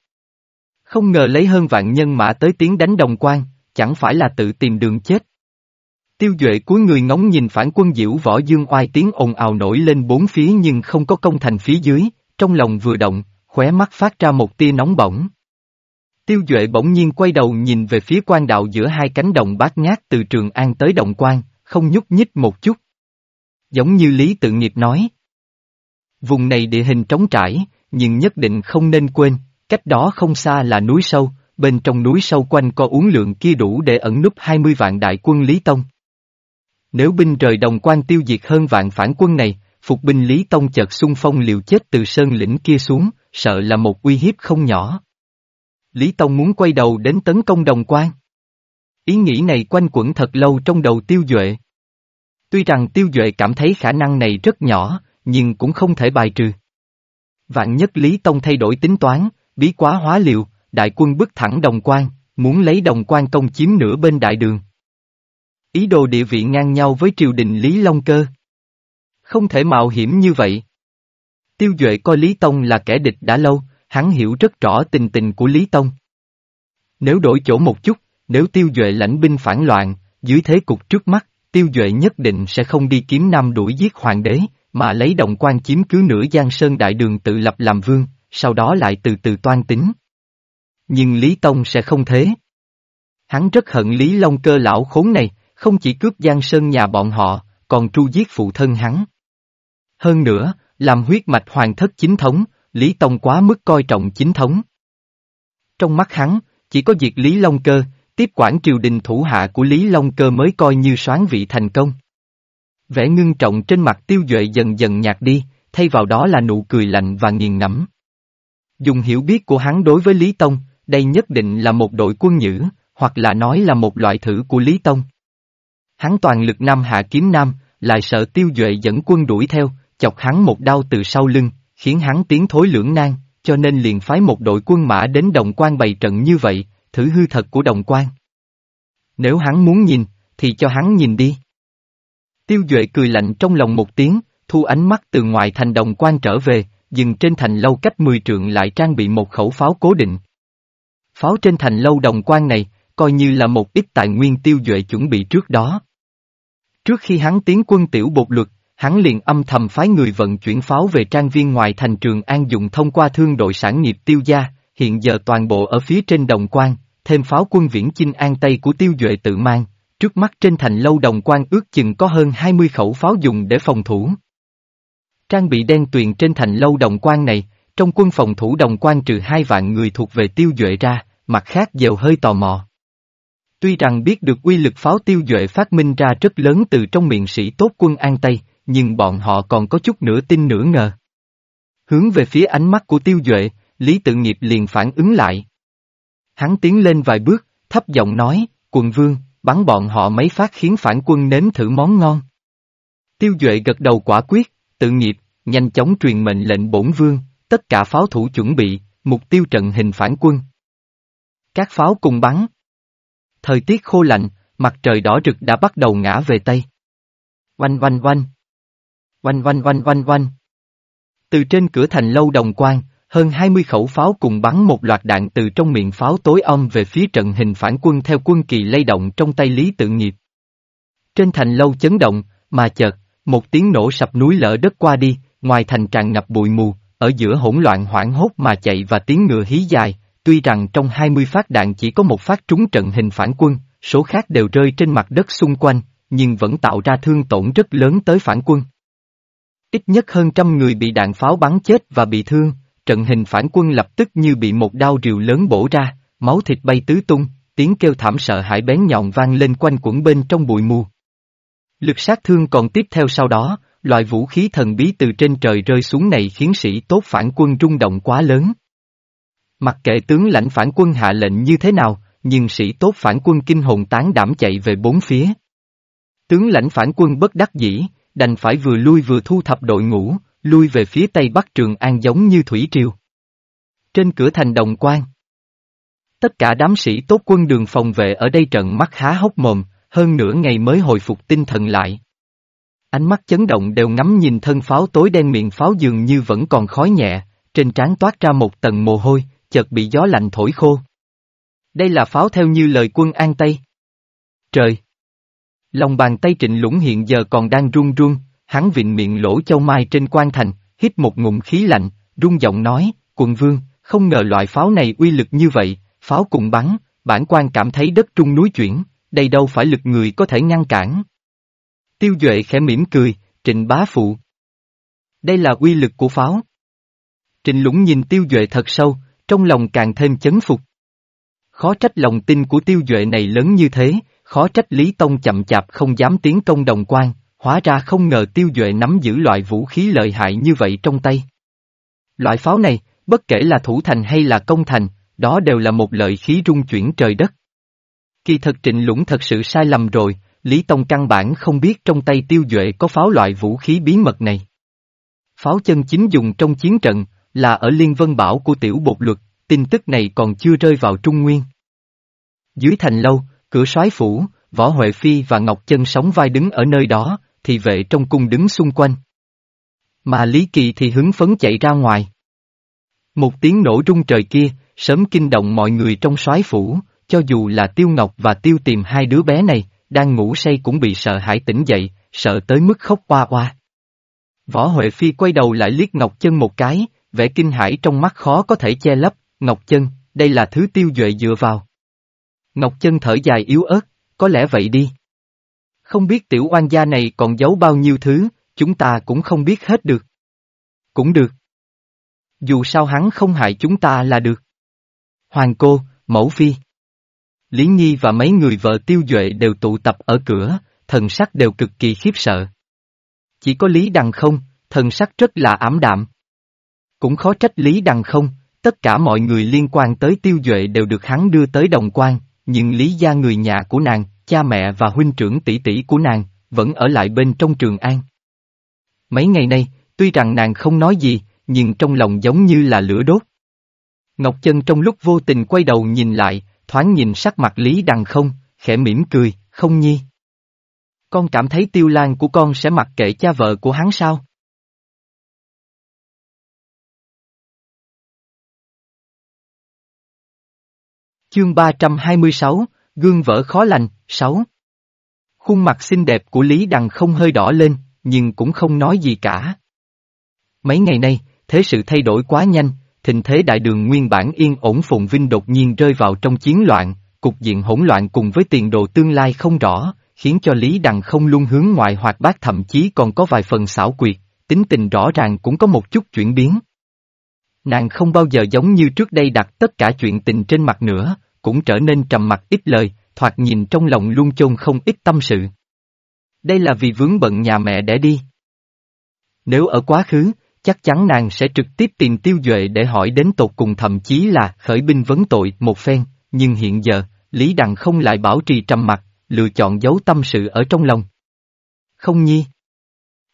Không ngờ lấy hơn vạn nhân mã tới tiếng đánh đồng quan, chẳng phải là tự tìm đường chết. Tiêu Duệ cuối người ngóng nhìn phản quân diễu võ dương oai tiếng ồn ào nổi lên bốn phía nhưng không có công thành phía dưới, trong lòng vừa động, khóe mắt phát ra một tia nóng bỏng. Tiêu Duệ bỗng nhiên quay đầu nhìn về phía quan đạo giữa hai cánh đồng bát ngát từ Trường An tới Động Quan, không nhúc nhích một chút. Giống như Lý Tự Nghiệp nói. Vùng này địa hình trống trải, nhưng nhất định không nên quên, cách đó không xa là núi sâu, bên trong núi sâu quanh có uốn lượng kia đủ để ẩn núp 20 vạn đại quân Lý Tông. Nếu binh rời đồng quan tiêu diệt hơn vạn phản quân này, phục binh Lý Tông chợt xung phong liều chết từ sơn lĩnh kia xuống, sợ là một uy hiếp không nhỏ. Lý Tông muốn quay đầu đến tấn công đồng quan. Ý nghĩ này quanh quẩn thật lâu trong đầu tiêu duệ. Tuy rằng tiêu duệ cảm thấy khả năng này rất nhỏ, nhưng cũng không thể bài trừ. Vạn nhất Lý Tông thay đổi tính toán, bí quá hóa liệu, đại quân bức thẳng đồng quan, muốn lấy đồng quan công chiếm nửa bên đại đường. Ý đồ địa vị ngang nhau với triều đình Lý Long Cơ. Không thể mạo hiểm như vậy. Tiêu Duệ coi Lý Tông là kẻ địch đã lâu, hắn hiểu rất rõ tình tình của Lý Tông. Nếu đổi chỗ một chút, nếu Tiêu Duệ lãnh binh phản loạn, dưới thế cục trước mắt, Tiêu Duệ nhất định sẽ không đi kiếm Nam đuổi giết hoàng đế, mà lấy động quan chiếm cứ nửa Giang Sơn Đại Đường tự lập làm vương, sau đó lại từ từ toan tính. Nhưng Lý Tông sẽ không thế. Hắn rất hận Lý Long cơ lão khốn này, không chỉ cướp Giang Sơn nhà bọn họ, còn tru giết phụ thân hắn. Hơn nữa, làm huyết mạch hoàng thất chính thống, Lý Tông quá mức coi trọng chính thống. Trong mắt hắn, chỉ có diệt Lý Long Cơ, tiếp quản triều đình thủ hạ của Lý Long Cơ mới coi như soán vị thành công. Vẻ ngưng trọng trên mặt tiêu duệ dần dần nhạt đi, thay vào đó là nụ cười lạnh và nghiền ngẫm. Dùng hiểu biết của hắn đối với Lý Tông, đây nhất định là một đội quân nhữ, hoặc là nói là một loại thử của Lý Tông. Hắn toàn lực Nam hạ kiếm Nam, lại sợ tiêu duệ dẫn quân đuổi theo, chọc hắn một đau từ sau lưng, khiến hắn tiến thối lưỡng nan, cho nên liền phái một đội quân mã đến đồng quan bày trận như vậy, thử hư thật của đồng quan. Nếu hắn muốn nhìn, thì cho hắn nhìn đi. Tiêu Duệ cười lạnh trong lòng một tiếng, thu ánh mắt từ ngoài thành đồng quan trở về, dừng trên thành lâu cách 10 trượng lại trang bị một khẩu pháo cố định. Pháo trên thành lâu đồng quan này, coi như là một ít tài nguyên tiêu duệ chuẩn bị trước đó. Trước khi hắn tiến quân tiểu bột luật, hắn liền âm thầm phái người vận chuyển pháo về trang viên ngoài thành trường an dụng thông qua thương đội sản nghiệp tiêu gia, hiện giờ toàn bộ ở phía trên đồng quan, thêm pháo quân viễn chinh an tây của tiêu duệ tự mang, trước mắt trên thành lâu đồng quan ước chừng có hơn 20 khẩu pháo dùng để phòng thủ. Trang bị đen tuyền trên thành lâu đồng quan này, trong quân phòng thủ đồng quan trừ hai vạn người thuộc về tiêu duệ ra, mặt khác đều hơi tò mò. Tuy rằng biết được uy lực pháo tiêu duệ phát minh ra rất lớn từ trong miệng sĩ tốt quân An Tây, nhưng bọn họ còn có chút nửa tin nửa ngờ. Hướng về phía ánh mắt của tiêu duệ, Lý Tự Nghiệp liền phản ứng lại. Hắn tiến lên vài bước, thấp giọng nói, quần vương, bắn bọn họ mấy phát khiến phản quân nếm thử món ngon. Tiêu Duệ gật đầu quả quyết, tự nghiệp, nhanh chóng truyền mệnh lệnh bổn vương, tất cả pháo thủ chuẩn bị, mục tiêu trận hình phản quân. Các pháo cùng bắn. Thời tiết khô lạnh, mặt trời đỏ rực đã bắt đầu ngã về Tây. Oanh oanh oanh. Oanh oanh oanh oanh oanh. Từ trên cửa thành lâu đồng quan, hơn 20 khẩu pháo cùng bắn một loạt đạn từ trong miệng pháo tối om về phía trận hình phản quân theo quân kỳ lay động trong tay Lý Tự Nghiệp. Trên thành lâu chấn động, mà chợt, một tiếng nổ sập núi lở đất qua đi, ngoài thành tràn ngập bụi mù, ở giữa hỗn loạn hoảng hốt mà chạy và tiếng ngựa hí dài, tuy rằng trong 20 phát đạn chỉ có một phát trúng trận hình phản quân, số khác đều rơi trên mặt đất xung quanh, nhưng vẫn tạo ra thương tổn rất lớn tới phản quân. Ít nhất hơn trăm người bị đạn pháo bắn chết và bị thương, trận hình phản quân lập tức như bị một đao rìu lớn bổ ra, máu thịt bay tứ tung, tiếng kêu thảm sợ hãi bén nhọn vang lên quanh quẩn bên trong bụi mù. Lực sát thương còn tiếp theo sau đó, loại vũ khí thần bí từ trên trời rơi xuống này khiến sĩ tốt phản quân rung động quá lớn. Mặc kệ tướng lãnh phản quân hạ lệnh như thế nào, nhưng sĩ tốt phản quân kinh hồn tán đảm chạy về bốn phía. Tướng lãnh phản quân bất đắc dĩ, đành phải vừa lui vừa thu thập đội ngũ, lui về phía tây bắc Trường An giống như thủy triều. Trên cửa thành đồng quan. Tất cả đám sĩ tốt quân đường phòng vệ ở đây trận mắt há hốc mồm, hơn nửa ngày mới hồi phục tinh thần lại. Ánh mắt chấn động đều ngắm nhìn thân pháo tối đen miệng pháo dường như vẫn còn khói nhẹ, trên trán toát ra một tầng mồ hôi, chợt bị gió lạnh thổi khô. Đây là pháo theo như lời quân An Tây. Trời! Lòng bàn tay trịnh lũng hiện giờ còn đang run run, hắn vịn miệng lỗ châu mai trên quan thành, hít một ngụm khí lạnh, rung giọng nói, quận vương, không ngờ loại pháo này uy lực như vậy, pháo cùng bắn, bản quan cảm thấy đất trung núi chuyển, đây đâu phải lực người có thể ngăn cản. Tiêu Duệ khẽ mỉm cười, trịnh bá phụ. Đây là uy lực của pháo. Trịnh lũng nhìn Tiêu Duệ thật sâu, trong lòng càng thêm chấn phục. Khó trách lòng tin của Tiêu Duệ này lớn như thế, khó trách Lý Tông chậm chạp không dám tiến công đồng quan, hóa ra không ngờ Tiêu Duệ nắm giữ loại vũ khí lợi hại như vậy trong tay. Loại pháo này, bất kể là thủ thành hay là công thành, đó đều là một lợi khí rung chuyển trời đất. Kỳ thật trịnh lũng thật sự sai lầm rồi, Lý Tông căn bản không biết trong tay tiêu duệ có pháo loại vũ khí bí mật này. Pháo chân chính dùng trong chiến trận, là ở Liên Vân Bảo của tiểu bột luật, tin tức này còn chưa rơi vào Trung Nguyên. Dưới thành lâu, cửa soái phủ, Võ Huệ Phi và Ngọc Chân sống vai đứng ở nơi đó, thì vệ trong cung đứng xung quanh. Mà Lý Kỳ thì hứng phấn chạy ra ngoài. Một tiếng nổ rung trời kia, sớm kinh động mọi người trong soái phủ, cho dù là Tiêu Ngọc và Tiêu tìm hai đứa bé này, đang ngủ say cũng bị sợ hãi tỉnh dậy, sợ tới mức khóc oa oa. Võ Huệ Phi quay đầu lại liếc Ngọc Chân một cái, vẻ kinh hãi trong mắt khó có thể che lấp, Ngọc Chân, đây là thứ tiêu duệ dựa vào. Ngọc Chân thở dài yếu ớt, có lẽ vậy đi. Không biết tiểu oan gia này còn giấu bao nhiêu thứ, chúng ta cũng không biết hết được. Cũng được. Dù sao hắn không hại chúng ta là được. Hoàng cô, mẫu phi. Lý Nhi và mấy người vợ tiêu duệ đều tụ tập ở cửa, thần sắc đều cực kỳ khiếp sợ. Chỉ có Lý Đằng không, thần sắc rất là ảm đạm. Cũng khó trách Lý Đằng không, tất cả mọi người liên quan tới tiêu duệ đều được hắn đưa tới đồng quan, nhưng Lý gia người nhà của nàng, cha mẹ và huynh trưởng tỷ tỷ của nàng, vẫn ở lại bên trong Trường An. Mấy ngày nay, tuy rằng nàng không nói gì, nhưng trong lòng giống như là lửa đốt. Ngọc Chân trong lúc vô tình quay đầu nhìn lại, thoáng nhìn sắc mặt Lý Đằng không, khẽ mỉm cười, không nhi. Con cảm thấy tiêu lan của con sẽ mặc kệ cha vợ của hắn sao? Chương 326, Gương vỡ khó lành, 6 Khuôn mặt xinh đẹp của Lý Đằng không hơi đỏ lên, nhưng cũng không nói gì cả. Mấy ngày nay, thế sự thay đổi quá nhanh, thình thế đại đường nguyên bản yên ổn phồn vinh đột nhiên rơi vào trong chiến loạn, cục diện hỗn loạn cùng với tiền đồ tương lai không rõ, khiến cho Lý Đằng không luôn hướng ngoại hoạt bát thậm chí còn có vài phần xảo quyệt, tính tình rõ ràng cũng có một chút chuyển biến. Nàng không bao giờ giống như trước đây đặt tất cả chuyện tình trên mặt nữa, cũng trở nên trầm mặc ít lời, thoạt nhìn trong lòng luôn chôn không ít tâm sự. Đây là vì vướng bận nhà mẹ để đi. Nếu ở quá khứ, chắc chắn nàng sẽ trực tiếp tìm tiêu duệ để hỏi đến tột cùng thậm chí là khởi binh vấn tội một phen, nhưng hiện giờ, Lý Đằng không lại bảo trì trầm mặt, lựa chọn giấu tâm sự ở trong lòng. Không nhi.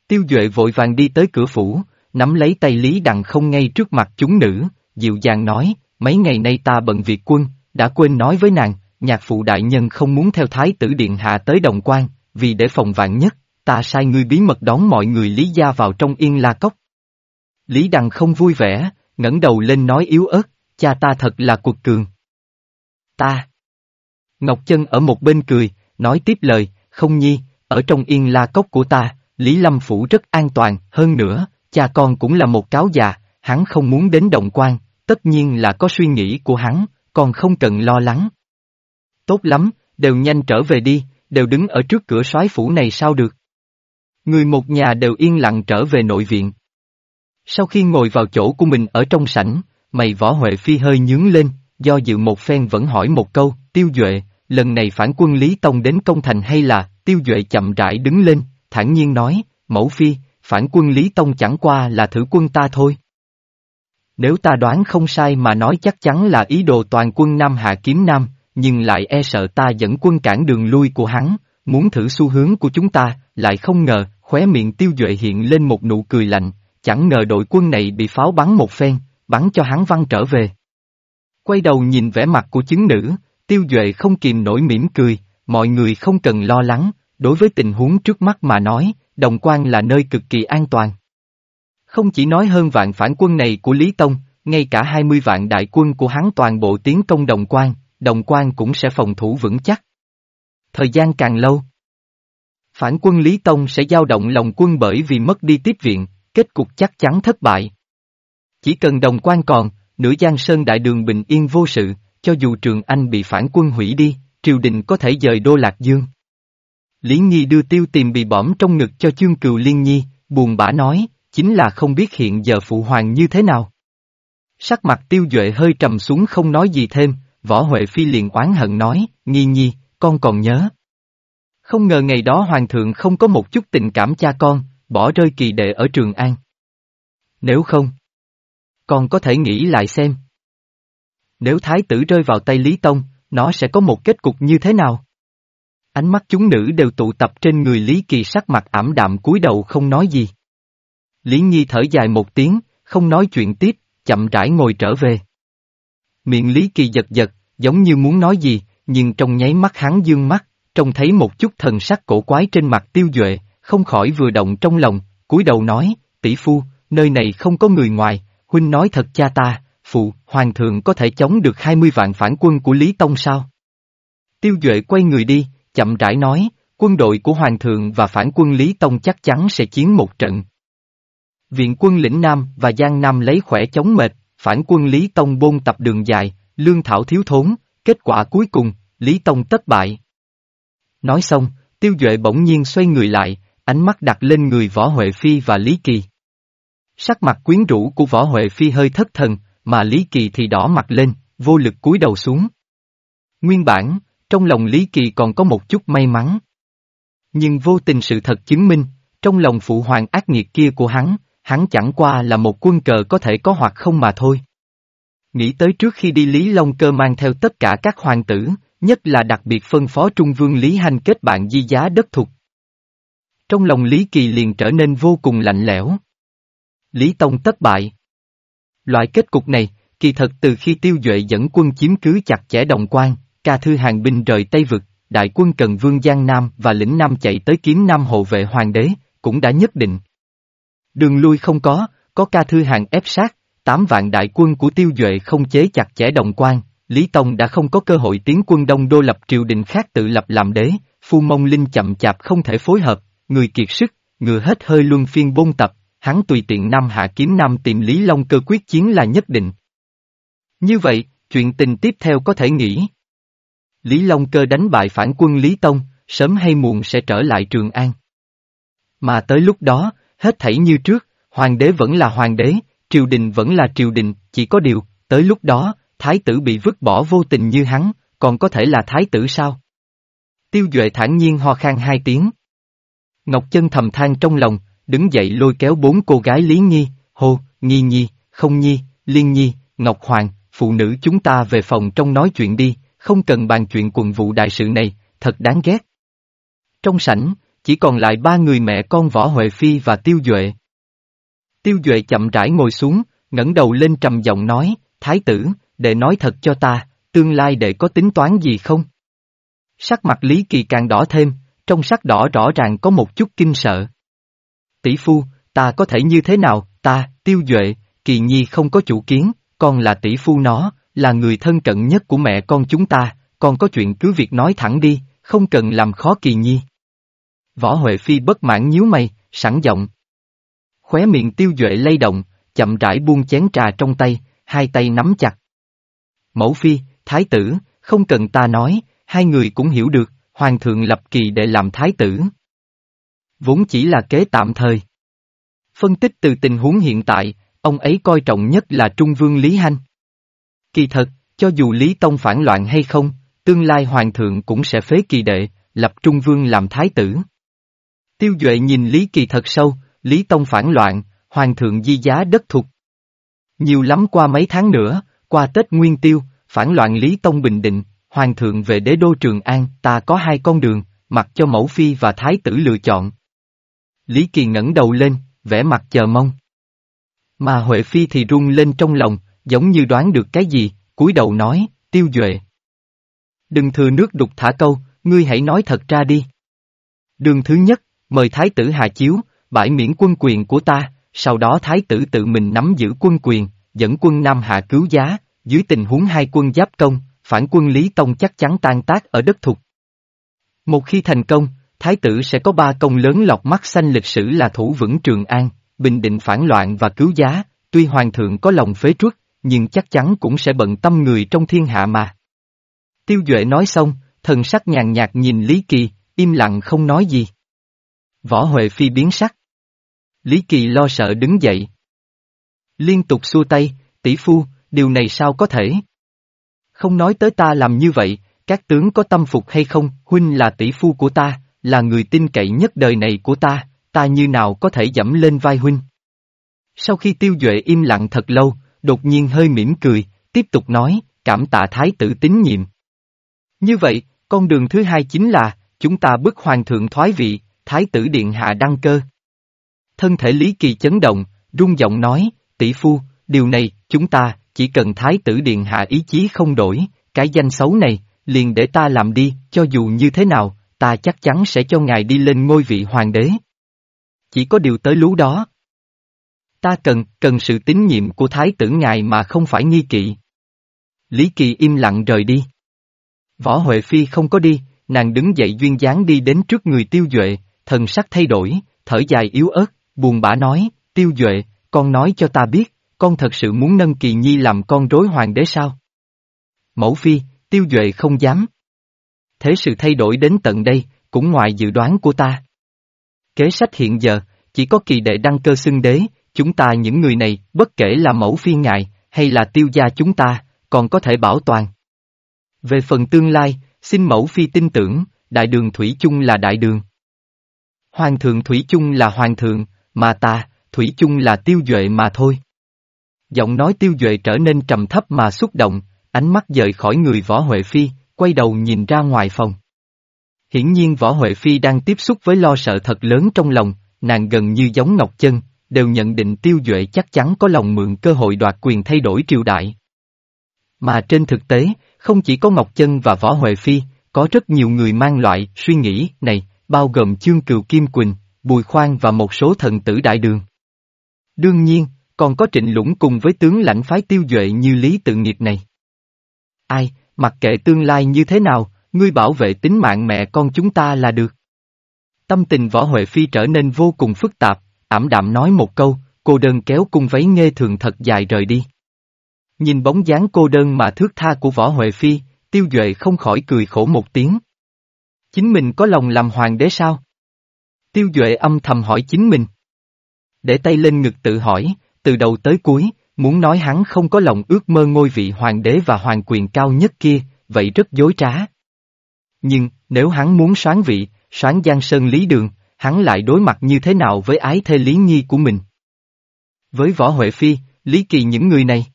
Tiêu duệ vội vàng đi tới cửa phủ, nắm lấy tay Lý Đằng không ngay trước mặt chúng nữ, dịu dàng nói, mấy ngày nay ta bận việc quân, đã quên nói với nàng, nhạc phụ đại nhân không muốn theo thái tử điện hạ tới đồng quan, vì để phòng vạn nhất, ta sai ngươi bí mật đón mọi người Lý gia vào trong yên la cốc. Lý Đằng không vui vẻ, ngẩng đầu lên nói yếu ớt, cha ta thật là cuộc cường. Ta. Ngọc Chân ở một bên cười, nói tiếp lời, không nhi, ở trong yên la cốc của ta, Lý Lâm Phủ rất an toàn, hơn nữa, cha con cũng là một cáo già, hắn không muốn đến động quan, tất nhiên là có suy nghĩ của hắn, còn không cần lo lắng. Tốt lắm, đều nhanh trở về đi, đều đứng ở trước cửa soái phủ này sao được. Người một nhà đều yên lặng trở về nội viện. Sau khi ngồi vào chỗ của mình ở trong sảnh, mày võ Huệ Phi hơi nhướng lên, do dự một phen vẫn hỏi một câu, tiêu duệ, lần này phản quân Lý Tông đến công thành hay là, tiêu duệ chậm rãi đứng lên, thản nhiên nói, mẫu phi, phản quân Lý Tông chẳng qua là thử quân ta thôi. Nếu ta đoán không sai mà nói chắc chắn là ý đồ toàn quân Nam Hạ Kiếm Nam, nhưng lại e sợ ta dẫn quân cản đường lui của hắn, muốn thử xu hướng của chúng ta, lại không ngờ, khóe miệng tiêu duệ hiện lên một nụ cười lạnh, chẳng ngờ đội quân này bị pháo bắn một phen, bắn cho hắn văng trở về. Quay đầu nhìn vẻ mặt của chứng nữ, tiêu duệ không kìm nổi mỉm cười, mọi người không cần lo lắng, đối với tình huống trước mắt mà nói, đồng quan là nơi cực kỳ an toàn. Không chỉ nói hơn vạn phản quân này của Lý Tông, ngay cả 20 vạn đại quân của hắn toàn bộ tiến công đồng quan, đồng quan cũng sẽ phòng thủ vững chắc. Thời gian càng lâu, phản quân Lý Tông sẽ giao động lòng quân bởi vì mất đi tiếp viện, kết cục chắc chắn thất bại. Chỉ cần đồng quan còn, nửa Giang Sơn đại đường bình yên vô sự, cho dù Trường Anh bị phản quân hủy đi, triều đình có thể dời đô Lạc Dương. Lý Nhi đưa tiêu tìm bị bỏm trong ngực cho chương cừu Liên Nhi, buồn bã nói, chính là không biết hiện giờ phụ hoàng như thế nào. Sắc mặt tiêu duệ hơi trầm xuống không nói gì thêm, võ Huệ Phi liền oán hận nói, Nhi Nhi, con còn nhớ. Không ngờ ngày đó hoàng thượng không có một chút tình cảm cha con, bỏ rơi kỳ đệ ở Trường An. Nếu không, con có thể nghĩ lại xem. Nếu thái tử rơi vào tay Lý Tông, nó sẽ có một kết cục như thế nào? Ánh mắt chúng nữ đều tụ tập trên người Lý Kỳ sắc mặt ảm đạm cúi đầu không nói gì. Lý Nhi thở dài một tiếng, không nói chuyện tiếp, chậm rãi ngồi trở về. Miệng Lý Kỳ giật giật, giống như muốn nói gì, nhưng trong nháy mắt hắn dương mắt, trông thấy một chút thần sắc cổ quái trên mặt tiêu duệ, không khỏi vừa động trong lòng, cúi đầu nói, tỷ phu, nơi này không có người ngoài, huynh nói thật cha ta, phụ, hoàng thượng có thể chống được 20 vạn phản quân của Lý Tông sao? Tiêu Duệ quay người đi, chậm rãi nói, quân đội của hoàng thượng và phản quân Lý Tông chắc chắn sẽ chiến một trận. Viện quân lĩnh Nam và Giang Nam lấy khỏe chống mệt, phản quân Lý Tông bôn tập đường dài, lương thảo thiếu thốn, kết quả cuối cùng, Lý Tông tất bại. Nói xong, Tiêu Duệ bỗng nhiên xoay người lại, ánh mắt đặt lên người Võ Huệ Phi và Lý Kỳ. Sắc mặt quyến rũ của Võ Huệ Phi hơi thất thần, mà Lý Kỳ thì đỏ mặt lên, vô lực cúi đầu xuống. Nguyên bản, trong lòng Lý Kỳ còn có một chút may mắn. Nhưng vô tình sự thật chứng minh, trong lòng phụ hoàng ác nghiệt kia của hắn, hắn chẳng qua là một quân cờ có thể có hoặc không mà thôi. Nghĩ tới trước khi đi Lý Long Cơ mang theo tất cả các hoàng tử, nhất là đặc biệt phân phó Trung Vương Lý Hanh kết bạn di giá đất thục. Trong lòng Lý Kỳ liền trở nên vô cùng lạnh lẽo. Lý Tông thất bại. Loại kết cục này, kỳ thật từ khi tiêu duệ dẫn quân chiếm cứ chặt chẽ đồng quan, ca thư hàng binh rời Tây Vực, đại quân Cần Vương Giang Nam và lĩnh Nam chạy tới kiếm Nam hộ vệ hoàng đế, cũng đã nhất định. Đường lui không có, có ca thư hàng ép sát, tám vạn đại quân của tiêu duệ không chế chặt chẽ đồng quan, Lý Tông đã không có cơ hội tiến quân đông đô lập triều đình khác tự lập làm đế, phu mông linh chậm chạp không thể phối hợp, người kiệt sức, ngừa hết hơi luân phiên bôn tập, hắn tùy tiện Nam Hạ kiếm Nam tìm Lý Long cơ quyết chiến là nhất định. Như vậy, chuyện tình tiếp theo có thể nghĩ. Lý Long cơ đánh bại phản quân Lý Tông, sớm hay muộn sẽ trở lại Trường An. Mà tới lúc đó, hết thảy như trước, hoàng đế vẫn là hoàng đế, triều đình vẫn là triều đình, chỉ có điều, tới lúc đó, thái tử bị vứt bỏ vô tình như hắn, còn có thể là thái tử sao? Tiêu Duệ thản nhiên ho khan hai tiếng. Ngọc Chân thầm than trong lòng, đứng dậy lôi kéo bốn cô gái Lý Nhi, Hồ, Nhi Nhi, Không Nhi, Liên Nhi, Ngọc Hoàng, phụ nữ chúng ta về phòng trong nói chuyện đi, không cần bàn chuyện quần vụ đại sự này, thật đáng ghét. Trong sảnh, chỉ còn lại ba người mẹ con Võ Huệ Phi và Tiêu Duệ. Tiêu Duệ chậm rãi ngồi xuống, ngẩng đầu lên trầm giọng nói, Thái tử, để nói thật cho ta, tương lai đệ có tính toán gì không? Sắc mặt Lý Kỳ càng đỏ thêm, trong sắc đỏ rõ ràng có một chút kinh sợ. Tỷ phu, ta có thể như thế nào, ta, tiêu duệ, kỳ nhi không có chủ kiến, con là tỷ phu nó, là người thân cận nhất của mẹ con chúng ta, con có chuyện cứ việc nói thẳng đi, không cần làm khó kỳ nhi. Võ Huệ Phi bất mãn nhíu mày, sẵn giọng. Khóe miệng tiêu duệ lay động, chậm rãi buông chén trà trong tay, hai tay nắm chặt. Mẫu Phi, Thái tử, không cần ta nói, hai người cũng hiểu được, Hoàng thượng lập kỳ để làm Thái tử. Vốn chỉ là kế tạm thời. Phân tích từ tình huống hiện tại, ông ấy coi trọng nhất là Trung Vương Lý Hanh. Kỳ thật, cho dù Lý Tông phản loạn hay không, tương lai Hoàng thượng cũng sẽ phế kỳ đệ, lập Trung Vương làm Thái tử. Tiêu Duệ nhìn Lý Kỳ thật sâu, Lý Tông phản loạn, Hoàng thượng di giá đất thục. Nhiều lắm qua mấy tháng nữa, qua Tết Nguyên Tiêu, phản loạn Lý Tông Bình Định, Hoàng thượng về đế đô Trường An, ta có hai con đường, mặc cho mẫu phi và thái tử lựa chọn. Lý Kỳ ngẩng đầu lên, vẻ mặt chờ mong. Mà Huệ Phi thì run lên trong lòng, giống như đoán được cái gì, cúi đầu nói, tiêu duệ. Đừng thừa nước đục thả câu, ngươi hãy nói thật ra đi. Đường thứ nhất, mời thái tử hạ chiếu, bãi miễn quân quyền của ta, sau đó thái tử tự mình nắm giữ quân quyền, dẫn quân Nam Hạ cứu giá, dưới tình huống hai quân giáp công, phản quân Lý Tông chắc chắn tan tác ở đất thục. Một khi thành công, Thái tử sẽ có ba công lớn lọc mắt xanh lịch sử là thủ vững Trường An, bình định phản loạn và cứu giá, tuy Hoàng thượng có lòng phế truất, nhưng chắc chắn cũng sẽ bận tâm người trong thiên hạ mà. Tiêu Duệ nói xong, thần sắc nhàn nhạt nhìn Lý Kỳ, im lặng không nói gì. Võ Huệ Phi biến sắc. Lý Kỳ lo sợ đứng dậy. Liên tục xua tay, tỷ phu, điều này sao có thể? Không nói tới ta làm như vậy, các tướng có tâm phục hay không, huynh là tỷ phu của ta, là người tin cậy nhất đời này của ta, ta như nào có thể dẫm lên vai huynh. Sau khi tiêu duệ im lặng thật lâu, đột nhiên hơi mỉm cười, tiếp tục nói, cảm tạ thái tử tín nhiệm. Như vậy, con đường thứ hai chính là, chúng ta bức hoàng thượng thoái vị, thái tử điện hạ đăng cơ. Thân thể Lý Kỳ chấn động, rung giọng nói, tỷ phu, điều này, chúng ta, chỉ cần thái tử điện hạ ý chí không đổi, cái danh xấu này, liền để ta làm đi, cho dù như thế nào, ta chắc chắn sẽ cho ngài đi lên ngôi vị hoàng đế. Chỉ có điều tới lú đó. Ta cần, cần sự tín nhiệm của thái tử ngài mà không phải nghi kỵ. Lý Kỳ im lặng rời đi. Võ Huệ Phi không có đi, nàng đứng dậy duyên dáng đi đến trước người tiêu duệ, thần sắc thay đổi, thở dài yếu ớt, buồn bã nói, tiêu duệ, con nói cho ta biết, con thật sự muốn nâng kỳ nhi làm con rối hoàng đế sao? Mẫu phi, tiêu duệ không dám. Thế sự thay đổi đến tận đây, cũng ngoài dự đoán của ta. Kế sách hiện giờ, chỉ có kỳ đệ đăng cơ xưng đế, chúng ta những người này, bất kể là mẫu phi ngài, hay là tiêu gia chúng ta, còn có thể bảo toàn. Về phần tương lai, xin mẫu phi tin tưởng, đại đường Thủy chung là đại đường. Hoàng thượng Thủy chung là hoàng thượng, mà ta, Thủy chung là tiêu duệ mà thôi. Giọng nói tiêu duệ trở nên trầm thấp mà xúc động, ánh mắt rời khỏi người võ Huệ Phi, quay đầu nhìn ra ngoài phòng. Hiển nhiên võ Huệ Phi đang tiếp xúc với lo sợ thật lớn trong lòng, nàng gần như giống Ngọc Chân, đều nhận định tiêu duệ chắc chắn có lòng mượn cơ hội đoạt quyền thay đổi triều đại. Mà trên thực tế, không chỉ có Ngọc Chân và Võ Huệ Phi, có rất nhiều người mang loại suy nghĩ này, bao gồm Chương Cừu Kim Quỳnh, Bùi Khoan và một số thần tử đại đường. Đương nhiên, còn có trịnh lũng cùng với tướng lãnh phái tiêu duệ như Lý Tự Nghiệp này. Ai, mặc kệ tương lai như thế nào, ngươi bảo vệ tính mạng mẹ con chúng ta là được. Tâm tình Võ Huệ Phi trở nên vô cùng phức tạp, ảm đạm nói một câu, cô đơn kéo cung váy nghe thường thật dài rời đi. Nhìn bóng dáng cô đơn mà thước tha của Võ Huệ Phi, tiêu duệ không khỏi cười khổ một tiếng. Chính mình có lòng làm hoàng đế sao? Tiêu duệ âm thầm hỏi chính mình. Để tay lên ngực tự hỏi, từ đầu tới cuối, muốn nói hắn không có lòng ước mơ ngôi vị hoàng đế và hoàng quyền cao nhất kia, vậy rất dối trá. Nhưng, nếu hắn muốn soán vị, soán giang sơn lý đường, hắn lại đối mặt như thế nào với ái thê lý nhi của mình? Với Võ Huệ Phi, Lý Kỳ những người này.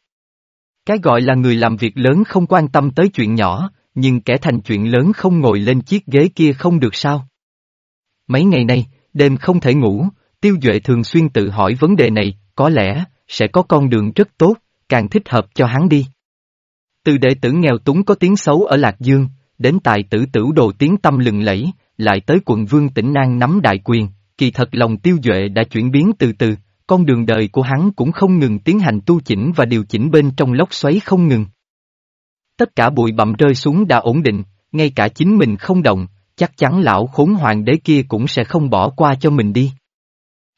Cái gọi là người làm việc lớn không quan tâm tới chuyện nhỏ, nhưng kẻ thành chuyện lớn không ngồi lên chiếc ghế kia không được sao. Mấy ngày nay, đêm không thể ngủ, Tiêu Duệ thường xuyên tự hỏi vấn đề này, có lẽ, sẽ có con đường rất tốt, càng thích hợp cho hắn đi. Từ đệ tử nghèo túng có tiếng xấu ở Lạc Dương, đến tài tử tử đồ tiếng tâm lừng lẫy, lại tới quận vương tỉnh Nang nắm đại quyền, kỳ thật lòng tiêu duệ đã chuyển biến từ từ, con đường đời của hắn cũng không ngừng tiến hành tu chỉnh và điều chỉnh bên trong lốc xoáy không ngừng. Tất cả bụi bặm rơi xuống đã ổn định, ngay cả chính mình không động, chắc chắn lão khốn hoàng đế kia cũng sẽ không bỏ qua cho mình đi.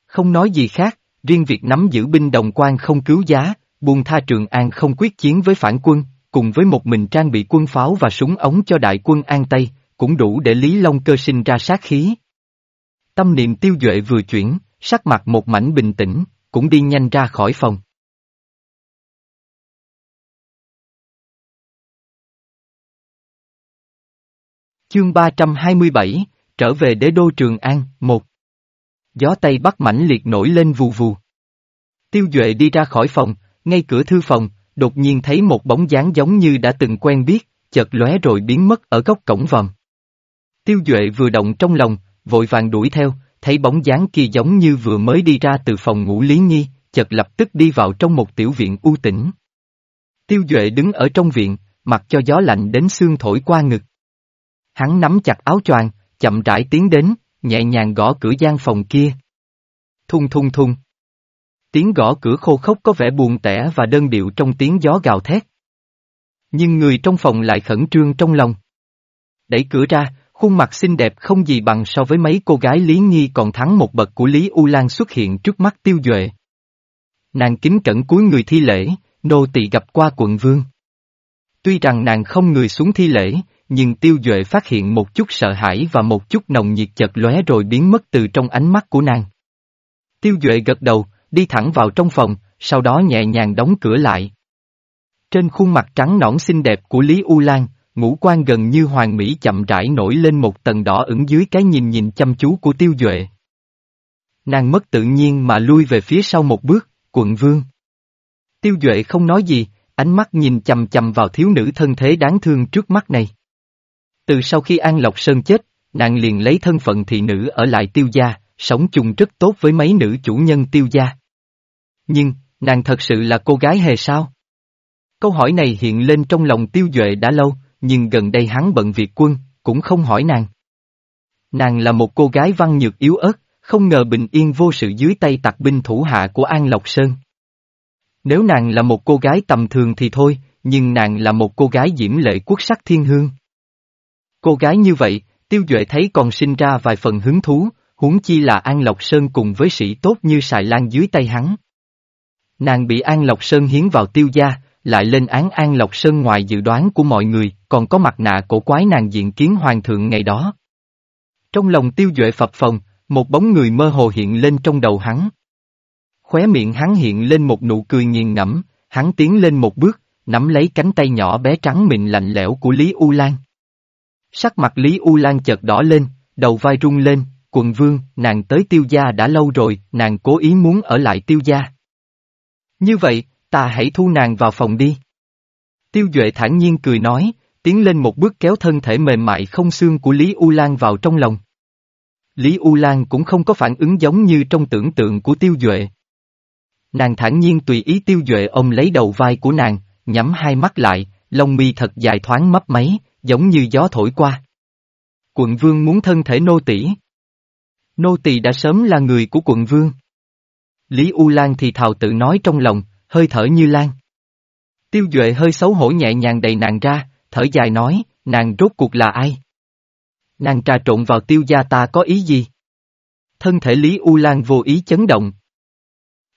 Không nói gì khác, riêng việc nắm giữ binh đồng quan không cứu giá, buông tha Trường An không quyết chiến với phản quân, cùng với một mình trang bị quân pháo và súng ống cho đại quân An Tây, cũng đủ để Lý Long cơ sinh ra sát khí. Tâm niệm tiêu duệ vừa chuyển, sắc mặt một mảnh bình tĩnh, cũng đi nhanh ra khỏi phòng. Chương 327, trở về đế đô Trường An, một Gió Tây Bắc mãnh liệt nổi lên vù vù. Tiêu Duệ đi ra khỏi phòng, ngay cửa thư phòng, đột nhiên thấy một bóng dáng giống như đã từng quen biết, chợt lóe rồi biến mất ở góc cổng vòm. Tiêu Duệ vừa động trong lòng, vội vàng đuổi theo, thấy bóng dáng kia giống như vừa mới đi ra từ phòng ngủ Lý Nhi, chợt lập tức đi vào trong một tiểu viện u tĩnh. Tiêu Duệ đứng ở trong viện, mặc cho gió lạnh đến xương thổi qua ngực. Hắn nắm chặt áo choàng, chậm rãi tiến đến, nhẹ nhàng gõ cửa gian phòng kia. Thung thung thung. Tiếng gõ cửa khô khốc có vẻ buồn tẻ và đơn điệu trong tiếng gió gào thét. Nhưng người trong phòng lại khẩn trương trong lòng. Đẩy cửa ra, khuôn mặt xinh đẹp không gì bằng so với mấy cô gái Lý Nhi còn thắng một bậc của Lý U Lan xuất hiện trước mắt tiêu duệ. Nàng kính cẩn cúi người thi lễ, nô tỳ gặp qua quận vương. Tuy rằng nàng không người xuống thi lễ, nhưng tiêu duệ phát hiện một chút sợ hãi và một chút nồng nhiệt chợt lóe rồi biến mất từ trong ánh mắt của nàng. Tiêu duệ gật đầu, đi thẳng vào trong phòng, sau đó nhẹ nhàng đóng cửa lại. Trên khuôn mặt trắng nõn xinh đẹp của Lý U Lan, ngũ quan gần như hoàng mỹ chậm rãi nổi lên một tầng đỏ ửng dưới cái nhìn nhìn chăm chú của tiêu duệ. Nàng mất tự nhiên mà lui về phía sau một bước, quận vương. Tiêu duệ không nói gì, ánh mắt nhìn chầm chầm vào thiếu nữ thân thế đáng thương trước mắt này. Từ sau khi An Lộc Sơn chết, nàng liền lấy thân phận thị nữ ở lại tiêu gia, sống chung rất tốt với mấy nữ chủ nhân tiêu gia. Nhưng, nàng thật sự là cô gái hề sao? Câu hỏi này hiện lên trong lòng tiêu duệ đã lâu, nhưng gần đây hắn bận việc quân, cũng không hỏi nàng. Nàng là một cô gái văn nhược yếu ớt, không ngờ bình yên vô sự dưới tay tặc binh thủ hạ của An Lộc Sơn. Nếu nàng là một cô gái tầm thường thì thôi, nhưng nàng là một cô gái diễm lệ quốc sắc thiên hương. Cô gái như vậy, tiêu duệ thấy còn sinh ra vài phần hứng thú, huống chi là An Lộc Sơn cùng với sĩ tốt như xài lan dưới tay hắn. Nàng bị An Lộc Sơn hiến vào tiêu gia, lại lên án An Lộc Sơn ngoài dự đoán của mọi người, còn có mặt nạ cổ quái nàng diện kiến hoàng thượng ngày đó. Trong lòng tiêu duệ phập phồng, một bóng người mơ hồ hiện lên trong đầu hắn. Khóe miệng hắn hiện lên một nụ cười nghiền ngẫm, hắn tiến lên một bước, nắm lấy cánh tay nhỏ bé trắng mịn lạnh lẽo của Lý U Lan. Sắc mặt Lý U Lan chợt đỏ lên, đầu vai rung lên, quần vương, nàng tới tiêu gia đã lâu rồi, nàng cố ý muốn ở lại tiêu gia. Như vậy, ta hãy thu nàng vào phòng đi. Tiêu Duệ thản nhiên cười nói, tiến lên một bước kéo thân thể mềm mại không xương của Lý U Lan vào trong lòng. Lý U Lan cũng không có phản ứng giống như trong tưởng tượng của Tiêu Duệ. Nàng thản nhiên tùy ý Tiêu Duệ ôm lấy đầu vai của nàng, nhắm hai mắt lại, lông mi thật dài thoáng mấp máy, giống như gió thổi qua. Quận vương muốn thân thể nô tỷ. Nô tỳ đã sớm là người của quận vương. Lý U Lan thì thào tự nói trong lòng, hơi thở như lan. Tiêu Duệ hơi xấu hổ nhẹ nhàng đầy nàng ra, thở dài nói, nàng rốt cuộc là ai? Nàng trà trộn vào tiêu gia ta có ý gì? Thân thể Lý U Lan vô ý chấn động.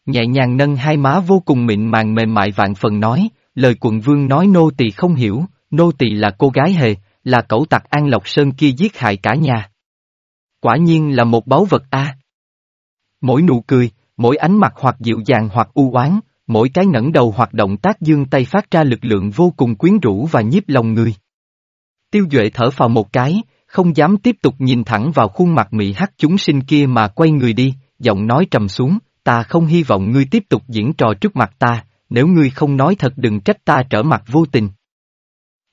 Nhẹ nhàng nâng hai má vô cùng mịn màng mềm mại vạn phần nói, lời quận vương nói nô tỳ không hiểu, nô tỳ là cô gái hề, là cẩu tặc An Lộc Sơn kia giết hại cả nhà. Quả nhiên là một báu vật a. Mỗi nụ cười, mỗi ánh mặt hoặc dịu dàng hoặc u oán, mỗi cái ngẩng đầu hoặc động tác dương tay phát ra lực lượng vô cùng quyến rũ và nhiếp lòng người. Tiêu Duệ thở phào một cái, không dám tiếp tục nhìn thẳng vào khuôn mặt mị hắc chúng sinh kia mà quay người đi, giọng nói trầm xuống, ta không hy vọng ngươi tiếp tục diễn trò trước mặt ta, nếu ngươi không nói thật đừng trách ta trở mặt vô tình.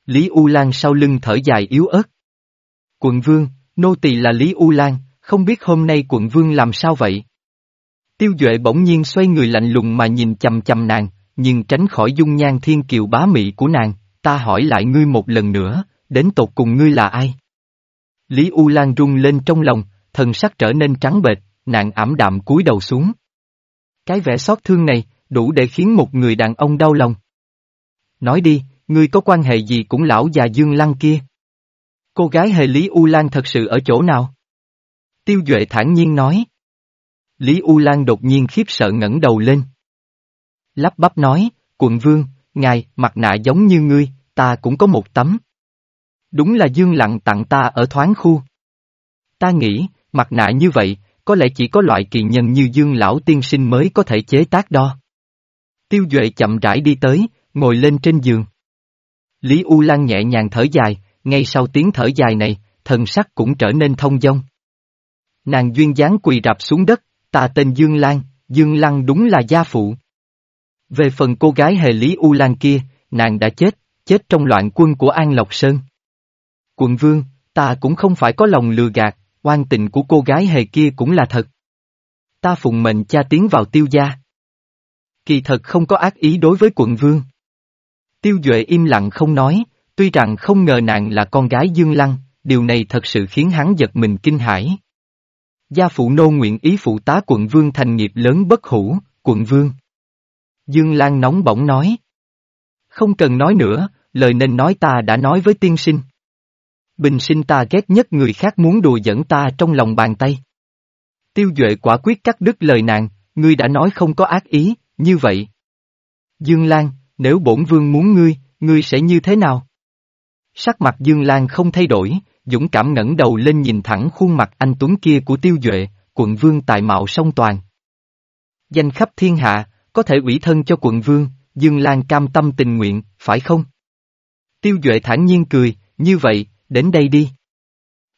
Lý U Lan sau lưng thở dài yếu ớt. Quận vương, nô tỳ là Lý U Lan, không biết hôm nay quận vương làm sao vậy? Tiêu Duệ bỗng nhiên xoay người lạnh lùng mà nhìn chầm chầm nàng, nhưng tránh khỏi dung nhan thiên kiều bá mị của nàng, ta hỏi lại ngươi một lần nữa, đến tột cùng ngươi là ai? Lý U Lan rung lên trong lòng, thần sắc trở nên trắng bệch, nàng ảm đạm cúi đầu xuống. Cái vẻ xót thương này, đủ để khiến một người đàn ông đau lòng. Nói đi, ngươi có quan hệ gì cũng lão già Dương Lăng kia? Cô gái hề Lý U Lan thật sự ở chỗ nào? Tiêu Duệ thản nhiên nói. Lý U Lan đột nhiên khiếp sợ ngẩng đầu lên. Lắp bắp nói, quận vương, ngài, mặt nạ giống như ngươi, ta cũng có một tấm. Đúng là Dương Lặng tặng ta ở thoáng khu. Ta nghĩ, mặt nạ như vậy, có lẽ chỉ có loại kỳ nhân như Dương Lão tiên sinh mới có thể chế tác đo. Tiêu Duệ chậm rãi đi tới, ngồi lên trên giường. Lý U Lan nhẹ nhàng thở dài, ngay sau tiếng thở dài này, thần sắc cũng trở nên thông dong. Nàng duyên dáng quỳ rạp xuống đất, ta tên Dương Lan, Dương Lăng đúng là gia phụ. Về phần cô gái hề Lý U Lan kia, nàng đã chết, chết trong loạn quân của An Lộc Sơn. Quận vương, ta cũng không phải có lòng lừa gạt, oan tình của cô gái hề kia cũng là thật. Ta phụng mệnh cha tiến vào tiêu gia. Kỳ thật không có ác ý đối với quận vương. Tiêu Duệ im lặng không nói, tuy rằng không ngờ nàng là con gái Dương Lăng, điều này thật sự khiến hắn giật mình kinh hãi. Gia phụ nô nguyện ý phụ tá quận vương thành nghiệp lớn bất hủ, quận vương. Dương Lan nóng bỏng nói. Không cần nói nữa, lời nên nói ta đã nói với tiên sinh. Bình sinh ta ghét nhất người khác muốn đùa dẫn ta trong lòng bàn tay. Tiêu Duệ quả quyết cắt đứt lời nàng, ngươi đã nói không có ác ý, như vậy. Dương Lan, nếu bổn vương muốn ngươi, ngươi sẽ như thế nào? Sắc mặt Dương Lan không thay đổi, dũng cảm ngẩng đầu lên nhìn thẳng khuôn mặt anh Tuấn kia của Tiêu Duệ, quận vương tài mạo song toàn. Danh khắp thiên hạ, có thể ủy thân cho quận vương, Dương Lan cam tâm tình nguyện, phải không? Tiêu Duệ thản nhiên cười, như vậy, đến đây đi.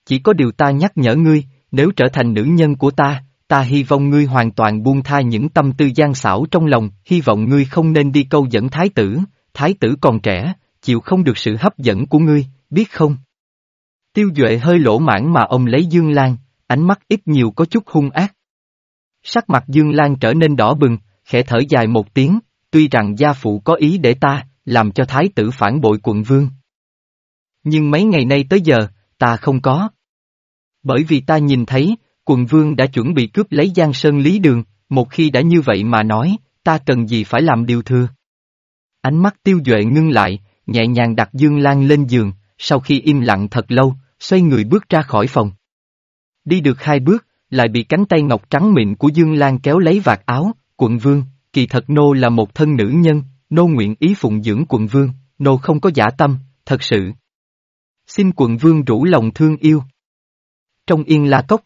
Chỉ có điều ta nhắc nhở ngươi, nếu trở thành nữ nhân của ta, ta hy vọng ngươi hoàn toàn buông tha những tâm tư gian xảo trong lòng, hy vọng ngươi không nên đi câu dẫn thái tử, thái tử còn trẻ, chịu không được sự hấp dẫn của ngươi, biết không? Tiêu Duệ hơi lỗ mãn mà ông lấy Dương Lan, ánh mắt ít nhiều có chút hung ác. Sắc mặt Dương Lan trở nên đỏ bừng, khẽ thở dài một tiếng, tuy rằng gia phụ có ý để ta, làm cho thái tử phản bội quận vương. Nhưng mấy ngày nay tới giờ, ta không có. Bởi vì ta nhìn thấy, quận vương đã chuẩn bị cướp lấy Giang Sơn Lý Đường, một khi đã như vậy mà nói, ta cần gì phải làm điều thừa. Ánh mắt tiêu duệ ngưng lại, nhẹ nhàng đặt Dương Lan lên giường, sau khi im lặng thật lâu, xoay người bước ra khỏi phòng. Đi được hai bước, lại bị cánh tay ngọc trắng mịn của Dương Lan kéo lấy vạt áo, quận vương, kỳ thật nô là một thân nữ nhân, nô nguyện ý phụng dưỡng quận vương, nô không có giả tâm, thật sự. Xin quận vương rủ lòng thương yêu. Trong yên la cốc.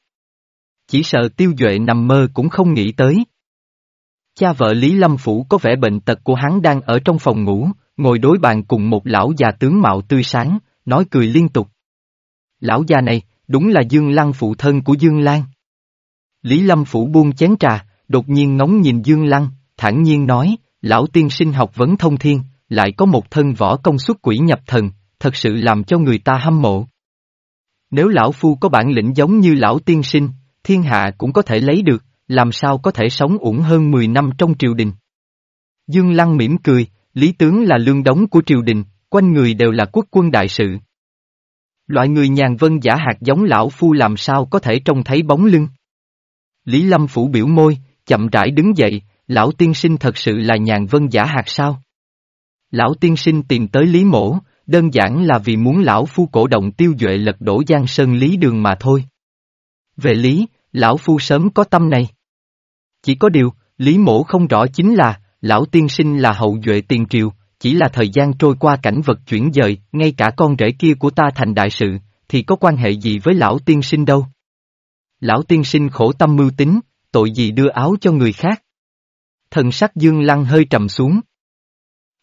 Chỉ sợ tiêu duệ nằm mơ cũng không nghĩ tới. Cha vợ Lý Lâm Phủ có vẻ bệnh tật của hắn đang ở trong phòng ngủ, ngồi đối bàn cùng một lão già tướng mạo tươi sáng, nói cười liên tục. Lão già này, đúng là Dương Lăng phụ thân của Dương Lan. Lý Lâm Phủ buông chén trà, đột nhiên ngóng nhìn Dương Lăng, thản nhiên nói, lão tiên sinh học vấn thông thiên, lại có một thân võ công xuất quỷ nhập thần, thật sự làm cho người ta hâm mộ. Nếu lão phu có bản lĩnh giống như lão tiên sinh, thiên hạ cũng có thể lấy được, làm sao có thể sống ủng hơn 10 năm trong triều đình. Dương Lăng mỉm cười, lý tướng là lương đóng của triều đình, quanh người đều là quốc quân đại sự. Loại người nhàn vân giả hạt giống lão phu làm sao có thể trông thấy bóng lưng. Lý Lâm phủ biểu môi, chậm rãi đứng dậy, lão tiên sinh thật sự là nhàn vân giả hạt sao? Lão tiên sinh tìm tới Lý Mổ, đơn giản là vì muốn lão phu cổ động tiêu duệ lật đổ Giang Sơn Lý Đường mà thôi. Về Lý, lão phu sớm có tâm này. Chỉ có điều, Lý Mổ không rõ chính là, lão tiên sinh là hậu duệ tiền triều, chỉ là thời gian trôi qua cảnh vật chuyển dời, ngay cả con rể kia của ta thành đại sự, thì có quan hệ gì với lão tiên sinh đâu. Lão tiên sinh khổ tâm mưu tính, tội gì đưa áo cho người khác. Thần sắc Dương Lăng hơi trầm xuống.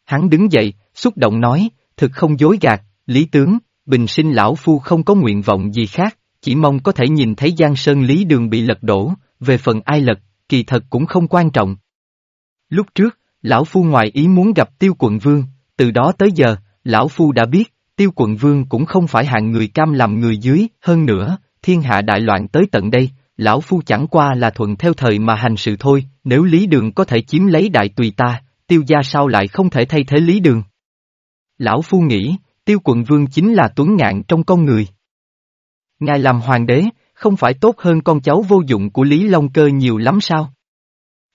Hắn đứng dậy, xúc động nói, thực không dối gạt, lý tướng, bình sinh lão phu không có nguyện vọng gì khác, chỉ mong có thể nhìn thấy Giang Sơn Lý Đường bị lật đổ, về phần ai lật, kỳ thật cũng không quan trọng. Lúc trước, lão phu ngoài ý muốn gặp tiêu quận vương, từ đó tới giờ, lão phu đã biết, tiêu quận vương cũng không phải hạng người cam làm người dưới, hơn nữa, thiên hạ đại loạn tới tận đây, lão phu chẳng qua là thuận theo thời mà hành sự thôi, nếu lý đường có thể chiếm lấy đại tùy ta, tiêu gia sao lại không thể thay thế lý đường. Lão phu nghĩ, tiêu quận vương chính là tuấn ngạn trong con người. Ngài làm hoàng đế, không phải tốt hơn con cháu vô dụng của Lý Long Cơ nhiều lắm sao?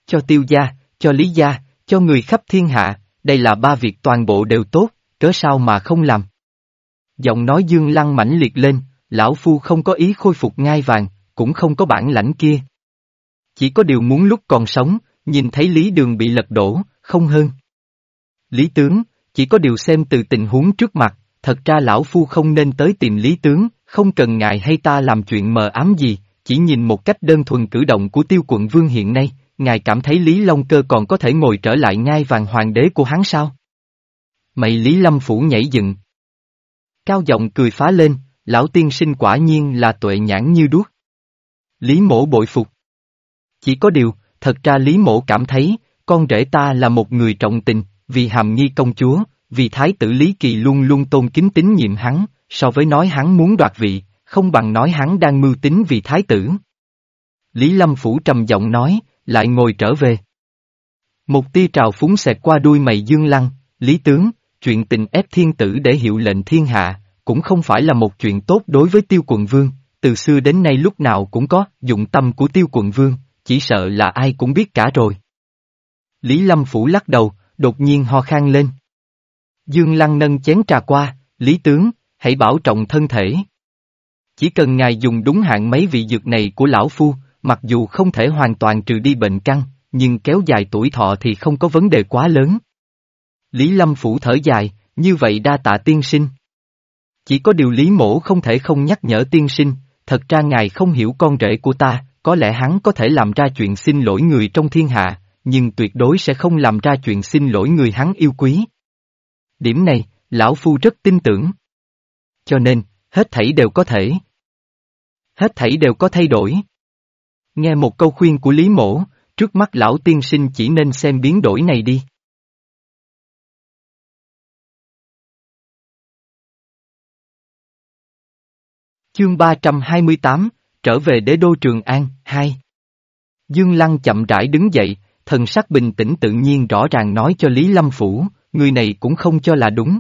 Cho tiêu gia, cho lý gia, cho người khắp thiên hạ, đây là ba việc toàn bộ đều tốt, cớ sao mà không làm. Giọng nói dương lăng mãnh liệt lên, lão phu không có ý khôi phục ngai vàng, cũng không có bản lãnh kia. Chỉ có điều muốn lúc còn sống, nhìn thấy lý đường bị lật đổ, không hơn. Lý tướng, chỉ có điều xem từ tình huống trước mặt, thật ra lão phu không nên tới tìm lý tướng, không cần ngại hay ta làm chuyện mờ ám gì, chỉ nhìn một cách đơn thuần cử động của tiêu quận vương hiện nay, ngài cảm thấy Lý Long Cơ còn có thể ngồi trở lại ngai vàng hoàng đế của hắn sao? Mày Lý Lâm Phủ nhảy dựng. Cao giọng cười phá lên, lão tiên sinh quả nhiên là tuệ nhãn như đuốc. Lý mổ bội phục. Chỉ có điều, thật ra Lý mổ cảm thấy, con rể ta là một người trọng tình, vì hàm nghi công chúa, vì thái tử Lý Kỳ luôn luôn tôn kính tín nhiệm hắn, so với nói hắn muốn đoạt vị, không bằng nói hắn đang mưu tính vì thái tử. Lý Lâm Phủ trầm giọng nói, lại ngồi trở về. Một tia trào phúng xẹt qua đuôi mày dương lăng, lý tướng, chuyện tình ép thiên tử để hiệu lệnh thiên hạ, cũng không phải là một chuyện tốt đối với tiêu quận vương, từ xưa đến nay lúc nào cũng có dụng tâm của tiêu quận vương, chỉ sợ là ai cũng biết cả rồi. Lý Lâm Phủ lắc đầu, đột nhiên ho khan lên. Dương Lăng nâng chén trà qua, Lý tướng, hãy bảo trọng thân thể. Chỉ cần ngài dùng đúng hạn mấy vị dược này của lão phu, mặc dù không thể hoàn toàn trừ đi bệnh căn, nhưng kéo dài tuổi thọ thì không có vấn đề quá lớn. Lý Lâm Phủ thở dài, như vậy đa tạ tiên sinh. Chỉ có điều Lý Mổ không thể không nhắc nhở tiên sinh, thật ra ngài không hiểu con rể của ta, có lẽ hắn có thể làm ra chuyện xin lỗi người trong thiên hạ, nhưng tuyệt đối sẽ không làm ra chuyện xin lỗi người hắn yêu quý. Điểm này, lão phu rất tin tưởng. Cho nên, hết thảy đều có thể. Hết thảy đều có thay đổi. Nghe một câu khuyên của Lý Mổ, trước mắt lão tiên sinh chỉ nên xem biến đổi này đi. Chương 328, trở về đế đô Trường An, 2 Dương Lăng chậm rãi đứng dậy, thần sắc bình tĩnh tự nhiên rõ ràng nói cho Lý Lâm Phủ, người này cũng không cho là đúng.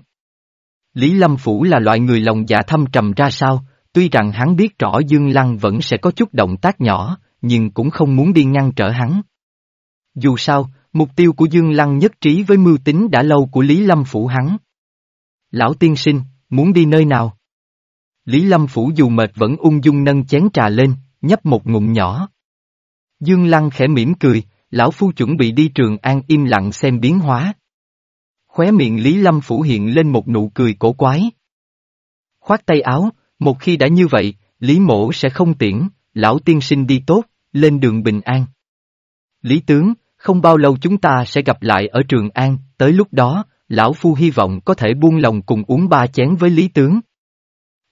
Lý Lâm Phủ là loại người lòng dạ thâm trầm ra sao, tuy rằng hắn biết rõ Dương Lăng vẫn sẽ có chút động tác nhỏ, nhưng cũng không muốn đi ngăn trở hắn. Dù sao, mục tiêu của Dương Lăng nhất trí với mưu tính đã lâu của Lý Lâm Phủ hắn. Lão tiên sinh, muốn đi nơi nào? Lý Lâm Phủ dù mệt vẫn ung dung nâng chén trà lên, nhấp một ngụm nhỏ. Dương Lăng khẽ mỉm cười, lão phu chuẩn bị đi trường an im lặng xem biến hóa. Khóe miệng Lý Lâm Phủ hiện lên một nụ cười cổ quái. Khoát tay áo, một khi đã như vậy, Lý Mổ sẽ không tiễn, lão tiên sinh đi tốt, lên đường bình an. Lý tướng, không bao lâu chúng ta sẽ gặp lại ở Trường An, tới lúc đó, lão phu hy vọng có thể buông lòng cùng uống ba chén với Lý tướng.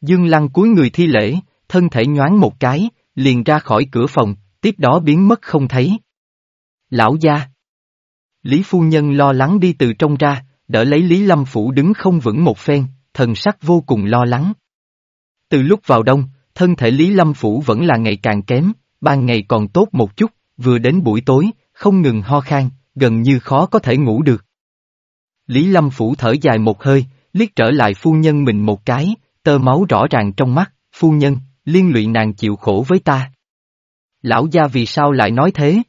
Dương Lăng cúi người thi lễ, thân thể nhoáng một cái, liền ra khỏi cửa phòng, tiếp đó biến mất không thấy. Lão gia Lý phu nhân lo lắng đi từ trong ra, đỡ lấy Lý Lâm Phủ đứng không vững một phen, thần sắc vô cùng lo lắng. Từ lúc vào đông, thân thể Lý Lâm Phủ vẫn là ngày càng kém, ban ngày còn tốt một chút, vừa đến buổi tối, không ngừng ho khan, gần như khó có thể ngủ được. Lý Lâm Phủ thở dài một hơi, liếc trở lại phu nhân mình một cái, tơ máu rõ ràng trong mắt, phu nhân, liên lụy nàng chịu khổ với ta. Lão gia vì sao lại nói thế?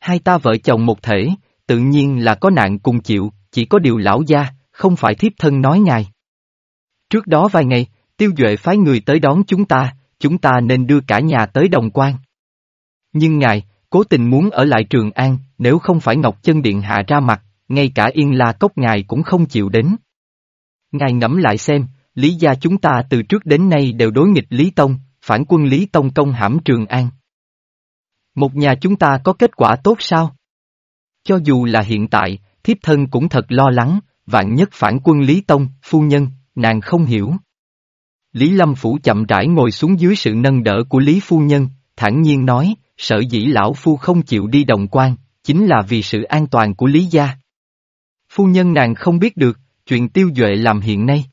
Hai ta vợ chồng một thể, tự nhiên là có nạn cùng chịu, chỉ có điều lão gia, không phải thiếp thân nói ngài. Trước đó vài ngày, tiêu duệ phái người tới đón chúng ta, chúng ta nên đưa cả nhà tới đồng quan. Nhưng ngài, cố tình muốn ở lại Trường An, nếu không phải Ngọc Chân Điện hạ ra mặt, ngay cả Yên La Cốc ngài cũng không chịu đến. Ngài ngẫm lại xem, lý gia chúng ta từ trước đến nay đều đối nghịch Lý Tông, phản quân Lý Tông công hãm Trường An. Một nhà chúng ta có kết quả tốt sao? Cho dù là hiện tại, thiếp thân cũng thật lo lắng, vạn nhất phản quân Lý Tông, phu nhân, nàng không hiểu. Lý Lâm Phủ chậm rãi ngồi xuống dưới sự nâng đỡ của Lý Phu Nhân, thản nhiên nói, sở dĩ lão Phu không chịu đi đồng quan, chính là vì sự an toàn của Lý gia. Phu Nhân nàng không biết được, chuyện tiêu duệ làm hiện nay.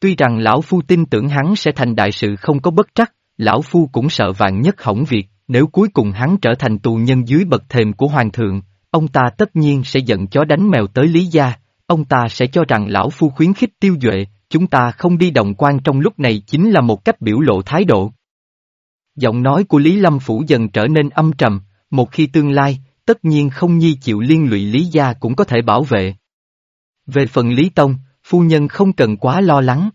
Tuy rằng lão Phu tin tưởng hắn sẽ thành đại sự không có bất trắc, lão Phu cũng sợ vạn nhất hỏng việc, nếu cuối cùng hắn trở thành tù nhân dưới bậc thềm của Hoàng thượng, ông ta tất nhiên sẽ giận chó đánh mèo tới Lý gia, ông ta sẽ cho rằng lão Phu khuyến khích tiêu duệ, chúng ta không đi đồng quan trong lúc này chính là một cách biểu lộ thái độ. Giọng nói của Lý Lâm Phủ dần trở nên âm trầm, một khi tương lai, tất nhiên không nhi chịu liên lụy Lý Gia cũng có thể bảo vệ. Về phần Lý Tông, phu nhân không cần quá lo lắng.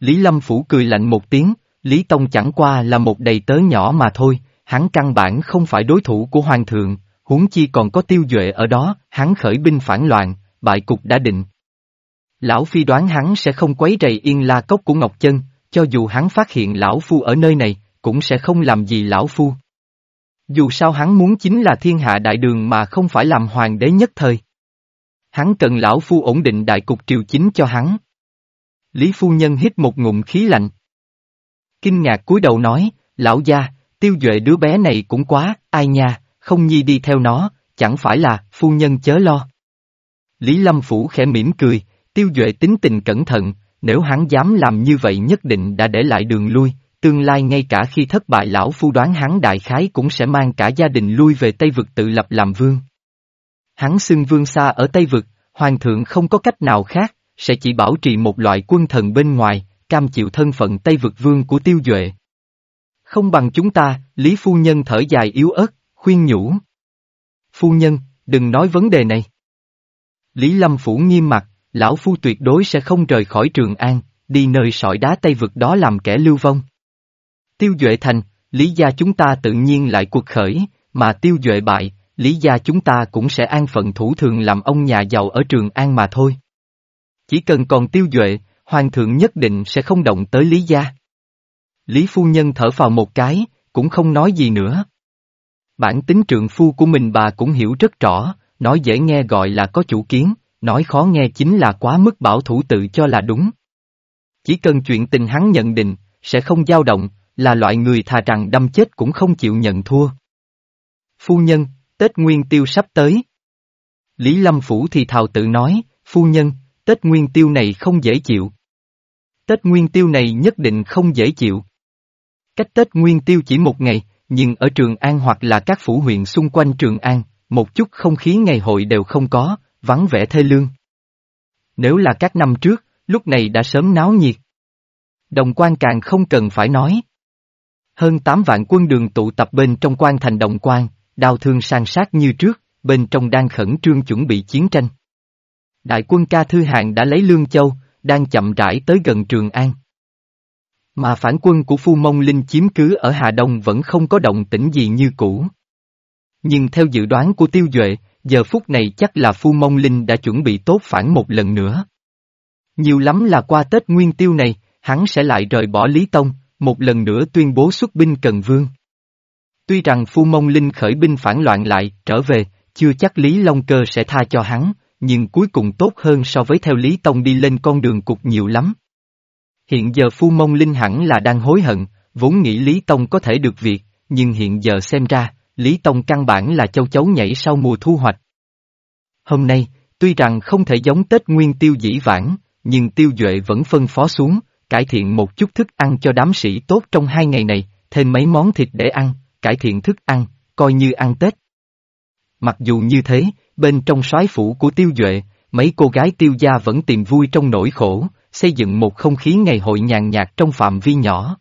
Lý Lâm Phủ cười lạnh một tiếng, Lý Tông chẳng qua là một đầy tớ nhỏ mà thôi, hắn căn bản không phải đối thủ của Hoàng thượng, huống chi còn có tiêu duệ ở đó, hắn khởi binh phản loạn, bại cục đã định, Lão Phi đoán hắn sẽ không quấy rầy yên la cốc của Ngọc Chân, cho dù hắn phát hiện Lão Phu ở nơi này, cũng sẽ không làm gì Lão Phu. Dù sao hắn muốn chính là thiên hạ đại đường mà không phải làm hoàng đế nhất thời. Hắn cần Lão Phu ổn định đại cục triều chính cho hắn. Lý Phu Nhân hít một ngụm khí lạnh. Kinh ngạc cúi đầu nói, Lão gia, tiêu duệ đứa bé này cũng quá, ai nha, không nhi đi theo nó, chẳng phải là, Phu Nhân chớ lo. Lý Lâm Phủ khẽ mỉm cười, Tiêu Duệ tính tình cẩn thận, nếu hắn dám làm như vậy nhất định đã để lại đường lui, tương lai ngay cả khi thất bại lão phu đoán hắn đại khái cũng sẽ mang cả gia đình lui về Tây Vực tự lập làm vương. Hắn xưng vương xa ở Tây Vực, hoàng thượng không có cách nào khác, sẽ chỉ bảo trì một loại quân thần bên ngoài, cam chịu thân phận Tây Vực vương của Tiêu Duệ. Không bằng chúng ta, Lý Phu Nhân thở dài yếu ớt, khuyên nhủ. Phu Nhân, đừng nói vấn đề này. Lý Lâm Phủ nghiêm mặt, Lão Phu tuyệt đối sẽ không rời khỏi Trường An, đi nơi sỏi đá Tây Vực đó làm kẻ lưu vong. Tiêu Duệ thành, lý gia chúng ta tự nhiên lại cuộc khởi, mà Tiêu Duệ bại, lý gia chúng ta cũng sẽ an phận thủ thường làm ông nhà giàu ở Trường An mà thôi. Chỉ cần còn Tiêu Duệ, Hoàng thượng nhất định sẽ không động tới lý gia. Lý phu nhân thở vào một cái, cũng không nói gì nữa. Bản tính trượng phu của mình bà cũng hiểu rất rõ, nói dễ nghe gọi là có chủ kiến, nói khó nghe chính là quá mức bảo thủ tự cho là đúng. Chỉ cần chuyện tình hắn nhận định, sẽ không dao động, là loại người thà rằng đâm chết cũng không chịu nhận thua. Phu nhân, Tết Nguyên Tiêu sắp tới. Lý Lâm Phủ thì thào tự nói, phu nhân, Tết Nguyên Tiêu này không dễ chịu. Tết Nguyên Tiêu này nhất định không dễ chịu. Cách Tết Nguyên Tiêu chỉ một ngày, nhưng ở Trường An hoặc là các phủ huyện xung quanh Trường An, một chút không khí ngày hội đều không có, vắng vẻ thê lương. Nếu là các năm trước, lúc này đã sớm náo nhiệt. Đồng quan càng không cần phải nói. Hơn 8 vạn quân đường tụ tập bên trong quan thành đồng quan, đao thương sang sát như trước, bên trong đang khẩn trương chuẩn bị chiến tranh. Đại quân ca thư hạng đã lấy Lương Châu, đang chậm rãi tới gần Trường An. Mà phản quân của Phu Mông Linh chiếm cứ ở Hà Đông vẫn không có động tĩnh gì như cũ. Nhưng theo dự đoán của Tiêu Duệ, giờ phút này chắc là Phu Mông Linh đã chuẩn bị tốt phản một lần nữa. Nhiều lắm là qua Tết Nguyên Tiêu này, hắn sẽ lại rời bỏ Lý Tông, một lần nữa tuyên bố xuất binh Cần Vương. Tuy rằng Phu Mông Linh khởi binh phản loạn lại, trở về, chưa chắc Lý Long Cơ sẽ tha cho hắn, nhưng cuối cùng tốt hơn so với theo Lý Tông đi lên con đường cục nhiều lắm. Hiện giờ Phu Mông Linh hẳn là đang hối hận, vốn nghĩ Lý Tông có thể được việc, nhưng hiện giờ xem ra, Lý Tông căn bản là châu chấu nhảy sau mùa thu hoạch. Hôm nay, tuy rằng không thể giống Tết Nguyên tiêu dĩ vãng, nhưng tiêu duệ vẫn phân phó xuống, cải thiện một chút thức ăn cho đám sĩ tốt trong hai ngày này, thêm mấy món thịt để ăn, cải thiện thức ăn, coi như ăn Tết. Mặc dù như thế, bên trong soái phủ của tiêu duệ, mấy cô gái tiêu gia vẫn tìm vui trong nỗi khổ, xây dựng một không khí ngày hội nhàn nhạt trong phạm vi nhỏ.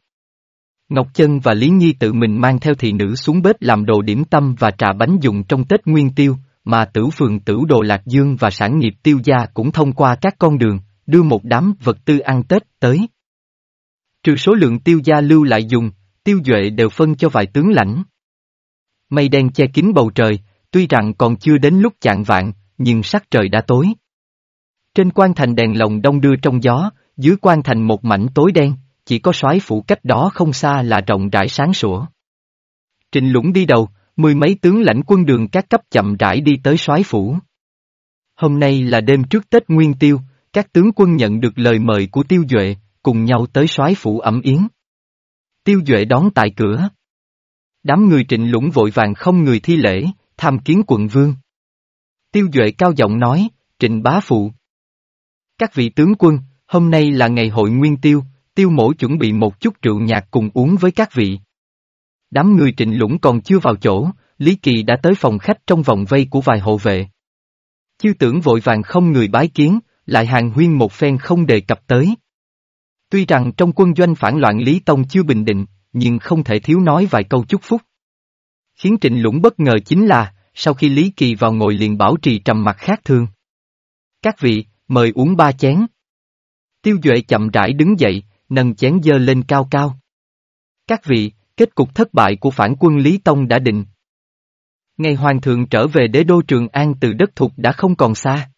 Ngọc Chân và Lý Nhi tự mình mang theo thị nữ xuống bếp làm đồ điểm tâm và trà bánh dùng trong Tết Nguyên Tiêu, mà tử phường tử đồ Lạc Dương và sản nghiệp tiêu gia cũng thông qua các con đường, đưa một đám vật tư ăn Tết tới. Trừ số lượng tiêu gia lưu lại dùng, tiêu duệ đều phân cho vài tướng lãnh. Mây đen che kín bầu trời, tuy rằng còn chưa đến lúc chạng vạn, nhưng sắc trời đã tối. Trên quan thành đèn lồng đông đưa trong gió, dưới quan thành một mảnh tối đen, chỉ có soái phủ cách đó không xa là rộng rãi sáng sủa. Trình lũng đi đầu, mười mấy tướng lãnh quân đường các cấp chậm rãi đi tới soái phủ. Hôm nay là đêm trước Tết Nguyên Tiêu, các tướng quân nhận được lời mời của Tiêu Duệ, cùng nhau tới soái phủ ẩm yến. Tiêu Duệ đón tại cửa. Đám người trịnh lũng vội vàng không người thi lễ, tham kiến quận vương. Tiêu Duệ cao giọng nói, trịnh bá phụ. Các vị tướng quân, hôm nay là ngày hội nguyên tiêu, tiêu mổ chuẩn bị một chút rượu nhạc cùng uống với các vị. Đám người trịnh lũng còn chưa vào chỗ, Lý Kỳ đã tới phòng khách trong vòng vây của vài hộ vệ. Chư tưởng vội vàng không người bái kiến, lại hàng huyên một phen không đề cập tới. Tuy rằng trong quân doanh phản loạn Lý Tông chưa bình định, nhưng không thể thiếu nói vài câu chúc phúc. Khiến trịnh lũng bất ngờ chính là, sau khi Lý Kỳ vào ngồi liền bảo trì trầm mặt khác thương. Các vị, mời uống ba chén. Tiêu Duệ chậm rãi đứng dậy, nâng chén dơ lên cao cao. Các vị, kết cục thất bại của phản quân Lý Tông đã định. Ngày Hoàng thượng trở về đế đô Trường An từ đất thục đã không còn xa.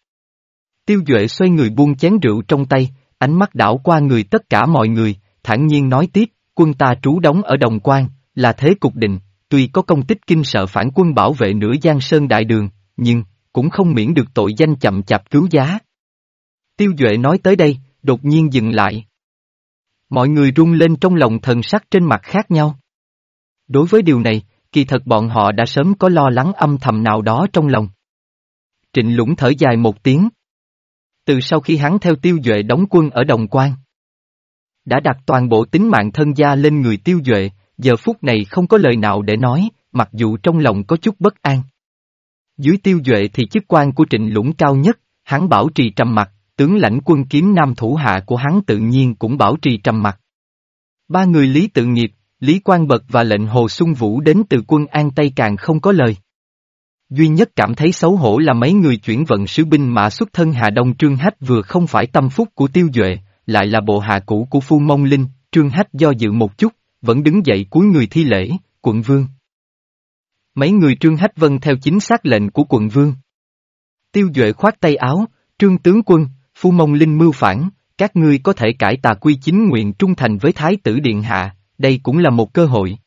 Tiêu Duệ xoay người buông chén rượu trong tay, ánh mắt đảo qua người tất cả mọi người, thản nhiên nói tiếp, quân ta trú đóng ở Đồng Quan, là thế cục định, tuy có công tích kinh sợ phản quân bảo vệ nửa Giang Sơn Đại Đường, nhưng, cũng không miễn được tội danh chậm chạp cứu giá. Tiêu Duệ nói tới đây, đột nhiên dừng lại. Mọi người rung lên trong lòng thần sắc trên mặt khác nhau. Đối với điều này, kỳ thật bọn họ đã sớm có lo lắng âm thầm nào đó trong lòng. Trịnh Lũng thở dài một tiếng. Từ sau khi hắn theo tiêu duệ đóng quân ở Đồng Quan, đã đặt toàn bộ tính mạng thân gia lên người tiêu duệ, giờ phút này không có lời nào để nói, mặc dù trong lòng có chút bất an. Dưới tiêu duệ thì chức quan của trịnh lũng cao nhất, hắn bảo trì trầm mặc tướng lãnh quân kiếm nam thủ hạ của hắn tự nhiên cũng bảo trì trầm mặc Ba người Lý Tự Nghiệp, Lý Quang Bật và lệnh Hồ Xuân Vũ đến từ quân An Tây càng không có lời. Duy nhất cảm thấy xấu hổ là mấy người chuyển vận sứ binh mã xuất thân Hà Đông Trương Hách vừa không phải tâm phúc của Tiêu Duệ, lại là bộ hạ cũ của Phu Mông Linh, Trương Hách do dự một chút, vẫn đứng dậy cuối người thi lễ, quận vương. Mấy người Trương Hách vân theo chính xác lệnh của quận vương. Tiêu Duệ khoát tay áo, Trương tướng quân, Phu Mông Linh mưu phản, các ngươi có thể cải tà quy chính nguyện trung thành với Thái tử Điện Hạ, đây cũng là một cơ hội.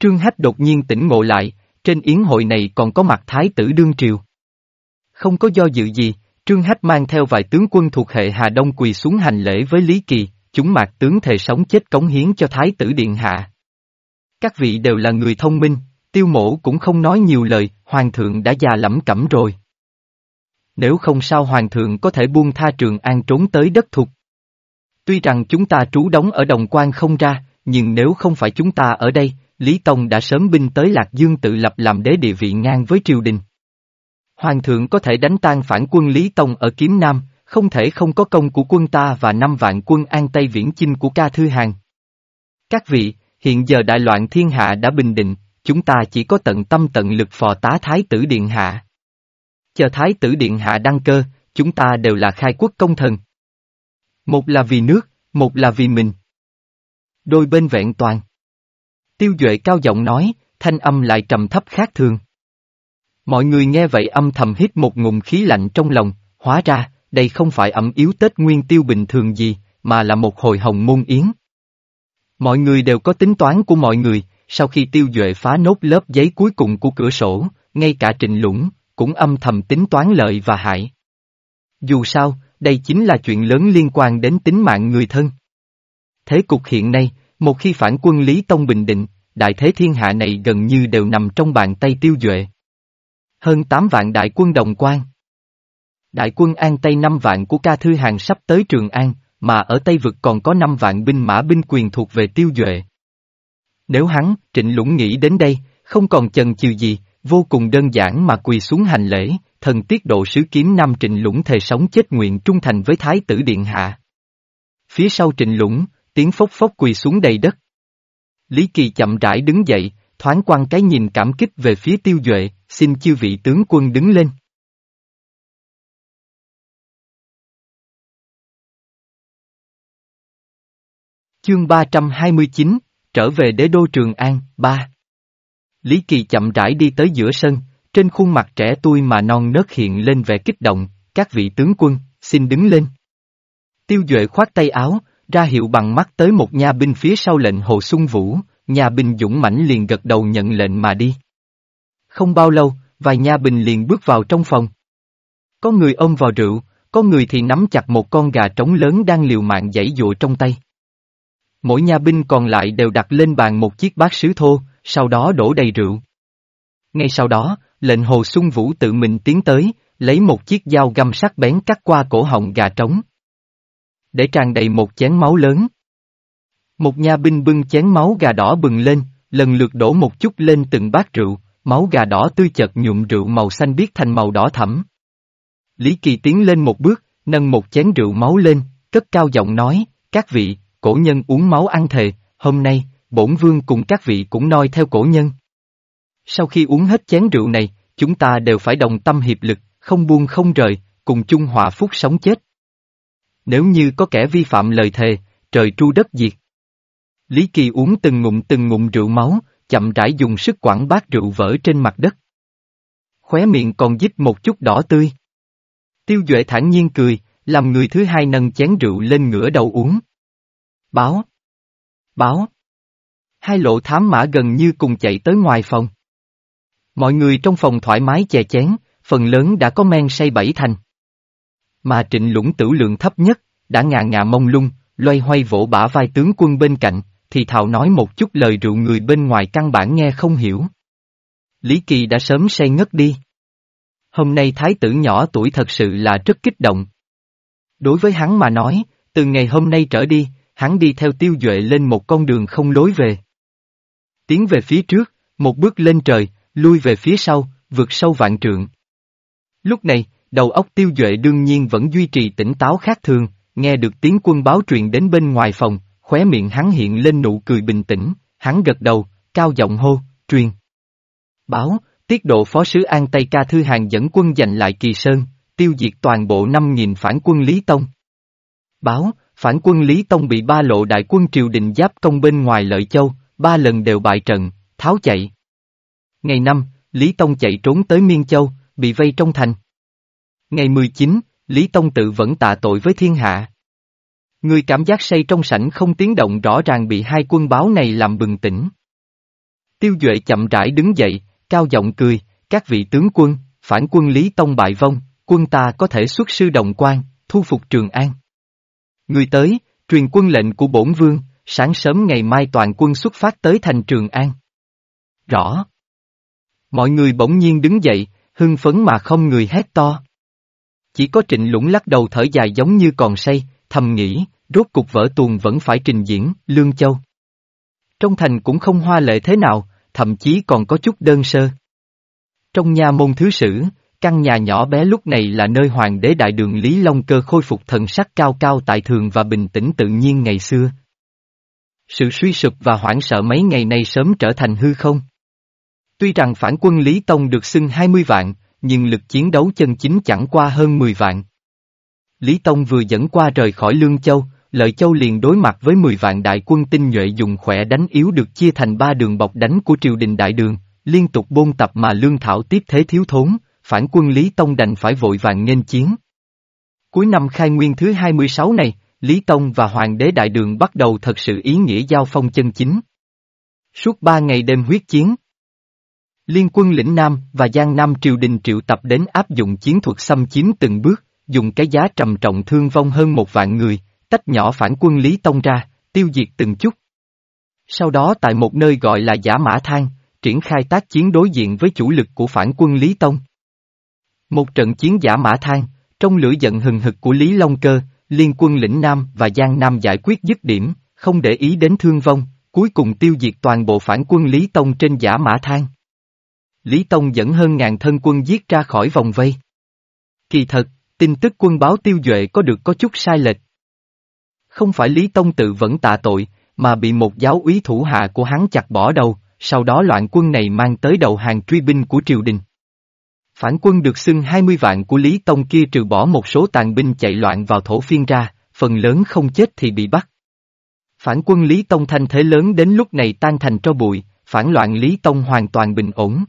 Trương Hách đột nhiên tỉnh ngộ lại, trên yến hội này còn có mặt Thái tử Đương Triều. Không có do dự gì, Trương Hách mang theo vài tướng quân thuộc hệ Hà Đông quỳ xuống hành lễ với Lý Kỳ, chúng mạc tướng thề sống chết cống hiến cho Thái tử Điện Hạ. Các vị đều là người thông minh, tiêu mổ cũng không nói nhiều lời, Hoàng thượng đã già lẫm cẩm rồi. Nếu không sao Hoàng thượng có thể buông tha Trường An trốn tới đất thục. Tuy rằng chúng ta trú đóng ở đồng quan không ra, nhưng nếu không phải chúng ta ở đây, Lý Tông đã sớm binh tới Lạc Dương tự lập làm đế địa vị ngang với triều đình. Hoàng thượng có thể đánh tan phản quân Lý Tông ở Kiếm Nam, không thể không có công của quân ta và năm vạn quân an Tây viễn chinh của ca thư hàng. Các vị, hiện giờ đại loạn thiên hạ đã bình định, chúng ta chỉ có tận tâm tận lực phò tá Thái tử Điện Hạ. Chờ Thái tử Điện Hạ đăng cơ, chúng ta đều là khai quốc công thần. Một là vì nước, một là vì mình. Đôi bên vẹn toàn. Tiêu Duệ cao giọng nói, thanh âm lại trầm thấp khác thường. Mọi người nghe vậy âm thầm hít một ngụm khí lạnh trong lòng, hóa ra, đây không phải ẩm yếu Tết Nguyên Tiêu bình thường gì, mà là một hồi hồng môn yến. Mọi người đều có tính toán của mọi người, sau khi Tiêu Duệ phá nốt lớp giấy cuối cùng của cửa sổ, ngay cả Trịnh Lũng, cũng âm thầm tính toán lợi và hại. Dù sao, đây chính là chuyện lớn liên quan đến tính mạng người thân. Thế cục hiện nay, một khi phản quân Lý Tông bình định, đại thế thiên hạ này gần như đều nằm trong bàn tay tiêu duệ. Hơn 8 vạn đại quân đồng quan. Đại quân An Tây 5 vạn của ca thư hàng sắp tới Trường An, mà ở Tây Vực còn có 5 vạn binh mã binh quyền thuộc về tiêu duệ. Nếu hắn, trịnh lũng nghĩ đến đây, không còn chần chừ gì, vô cùng đơn giản mà quỳ xuống hành lễ, thần tiết độ sứ kiếm Nam Trịnh Lũng thề sống chết nguyện trung thành với Thái tử Điện Hạ. Phía sau Trịnh Lũng, tiếng phốc phốc quỳ xuống đầy đất. Lý Kỳ chậm rãi đứng dậy, thoáng quan cái nhìn cảm kích về phía tiêu duệ, xin chư vị tướng quân đứng lên. Chương 329, trở về đế đô Trường An, 3 Lý Kỳ chậm rãi đi tới giữa sân, trên khuôn mặt trẻ tuổi mà non nớt hiện lên vẻ kích động, các vị tướng quân, xin đứng lên. Tiêu Duệ khoát tay áo, ra hiệu bằng mắt tới một nha binh phía sau lệnh Hồ Xuân Vũ, nhà binh dũng mãnh liền gật đầu nhận lệnh mà đi. Không bao lâu, vài nha binh liền bước vào trong phòng. Có người ôm vào rượu, có người thì nắm chặt một con gà trống lớn đang liều mạng giãy dụa trong tay. Mỗi nha binh còn lại đều đặt lên bàn một chiếc bát sứ thô, sau đó đổ đầy rượu. Ngay sau đó, lệnh Hồ Xuân Vũ tự mình tiến tới, lấy một chiếc dao găm sắc bén cắt qua cổ họng gà trống. Để tràn đầy một chén máu lớn. Một nha binh bưng chén máu gà đỏ bừng lên, lần lượt đổ một chút lên từng bát rượu, máu gà đỏ tươi chợt nhuộm rượu màu xanh biếc thành màu đỏ thẫm. Lý Kỳ tiến lên một bước, nâng một chén rượu máu lên, cất cao giọng nói, các vị, cổ nhân uống máu ăn thề, hôm nay, bổn vương cùng các vị cũng noi theo cổ nhân. Sau khi uống hết chén rượu này, chúng ta đều phải đồng tâm hiệp lực, không buông không rời, cùng chung hòa phúc sống chết. Nếu như có kẻ vi phạm lời thề, trời tru đất diệt. Lý Kỳ uống từng ngụm từng ngụm rượu máu, chậm rãi dùng sức quảng bát rượu vỡ trên mặt đất. Khóe miệng còn dít một chút đỏ tươi. Tiêu Duệ thản nhiên cười, làm người thứ hai nâng chén rượu lên ngửa đầu uống. Báo! Báo! Hai lộ thám mã gần như cùng chạy tới ngoài phòng. Mọi người trong phòng thoải mái chè chén, phần lớn đã có men say bảy thành. Mà trịnh lũng tử lượng thấp nhất, đã ngà ngà mông lung, loay hoay vỗ bả vai tướng quân bên cạnh, thì thào nói một chút lời rượu người bên ngoài căn bản nghe không hiểu. Lý Kỳ đã sớm say ngất đi. Hôm nay thái tử nhỏ tuổi thật sự là rất kích động. Đối với hắn mà nói, từ ngày hôm nay trở đi, hắn đi theo tiêu duệ lên một con đường không lối về. Tiến về phía trước, một bước lên trời, lui về phía sau, vượt sâu vạn trượng. Lúc này, đầu óc tiêu duệ đương nhiên vẫn duy trì tỉnh táo khác thường, nghe được tiếng quân báo truyền đến bên ngoài phòng, khóe miệng hắn hiện lên nụ cười bình tĩnh, hắn gật đầu, cao giọng hô, truyền. Báo, tiết độ phó sứ An Tây Ca Thư Hàng dẫn quân giành lại Kỳ Sơn, tiêu diệt toàn bộ 5.000 phản quân Lý Tông. Báo, phản quân Lý Tông bị ba lộ đại quân triều đình giáp công bên ngoài lợi châu, ba lần đều bại trận, tháo chạy. Ngày năm, Lý Tông chạy trốn tới Miên Châu, bị vây trong thành. Ngày 19, Lý Tông tự vẫn tạ tội với thiên hạ. Người cảm giác say trong sảnh không tiếng động rõ ràng bị hai quân báo này làm bừng tỉnh. Tiêu Duệ chậm rãi đứng dậy, cao giọng cười, các vị tướng quân, phản quân Lý Tông bại vong, quân ta có thể xuất sư đồng quan, thu phục Trường An. Người tới, truyền quân lệnh của bổn vương, sáng sớm ngày mai toàn quân xuất phát tới thành Trường An. Rõ. Mọi người bỗng nhiên đứng dậy, hưng phấn mà không người hét to. Chỉ có trịnh lũng lắc đầu thở dài giống như còn say, thầm nghĩ, rốt cục vở tuồng vẫn phải trình diễn, Lương Châu. Trong thành cũng không hoa lệ thế nào, thậm chí còn có chút đơn sơ. Trong nhà môn thứ sử, căn nhà nhỏ bé lúc này là nơi hoàng đế đại đường Lý Long Cơ khôi phục thần sắc cao cao tại thường và bình tĩnh tự nhiên ngày xưa. Sự suy sụp và hoảng sợ mấy ngày nay sớm trở thành hư không. Tuy rằng phản quân Lý Tông được xưng 20 vạn, nhưng lực chiến đấu chân chính chẳng qua hơn 10 vạn. Lý Tông vừa dẫn qua rời khỏi Lương Châu, Lợi Châu liền đối mặt với 10 vạn đại quân tinh nhuệ dùng khỏe đánh yếu được chia thành ba đường bọc đánh của triều đình đại đường, liên tục bôn tập mà lương thảo tiếp thế thiếu thốn, phản quân Lý Tông đành phải vội vàng nghênh chiến. Cuối năm khai nguyên thứ 26 này, Lý Tông và Hoàng đế Đại Đường bắt đầu thật sự ý nghĩa giao phong chân chính. Suốt ba ngày đêm huyết chiến. Liên quân lĩnh Nam và Giang Nam triều đình triệu tập đến áp dụng chiến thuật xâm chiếm từng bước, dùng cái giá trầm trọng thương vong hơn một vạn người, tách nhỏ phản quân Lý Tông ra, tiêu diệt từng chút. Sau đó tại một nơi gọi là Giả Mã Thang, triển khai tác chiến đối diện với chủ lực của phản quân Lý Tông. Một trận chiến giả mã thang, trong lửa giận hừng hực của Lý Long Cơ, liên quân lĩnh Nam và Giang Nam giải quyết dứt điểm, không để ý đến thương vong, cuối cùng tiêu diệt toàn bộ phản quân Lý Tông trên giả mã thang. Lý Tông dẫn hơn ngàn thân quân giết ra khỏi vòng vây. Kỳ thật, tin tức quân báo tiêu duệ có được có chút sai lệch. Không phải Lý Tông tự vẫn tạ tội, mà bị một giáo úy thủ hạ của hắn chặt bỏ đầu, sau đó loạn quân này mang tới đầu hàng truy binh của triều đình. Phản quân được xưng 20 vạn của Lý Tông kia trừ bỏ một số tàn binh chạy loạn vào thổ phiên ra, phần lớn không chết thì bị bắt. Phản quân Lý Tông thanh thế lớn đến lúc này tan thành tro bụi, phản loạn Lý Tông hoàn toàn bình ổn.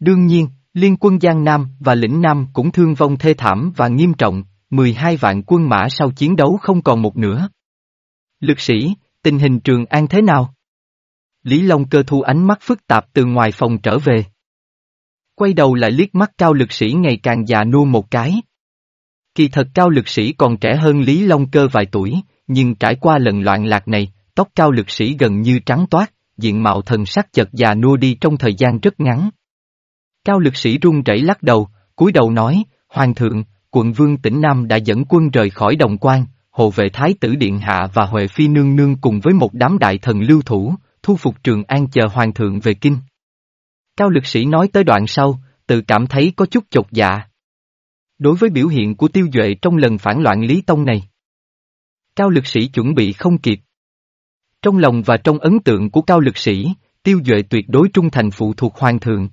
Đương nhiên, liên quân Giang Nam và lĩnh Nam cũng thương vong thê thảm và nghiêm trọng, 12 vạn quân mã sau chiến đấu không còn một nửa. Lực sĩ, tình hình trường an thế nào? Lý Long cơ thu ánh mắt phức tạp từ ngoài phòng trở về. Quay đầu lại liếc mắt cao lực sĩ ngày càng già nua một cái. Kỳ thật cao lực sĩ còn trẻ hơn Lý Long cơ vài tuổi, nhưng trải qua lần loạn lạc này, tóc cao lực sĩ gần như trắng toát, diện mạo thần sắc chật già nua đi trong thời gian rất ngắn. Cao lực sĩ run rẩy lắc đầu, cúi đầu nói, Hoàng thượng, quận vương tỉnh Nam đã dẫn quân rời khỏi đồng quan, hộ vệ thái tử điện hạ và Huệ Phi nương nương cùng với một đám đại thần lưu thủ, thu phục Trường An chờ Hoàng thượng về kinh. Cao lực sĩ nói tới đoạn sau, tự cảm thấy có chút chột dạ. Đối với biểu hiện của tiêu duệ trong lần phản loạn Lý Tông này, Cao lực sĩ chuẩn bị không kịp. Trong lòng và trong ấn tượng của cao lực sĩ, tiêu duệ tuyệt đối trung thành phụ thuộc hoàng thượng.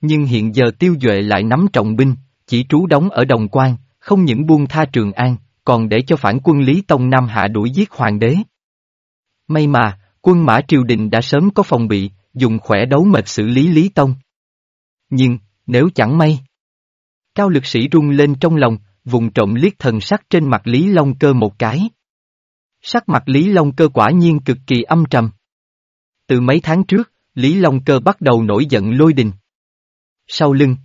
Nhưng hiện giờ tiêu duệ lại nắm trọng binh, chỉ trú đóng ở đồng quan, không những buông tha trường an, còn để cho phản quân Lý Tông Nam hạ đuổi giết hoàng đế. May mà, quân mã triều đình đã sớm có phòng bị, dùng khỏe đấu mệt xử lý Lý Tông. Nhưng, nếu chẳng may. Cao lực sĩ rung lên trong lòng, vùng trộm liếc thần sắc trên mặt Lý Long Cơ một cái. Sắc mặt Lý Long Cơ quả nhiên cực kỳ âm trầm. Từ mấy tháng trước, Lý Long Cơ bắt đầu nổi giận lôi đình. Sau lưng.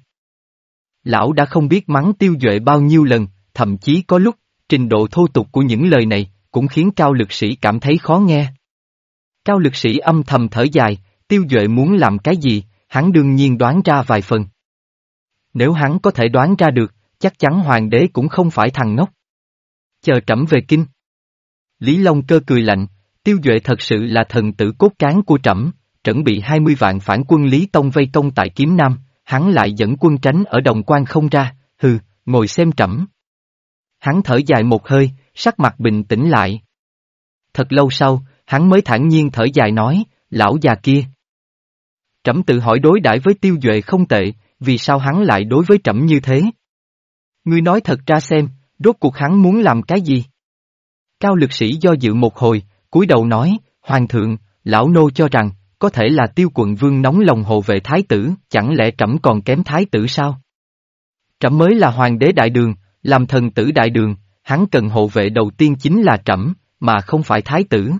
Lão đã không biết mắng tiêu duệ bao nhiêu lần, thậm chí có lúc, trình độ thô tục của những lời này, cũng khiến cao lực sĩ cảm thấy khó nghe. Cao lực sĩ âm thầm thở dài, tiêu duệ muốn làm cái gì, hắn đương nhiên đoán ra vài phần. Nếu hắn có thể đoán ra được, chắc chắn hoàng đế cũng không phải thằng ngốc. Chờ trẫm về kinh. Lý Long cơ cười lạnh, tiêu duệ thật sự là thần tử cốt cán của trẫm, chuẩn bị 20 vạn phản quân Lý Tông vây công tại Kiếm Nam, hắn lại dẫn quân tránh ở đồng quan không ra, hừ, ngồi xem trẫm. Hắn thở dài một hơi, sắc mặt bình tĩnh lại. Thật lâu sau, hắn mới thản nhiên thở dài nói, lão già kia. Trẫm tự hỏi đối đãi với tiêu duệ không tệ, vì sao hắn lại đối với trẫm như thế? Ngươi nói thật ra xem, rốt cuộc hắn muốn làm cái gì? Cao lực sĩ do dự một hồi, cúi đầu nói, Hoàng thượng, lão nô cho rằng, có thể là tiêu quận vương nóng lòng hộ vệ thái tử, chẳng lẽ trẫm còn kém thái tử sao? Trẫm mới là hoàng đế đại đường, làm thần tử đại đường, hắn cần hộ vệ đầu tiên chính là trẫm, mà không phải thái tử.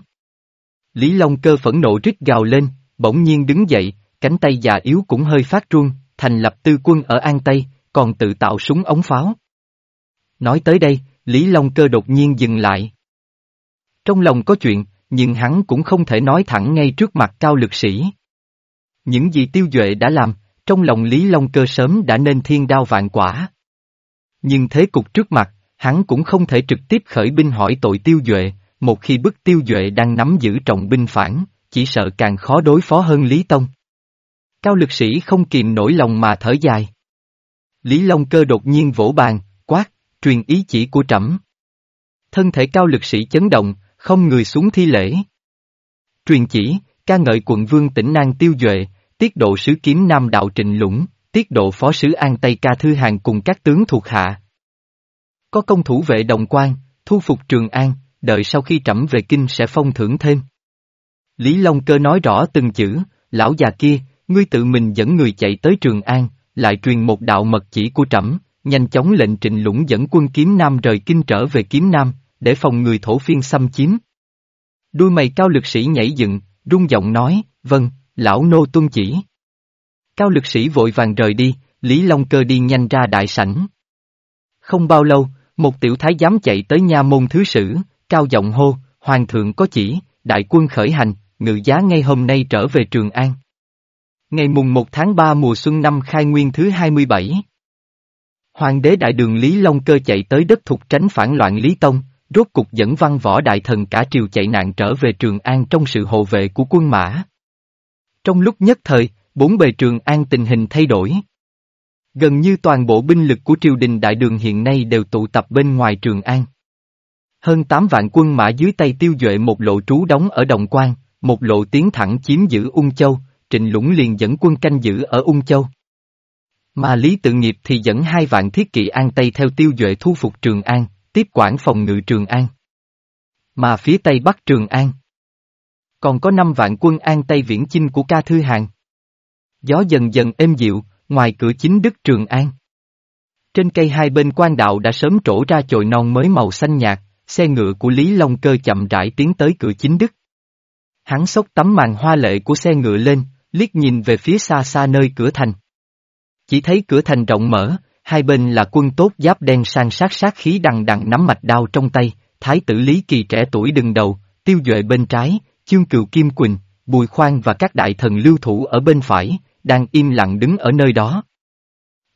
Lý Long cơ phẫn nộ rít gào lên, bỗng nhiên đứng dậy, cánh tay già yếu cũng hơi phát run, thành lập tư quân ở An Tây, còn tự tạo súng ống pháo. Nói tới đây, Lý Long cơ đột nhiên dừng lại. Trong lòng có chuyện, nhưng hắn cũng không thể nói thẳng ngay trước mặt cao lực sĩ. Những gì tiêu duệ đã làm, trong lòng Lý Long cơ sớm đã nên thiên đao vạn quả. Nhưng thế cục trước mặt, hắn cũng không thể trực tiếp khởi binh hỏi tội tiêu duệ, một khi bức tiêu duệ đang nắm giữ trọng binh phản, chỉ sợ càng khó đối phó hơn Lý Tông. Cao lực sĩ không kìm nổi lòng mà thở dài. Lý Long Cơ đột nhiên vỗ bàn, quát, truyền ý chỉ của trẫm. Thân thể cao lực sĩ chấn động, không người xuống thi lễ. Truyền chỉ, ca ngợi quận vương tỉnh An Tiêu Duệ, tiết độ sứ kiếm Nam Đạo Trịnh Lũng, tiết độ phó sứ An Tây Ca Thư Hàng cùng các tướng thuộc hạ. Có công thủ vệ đồng quan, thu phục Trường An, đợi sau khi trẫm về kinh sẽ phong thưởng thêm. Lý Long Cơ nói rõ từng chữ, lão già kia, ngươi tự mình dẫn người chạy tới Trường An, lại truyền một đạo mật chỉ của trẫm, nhanh chóng lệnh trịnh lũng dẫn quân kiếm Nam rời kinh trở về kiếm Nam, để phòng người thổ phiên xâm chiếm. Đuôi mày cao lực sĩ nhảy dựng, rung giọng nói, vâng, lão nô tuân chỉ. Cao lực sĩ vội vàng rời đi, Lý Long Cơ đi nhanh ra đại sảnh. Không bao lâu, một tiểu thái giám chạy tới nha môn thứ sử, cao giọng hô, hoàng thượng có chỉ, đại quân khởi hành, ngự giá ngay hôm nay trở về Trường An. Ngày mùng 1 tháng 3 mùa xuân năm khai nguyên thứ 27. Hoàng đế đại đường Lý Long Cơ chạy tới đất thục tránh phản loạn Lý Tông, rốt cục dẫn văn võ đại thần cả triều chạy nạn trở về Trường An trong sự hộ vệ của quân mã. Trong lúc nhất thời, bốn bề Trường An tình hình thay đổi. Gần như toàn bộ binh lực của triều đình đại đường hiện nay đều tụ tập bên ngoài Trường An. Hơn 8 vạn quân mã dưới tay tiêu duệ một lộ trú đóng ở Đồng Quan, một lộ tiến thẳng chiếm giữ Ung Châu, Trịnh Lũng liền dẫn quân canh giữ ở Ung Châu. Mà Lý Tự Nghiệp thì dẫn hai vạn thiết kỵ An Tây theo tiêu duệ thu phục Trường An, tiếp quản phòng ngự Trường An. Mà phía Tây Bắc Trường An. Còn có năm vạn quân An Tây viễn chinh của ca thư hàng. Gió dần dần êm dịu, ngoài cửa chính Đức Trường An. Trên cây hai bên quan đạo đã sớm trổ ra chồi non mới màu xanh nhạt, xe ngựa của Lý Long Cơ chậm rãi tiến tới cửa chính Đức. Hắn xốc tấm màn hoa lệ của xe ngựa lên, liếc nhìn về phía xa xa nơi cửa thành. Chỉ thấy cửa thành rộng mở, hai bên là quân tốt giáp đen sang sát sát khí đằng đằng nắm mạch đao trong tay, thái tử Lý Kỳ trẻ tuổi đứng đầu, tiêu duệ bên trái, chương cựu Kim Quỳnh, Bùi Khoan và các đại thần lưu thủ ở bên phải, đang im lặng đứng ở nơi đó.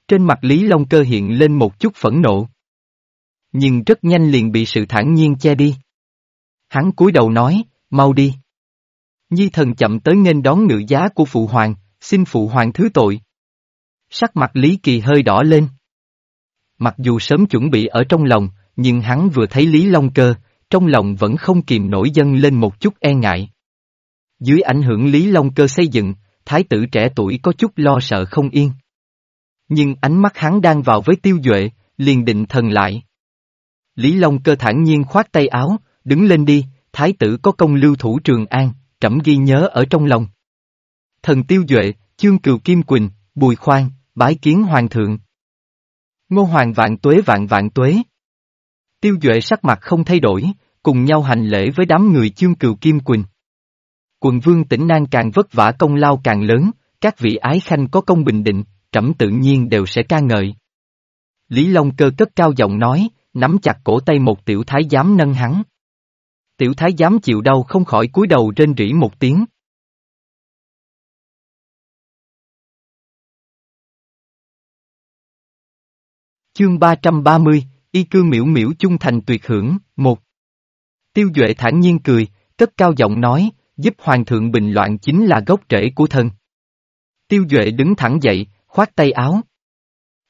Trên mặt Lý Long Cơ hiện lên một chút phẫn nộ. Nhưng rất nhanh liền bị sự thản nhiên che đi. Hắn cúi đầu nói, mau đi. Nhi thần chậm tới nghênh đón ngự giá của phụ hoàng, xin phụ hoàng thứ tội. Sắc mặt Lý Kỳ hơi đỏ lên. Mặc dù sớm chuẩn bị ở trong lòng, nhưng hắn vừa thấy Lý Long Cơ, trong lòng vẫn không kìm nổi dâng lên một chút e ngại. Dưới ảnh hưởng Lý Long Cơ xây dựng, thái tử trẻ tuổi có chút lo sợ không yên. Nhưng ánh mắt hắn đang vào với tiêu duệ, liền định thần lại. Lý Long Cơ thản nhiên khoát tay áo, đứng lên đi, thái tử có công lưu thủ Trường An, trẫm ghi nhớ ở trong lòng. Thần tiêu duệ, chương cừu kim quỳnh, bùi khoan, bái kiến hoàng thượng. Ngô hoàng vạn tuế vạn vạn tuế. Tiêu duệ sắc mặt không thay đổi, cùng nhau hành lễ với đám người chương cừu kim quỳnh. Quần vương tỉnh Nan càng vất vả công lao càng lớn, các vị ái khanh có công bình định, trẫm tự nhiên đều sẽ ca ngợi. Lý Long cơ cất cao giọng nói, nắm chặt cổ tay một tiểu thái giám nâng hắn. Tiểu thái giám chịu đau không khỏi cúi đầu rên rỉ một tiếng. Chương 330, Y cư miễu miễu chung thành tuyệt hưởng, một. Tiêu Duệ thản nhiên cười, cất cao giọng nói, giúp hoàng thượng bình loạn chính là gốc rễ của thân. Tiêu Duệ đứng thẳng dậy, khoát tay áo.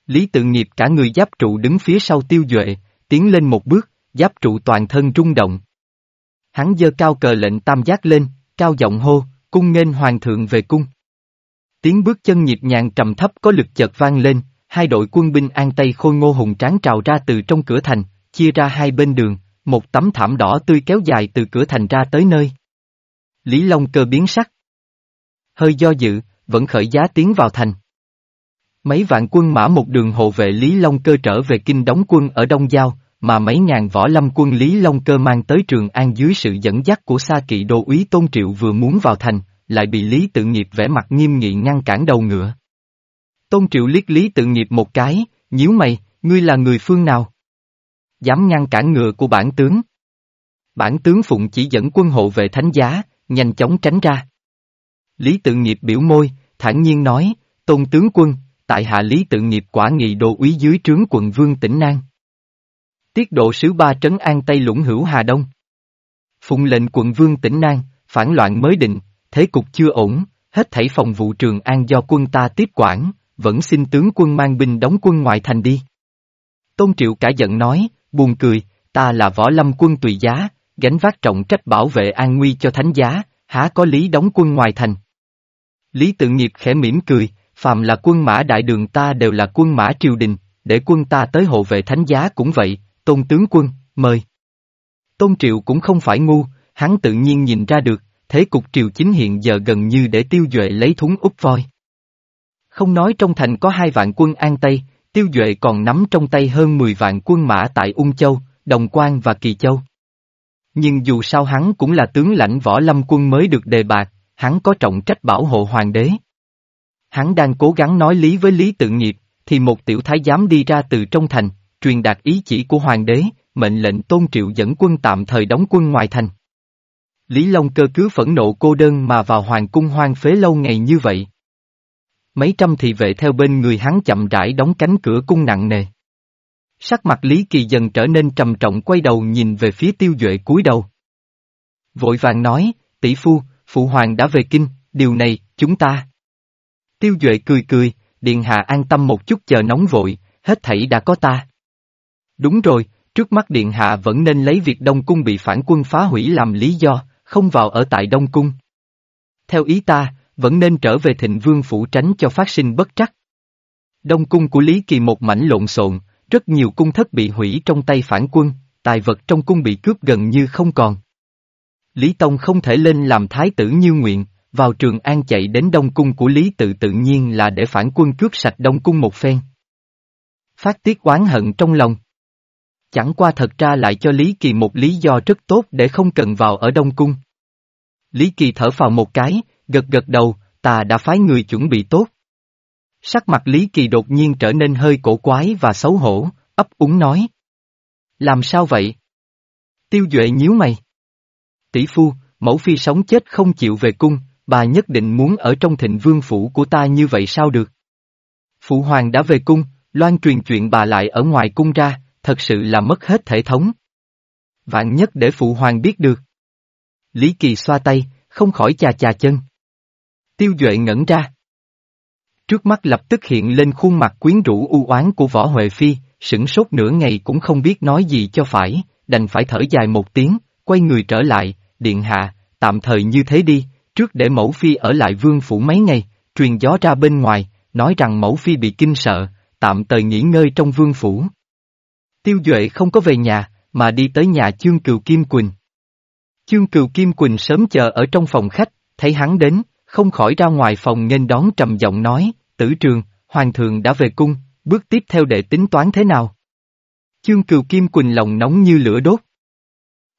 Lý tự nghiệp cả người giáp trụ đứng phía sau Tiêu Duệ, tiến lên một bước, giáp trụ toàn thân rung động. Hắn giơ cao cờ lệnh tam giác lên, cao giọng hô, cung nghênh hoàng thượng về cung. Tiếng bước chân nhịp nhàng trầm thấp có lực chợt vang lên, hai đội quân binh an tây khôi ngô hùng tráng trào ra từ trong cửa thành, chia ra hai bên đường, một tấm thảm đỏ tươi kéo dài từ cửa thành ra tới nơi. Lý Long cơ biến sắc. Hơi do dự, vẫn khởi giá tiến vào thành. Mấy vạn quân mã một đường hộ vệ Lý Long cơ trở về kinh đóng quân ở Đông Giao, mà mấy ngàn võ lâm quân Lý Long cơ mang tới Trường An dưới sự dẫn dắt của Sa Kỵ Đô úy Tôn Triệu vừa muốn vào thành, lại bị Lý Tự Nghiệp vẽ mặt nghiêm nghị ngăn cản đầu ngựa. Tôn Triệu liếc Lý Tự Nghiệp một cái, nhíu mày, ngươi là người phương nào? Dám ngăn cản ngựa của bản tướng. Bản tướng Phụng chỉ dẫn quân hộ về thánh giá, nhanh chóng tránh ra. Lý Tự Nghiệp biểu môi, thản nhiên nói, Tôn tướng quân, tại hạ Lý Tự Nghiệp quả nghị đô úy dưới trướng quận vương tỉnh An. Tiết độ sứ ba trấn an Tây Lũng hữu Hà Đông. Phụng lệnh quận vương tỉnh Nang, phản loạn mới định, thế cục chưa ổn, hết thảy phòng vụ trường an do quân ta tiếp quản, vẫn xin tướng quân mang binh đóng quân ngoại thành đi. Tôn Triệu cả giận nói, buồn cười, ta là võ lâm quân tùy giá, gánh vác trọng trách bảo vệ an nguy cho thánh giá, há có lý đóng quân ngoài thành. Lý tự nghiệp khẽ mỉm cười, phàm là quân mã đại đường ta đều là quân mã triều đình, để quân ta tới hộ vệ thánh giá cũng vậy, tôn tướng quân, mời. Tôn Triệu cũng không phải ngu, hắn tự nhiên nhìn ra được, thế cục triều chính hiện giờ gần như để tiêu duệ lấy thúng úp voi. Không nói trong thành có hai vạn quân an Tây, tiêu duệ còn nắm trong tay hơn 10 vạn quân mã tại Ung Châu, Đồng Quan và Kỳ Châu. Nhưng dù sao hắn cũng là tướng lãnh võ lâm quân mới được đề bạc, hắn có trọng trách bảo hộ hoàng đế. Hắn đang cố gắng nói lý với Lý Tự Nghiệp, thì một tiểu thái giám đi ra từ trong thành, truyền đạt ý chỉ của hoàng đế, mệnh lệnh tôn triệu dẫn quân tạm thời đóng quân ngoài thành. Lý Long cơ cứ phẫn nộ cô đơn mà vào hoàng cung hoang phế lâu ngày như vậy. Mấy trăm thị vệ theo bên người hắn chậm rãi đóng cánh cửa cung nặng nề. Sắc mặt Lý Kỳ dần trở nên trầm trọng quay đầu nhìn về phía tiêu duệ cúi đầu. Vội vàng nói, tỷ phu, phụ hoàng đã về kinh, điều này, chúng ta. Tiêu duệ cười cười, điện hạ an tâm một chút chờ nóng vội, hết thảy đã có ta. Đúng rồi, trước mắt điện hạ vẫn nên lấy việc Đông Cung bị phản quân phá hủy làm lý do, không vào ở tại Đông Cung. Theo ý ta, vẫn nên trở về thịnh vương phủ tránh cho phát sinh bất trắc. Đông Cung của Lý Kỳ một mảnh lộn xộn, rất nhiều cung thất bị hủy trong tay phản quân, tài vật trong cung bị cướp gần như không còn. Lý Tông không thể lên làm thái tử như nguyện, vào trường an chạy đến Đông Cung của Lý Tự tự nhiên là để phản quân cướp sạch Đông Cung một phen. Phát tiết oán hận trong lòng. Chẳng qua thật ra lại cho Lý Kỳ một lý do rất tốt để không cần vào ở Đông Cung. Lý Kỳ thở vào một cái, gật gật đầu, ta đã phái người chuẩn bị tốt. Sắc mặt Lý Kỳ đột nhiên trở nên hơi cổ quái và xấu hổ, ấp úng nói. Làm sao vậy? Tiêu Duệ nhíu mày. Tỷ phu, mẫu phi sống chết không chịu về cung, bà nhất định muốn ở trong thịnh vương phủ của ta như vậy sao được? Phụ hoàng đã về cung, loan truyền chuyện bà lại ở ngoài cung ra, thật sự là mất hết thể thống. Vạn nhất để phụ hoàng biết được. Lý Kỳ xoa tay, không khỏi chà chà chân. Tiêu Duệ ngẩn ra. Trước mắt lập tức hiện lên khuôn mặt quyến rũ u oán của Võ Huệ Phi, sửng sốt nửa ngày cũng không biết nói gì cho phải, đành phải thở dài một tiếng, quay người trở lại, điện hạ, tạm thời như thế đi, trước để mẫu phi ở lại vương phủ mấy ngày, truyền gió ra bên ngoài, nói rằng mẫu phi bị kinh sợ, tạm thời nghỉ ngơi trong vương phủ. Tiêu Duệ không có về nhà, mà đi tới nhà chương cừu Kim Quỳnh. Chương cừu Kim Quỳnh sớm chờ ở trong phòng khách, thấy hắn đến, không khỏi ra ngoài phòng nghênh đón trầm giọng nói, tử trường, hoàng thượng đã về cung, bước tiếp theo để tính toán thế nào? Chương cừu Kim Quỳnh lòng nóng như lửa đốt.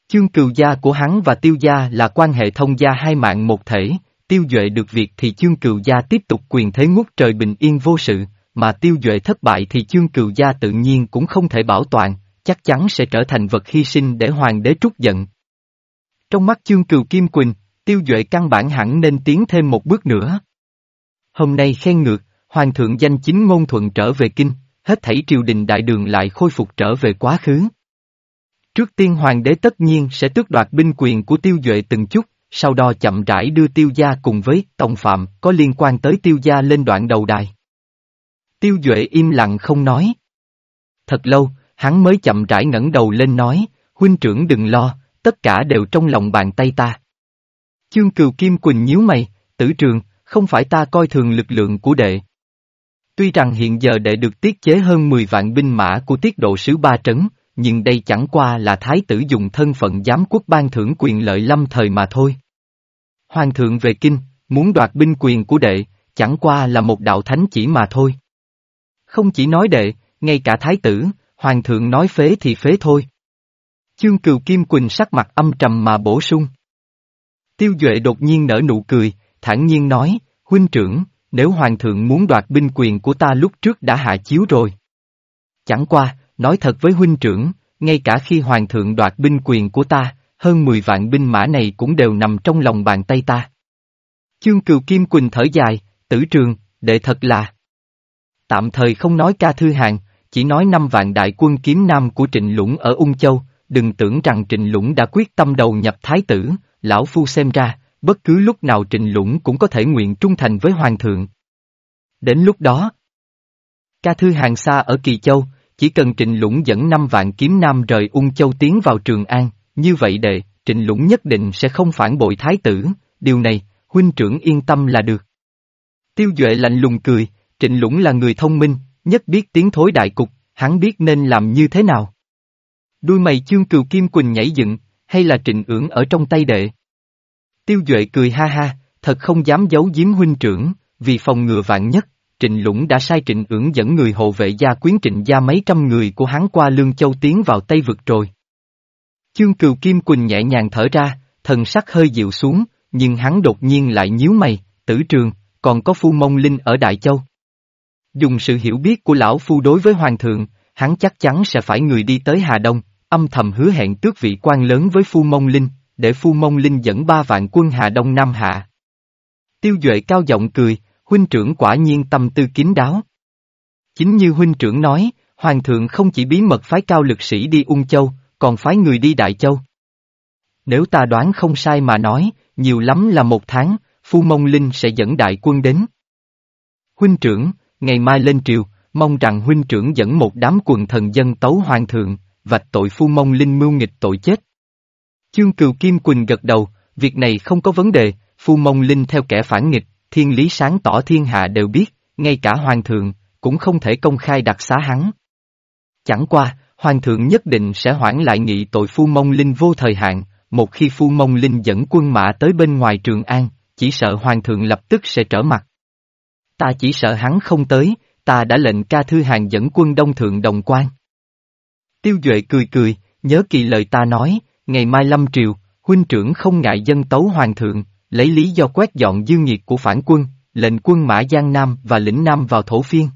Chương cừu gia của hắn và tiêu gia là quan hệ thông gia hai mạng một thể, tiêu duệ được việc thì chương cừu gia tiếp tục quyền thế ngút trời bình yên vô sự, mà tiêu duệ thất bại thì chương cừu gia tự nhiên cũng không thể bảo toàn, chắc chắn sẽ trở thành vật hy sinh để hoàng đế trút giận. Trong mắt chương cừu Kim Quỳnh, tiêu duệ căn bản hẳn nên tiến thêm một bước nữa. Hôm nay khen ngược, hoàng thượng danh chính ngôn thuận trở về kinh, hết thảy triều đình đại đường lại khôi phục trở về quá khứ. Trước tiên hoàng đế tất nhiên sẽ tước đoạt binh quyền của tiêu duệ từng chút, sau đó chậm rãi đưa tiêu gia cùng với tổng phạm có liên quan tới tiêu gia lên đoạn đầu đài. Tiêu duệ im lặng không nói. Thật lâu, hắn mới chậm rãi ngẩng đầu lên nói, huynh trưởng đừng lo, tất cả đều trong lòng bàn tay ta. Chương cừu Kim Quỳnh nhíu mày, tử trường, không phải ta coi thường lực lượng của đệ. Tuy rằng hiện giờ đệ được tiết chế hơn 10 vạn binh mã của tiết độ sứ ba trấn, nhưng đây chẳng qua là thái tử dùng thân phận giám quốc ban thưởng quyền lợi lâm thời mà thôi. Hoàng thượng về kinh, muốn đoạt binh quyền của đệ, chẳng qua là một đạo thánh chỉ mà thôi. Không chỉ nói đệ, ngay cả thái tử, hoàng thượng nói phế thì phế thôi. Chương cừu Kim Quỳnh sắc mặt âm trầm mà bổ sung. Tiêu Duệ đột nhiên nở nụ cười, thản nhiên nói, huynh trưởng, nếu hoàng thượng muốn đoạt binh quyền của ta lúc trước đã hạ chiếu rồi. Chẳng qua, nói thật với huynh trưởng, ngay cả khi hoàng thượng đoạt binh quyền của ta, hơn 10 vạn binh mã này cũng đều nằm trong lòng bàn tay ta. Chương cừu Kim Quỳnh thở dài, tử trường, đệ thật là. Tạm thời không nói ca thư hàng, chỉ nói năm vạn đại quân kiếm nam của Trịnh Lũng ở Ung Châu, đừng tưởng rằng Trịnh Lũng đã quyết tâm đầu nhập thái tử, lão phu xem ra, bất cứ lúc nào Trịnh Lũng cũng có thể nguyện trung thành với Hoàng thượng. Đến lúc đó, ca thư hàng xa ở Kỳ Châu, chỉ cần Trịnh Lũng dẫn năm vạn kiếm nam rời Ung Châu tiến vào Trường An, như vậy đệ, Trịnh Lũng nhất định sẽ không phản bội thái tử, điều này, huynh trưởng yên tâm là được. Tiêu Duệ lạnh lùng cười, Trịnh Lũng là người thông minh, nhất biết tiếng thối đại cục, hắn biết nên làm như thế nào. Đuôi mày chương cừu kim quỳnh nhảy dựng, hay là trịnh ưỡng ở trong tay đệ. Tiêu Duệ cười ha ha, thật không dám giấu giếm huynh trưởng, vì phòng ngừa vạn nhất, Trịnh Lũng đã sai Trịnh ưỡng dẫn người hộ vệ gia quyến Trịnh gia mấy trăm người của hắn qua Lương Châu tiến vào Tây Vực rồi. Chương cừu Kim Quỳnh nhẹ nhàng thở ra, thần sắc hơi dịu xuống, nhưng hắn đột nhiên lại nhíu mày, tử trường, còn có phu mông linh ở Đại Châu. Dùng sự hiểu biết của lão phu đối với hoàng thượng, hắn chắc chắn sẽ phải người đi tới Hà Đông, âm thầm hứa hẹn tước vị quan lớn với phu mông linh, để phu mông linh dẫn ba vạn quân Hà Đông Nam Hạ. Tiêu Duệ cao giọng cười, huynh trưởng quả nhiên tâm tư kín đáo. Chính như huynh trưởng nói, hoàng thượng không chỉ bí mật phái cao lực sĩ đi Ung Châu, còn phái người đi Đại Châu. Nếu ta đoán không sai mà nói, nhiều lắm là một tháng, Phu Mông Linh sẽ dẫn đại quân đến. Huynh trưởng, ngày mai lên triều, mong rằng huynh trưởng dẫn một đám quần thần dân tấu hoàng thượng, vạch tội Phu Mông Linh mưu nghịch tội chết. Chương Cừu Kim Quỳnh gật đầu, việc này không có vấn đề, Phu Mông Linh theo kẻ phản nghịch, thiên lý sáng tỏ thiên hạ đều biết, ngay cả hoàng thượng, cũng không thể công khai đặc xá hắn. Chẳng qua, hoàng thượng nhất định sẽ hoãn lại nghị tội Phu Mông Linh vô thời hạn, một khi Phu Mông Linh dẫn quân mã tới bên ngoài Trường An, chỉ sợ hoàng thượng lập tức sẽ trở mặt. Ta chỉ sợ hắn không tới, ta đã lệnh ca thư hàng dẫn quân đông thượng đồng quan. Tiêu Duệ cười cười, nhớ kỳ lời ta nói, ngày mai lâm triều, huynh trưởng không ngại dân tấu hoàng thượng, lấy lý do quét dọn dư nghiệt của phản quân, lệnh quân mã Giang Nam và lĩnh Nam vào thổ phiên.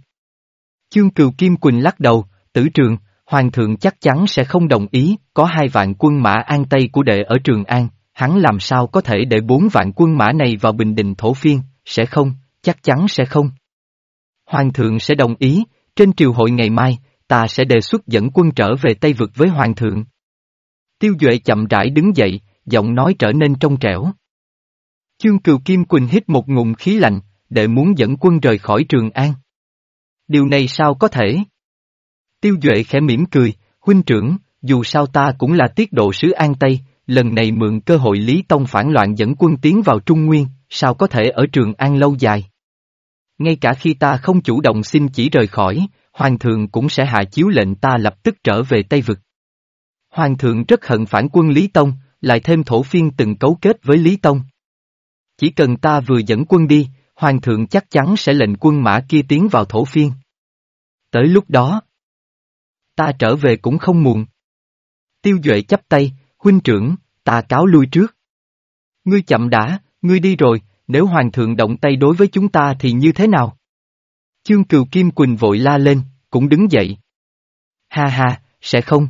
Chương Cừu Kim Quỳnh lắc đầu, tử trường, hoàng thượng chắc chắn sẽ không đồng ý, có hai vạn quân mã an tây của đệ ở Trường An, hắn làm sao có thể để bốn vạn quân mã này vào Bình Định thổ phiên, sẽ không, chắc chắn sẽ không. Hoàng thượng sẽ đồng ý, trên triều hội ngày mai, ta sẽ đề xuất dẫn quân trở về Tây Vực với Hoàng thượng. Tiêu Duệ chậm rãi đứng dậy, giọng nói trở nên trong trẻo. Chương Cừu Kim Quỳnh hít một ngụm khí lạnh, để muốn dẫn quân rời khỏi Trường An. Điều này sao có thể? Tiêu Duệ khẽ mỉm cười, huynh trưởng, dù sao ta cũng là tiết độ sứ An Tây, lần này mượn cơ hội Lý Tông phản loạn dẫn quân tiến vào Trung Nguyên, sao có thể ở Trường An lâu dài. Ngay cả khi ta không chủ động xin chỉ rời khỏi, Hoàng thượng cũng sẽ hạ chiếu lệnh ta lập tức trở về Tây Vực. Hoàng thượng rất hận phản quân Lý Tông, lại thêm thổ phiên từng cấu kết với Lý Tông. Chỉ cần ta vừa dẫn quân đi, Hoàng thượng chắc chắn sẽ lệnh quân mã kia tiến vào thổ phiên. Tới lúc đó, ta trở về cũng không muộn. Tiêu Duệ chấp tay, huynh trưởng, ta cáo lui trước. Ngươi chậm đã, ngươi đi rồi, nếu hoàng thượng động tay đối với chúng ta thì như thế nào? Chương cừu Kim Quỳnh vội la lên, cũng đứng dậy. Ha ha, sẽ không.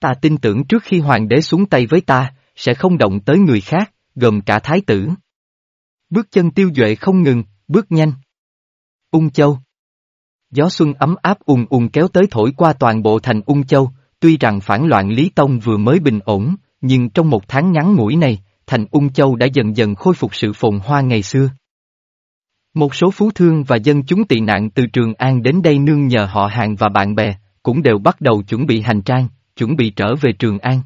Ta tin tưởng trước khi hoàng đế xuống tay với ta, sẽ không động tới người khác, gồm cả thái tử. Bước chân tiêu duệ không ngừng, bước nhanh. Ung Châu Gió xuân ấm áp ùn ùn kéo tới thổi qua toàn bộ thành Ung Châu, tuy rằng phản loạn Lý Tông vừa mới bình ổn, nhưng trong một tháng ngắn ngủi này, thành Ung Châu đã dần dần khôi phục sự phồn hoa ngày xưa. Một số phú thương và dân chúng tị nạn từ Trường An đến đây nương nhờ họ hàng và bạn bè, cũng đều bắt đầu chuẩn bị hành trang, chuẩn bị trở về Trường An.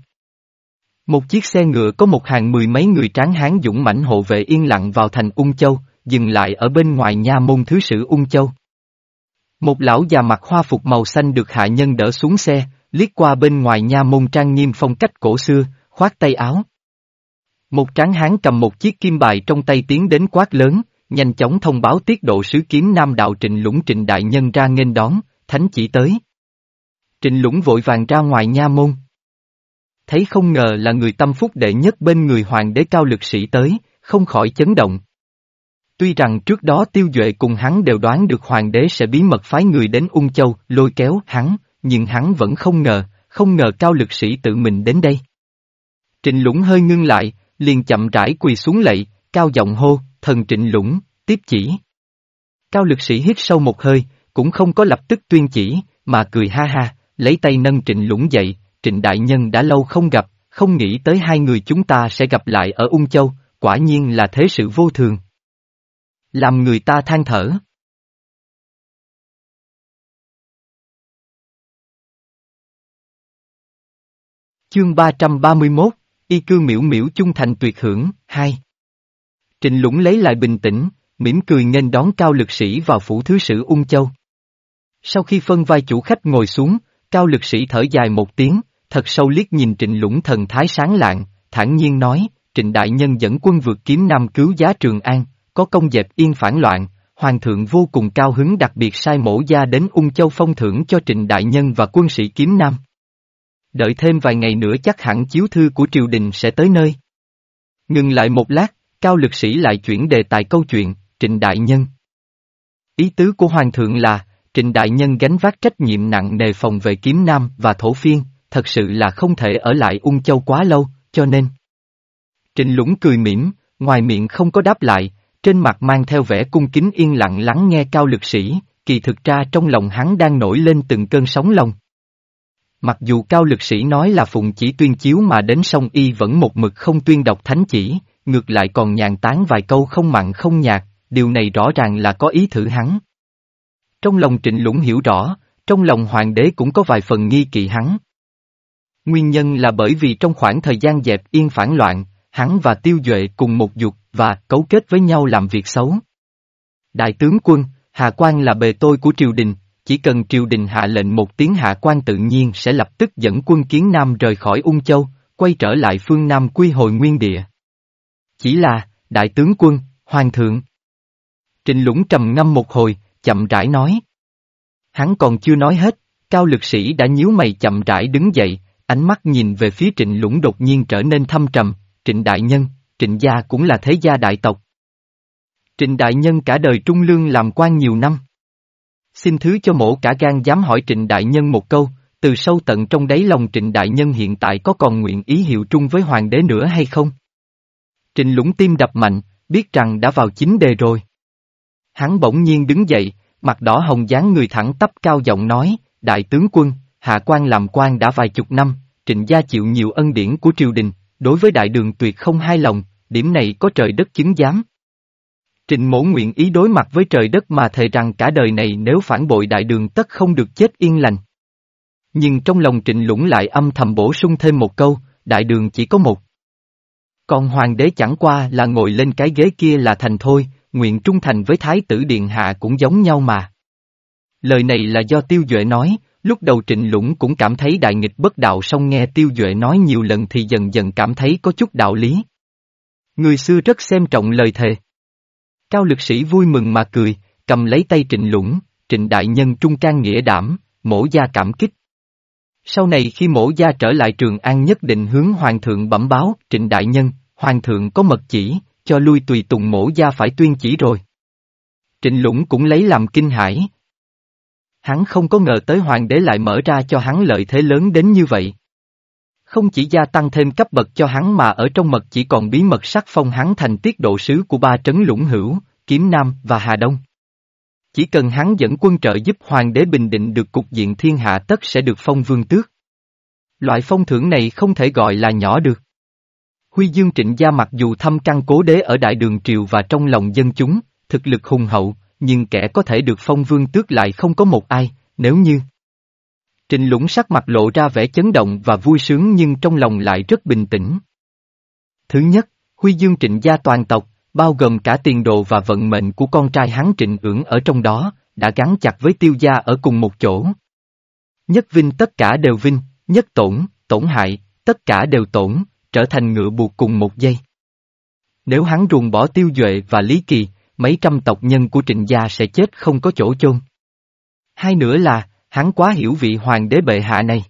Một chiếc xe ngựa có một hàng mười mấy người tráng hán dũng mãnh hộ vệ yên lặng vào thành Ung Châu, dừng lại ở bên ngoài nha môn thứ sử Ung Châu. Một lão già mặc hoa phục màu xanh được hạ nhân đỡ xuống xe, liếc qua bên ngoài nha môn trang nghiêm phong cách cổ xưa, khoát tay áo. Một tráng hán cầm một chiếc kim bài trong tay tiến đến quát lớn, nhanh chóng thông báo tiết độ sứ kiếm nam đạo trịnh lũng trịnh đại nhân ra nghênh đón, thánh chỉ tới. Trịnh lũng vội vàng ra ngoài nha môn. Thấy không ngờ là người tâm phúc đệ nhất bên người hoàng đế cao lực sĩ tới, không khỏi chấn động. Tuy rằng trước đó tiêu duệ cùng hắn đều đoán được hoàng đế sẽ bí mật phái người đến ung châu, lôi kéo hắn, nhưng hắn vẫn không ngờ, không ngờ cao lực sĩ tự mình đến đây. Trịnh lũng hơi ngưng lại, liền chậm rãi quỳ xuống lạy, cao giọng hô, thần trịnh lũng, tiếp chỉ. Cao lực sĩ hít sâu một hơi, cũng không có lập tức tuyên chỉ, mà cười ha ha, lấy tay nâng trịnh lũng dậy, trịnh đại nhân đã lâu không gặp, không nghĩ tới hai người chúng ta sẽ gặp lại ở Ung Châu, quả nhiên là thế sự vô thường. Làm người ta than thở. Chương 331, Y cư miễu miễu chung thành tuyệt hưởng, Hai. Trịnh Lũng lấy lại bình tĩnh, mỉm cười nghênh đón cao lực sĩ vào phủ thứ sử Ung Châu. Sau khi phân vai chủ khách ngồi xuống, cao lực sĩ thở dài một tiếng, thật sâu liếc nhìn trịnh lũng thần thái sáng lạng, thản nhiên nói, trịnh đại nhân dẫn quân vượt kiếm nam cứu giá Trường An, có công dẹp yên phản loạn, hoàng thượng vô cùng cao hứng đặc biệt sai mổ gia đến ung châu phong thưởng cho trịnh đại nhân và quân sĩ kiếm nam. Đợi thêm vài ngày nữa chắc hẳn chiếu thư của triều đình sẽ tới nơi. Ngừng lại một lát, cao lực sĩ lại chuyển đề tài câu chuyện, trịnh đại nhân. Ý tứ của hoàng thượng là, trịnh đại nhân gánh vác trách nhiệm nặng nề phòng vệ kiếm nam và thổ phiên, thật sự là không thể ở lại ung châu quá lâu, cho nên. Trịnh lũng cười mỉm, ngoài miệng không có đáp lại, trên mặt mang theo vẻ cung kính yên lặng lắng nghe cao lực sĩ, kỳ thực ra trong lòng hắn đang nổi lên từng cơn sóng lòng. Mặc dù cao lực sĩ nói là phụng chỉ tuyên chiếu mà đến sông y vẫn một mực không tuyên đọc thánh chỉ, ngược lại còn nhàn tán vài câu không mặn không nhạt, điều này rõ ràng là có ý thử hắn. Trong lòng trịnh lũng hiểu rõ, trong lòng hoàng đế cũng có vài phần nghi kỵ hắn. Nguyên nhân là bởi vì trong khoảng thời gian dẹp yên phản loạn, hắn và Tiêu Duệ cùng một dục và cấu kết với nhau làm việc xấu. Đại tướng quân, Hà Quang là bề tôi của triều đình, chỉ cần triều đình hạ lệnh một tiếng hạ quan tự nhiên sẽ lập tức dẫn quân kiến Nam rời khỏi Ung Châu, quay trở lại phương Nam quy hồi nguyên địa. Chỉ là, đại tướng quân, hoàng thượng. Trịnh Lũng trầm ngâm một hồi, chậm rãi nói. Hắn còn chưa nói hết, cao lực sĩ đã nhíu mày chậm rãi đứng dậy, ánh mắt nhìn về phía trịnh lũng đột nhiên trở nên thâm trầm, trịnh đại nhân, trịnh gia cũng là thế gia đại tộc. Trịnh đại nhân cả đời trung lương làm quan nhiều năm. Xin thứ cho mổ cả gan dám hỏi trịnh đại nhân một câu, từ sâu tận trong đáy lòng trịnh đại nhân hiện tại có còn nguyện ý hiệu trung với hoàng đế nữa hay không? Trịnh lũng tim đập mạnh, biết rằng đã vào chính đề rồi. Hắn bỗng nhiên đứng dậy, mặt đỏ hồng dáng người thẳng tắp cao giọng nói, đại tướng quân, hạ quan làm quan đã vài chục năm, trịnh gia chịu nhiều ân điển của triều đình, đối với đại đường tuyệt không hai lòng, điểm này có trời đất chứng giám. Trịnh mổ nguyện ý đối mặt với trời đất mà thề rằng cả đời này nếu phản bội đại đường tất không được chết yên lành. Nhưng trong lòng trịnh lũng lại âm thầm bổ sung thêm một câu, đại đường chỉ có một. Còn hoàng đế chẳng qua là ngồi lên cái ghế kia là thành thôi, nguyện trung thành với thái tử điện hạ cũng giống nhau mà. Lời này là do tiêu duệ nói, lúc đầu trịnh lũng cũng cảm thấy đại nghịch bất đạo song nghe tiêu duệ nói nhiều lần thì dần dần cảm thấy có chút đạo lý. Người xưa rất xem trọng lời thề. Cao lực sĩ vui mừng mà cười, cầm lấy tay trịnh lũng, trịnh đại nhân trung can nghĩa đảm, mổ gia cảm kích. Sau này khi mổ gia trở lại trường an nhất định hướng hoàng thượng bẩm báo, trịnh đại nhân, hoàng thượng có mật chỉ, cho lui tùy tùng mổ gia phải tuyên chỉ rồi. Trịnh Lũng cũng lấy làm kinh hãi. Hắn không có ngờ tới hoàng đế lại mở ra cho hắn lợi thế lớn đến như vậy. Không chỉ gia tăng thêm cấp bậc cho hắn mà ở trong mật chỉ còn bí mật sắc phong hắn thành tiết độ sứ của ba trấn lũng hữu, Kiếm Nam và Hà Đông. Chỉ cần hắn dẫn quân trợ giúp hoàng đế bình định được cục diện thiên hạ tất sẽ được phong vương tước. Loại phong thưởng này không thể gọi là nhỏ được. Huy Dương Trịnh Gia mặc dù thâm căn cố đế ở đại đường triều và trong lòng dân chúng, thực lực hùng hậu, nhưng kẻ có thể được phong vương tước lại không có một ai, nếu như. Trịnh lũng sắc mặt lộ ra vẻ chấn động và vui sướng nhưng trong lòng lại rất bình tĩnh. Thứ nhất, Huy Dương Trịnh Gia toàn tộc, bao gồm cả tiền đồ và vận mệnh của con trai hắn Trịnh ưỡng ở trong đó, đã gắn chặt với tiêu gia ở cùng một chỗ. Nhất vinh tất cả đều vinh, nhất tổn, tổn hại, tất cả đều tổn, trở thành ngựa buộc cùng một giây. Nếu hắn ruồng bỏ tiêu duệ và lý kỳ, mấy trăm tộc nhân của trịnh gia sẽ chết không có chỗ chôn. Hai nữa là, hắn quá hiểu vị hoàng đế bệ hạ này.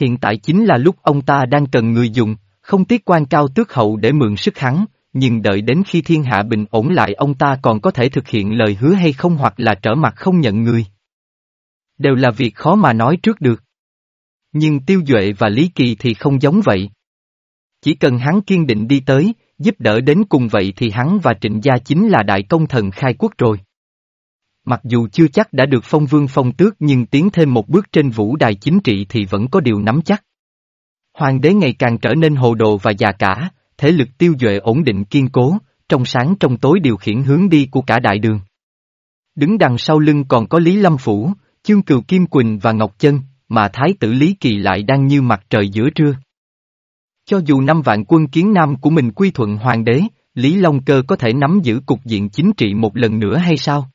Hiện tại chính là lúc ông ta đang cần người dùng, không tiếc quan cao tước hậu để mượn sức hắn, nhưng đợi đến khi thiên hạ bình ổn lại ông ta còn có thể thực hiện lời hứa hay không hoặc là trở mặt không nhận người. Đều là việc khó mà nói trước được. Nhưng Tiêu Duệ và Lý Kỳ thì không giống vậy. Chỉ cần hắn kiên định đi tới, giúp đỡ đến cùng vậy thì hắn và trịnh gia chính là đại công thần khai quốc rồi mặc dù chưa chắc đã được phong vương phong tước nhưng tiến thêm một bước trên vũ đài chính trị thì vẫn có điều nắm chắc. Hoàng đế ngày càng trở nên hồ đồ và già cả, thế lực tiêu duệ ổn định kiên cố, trong sáng trong tối điều khiển hướng đi của cả đại đường. Đứng đằng sau lưng còn có Lý Lâm Phủ, Chương Cừu Kim Quỳnh và Ngọc Chân, mà Thái tử Lý Kỳ lại đang như mặt trời giữa trưa. Cho dù năm vạn quân kiến nam của mình quy thuận hoàng đế, Lý Long Cơ có thể nắm giữ cục diện chính trị một lần nữa hay sao?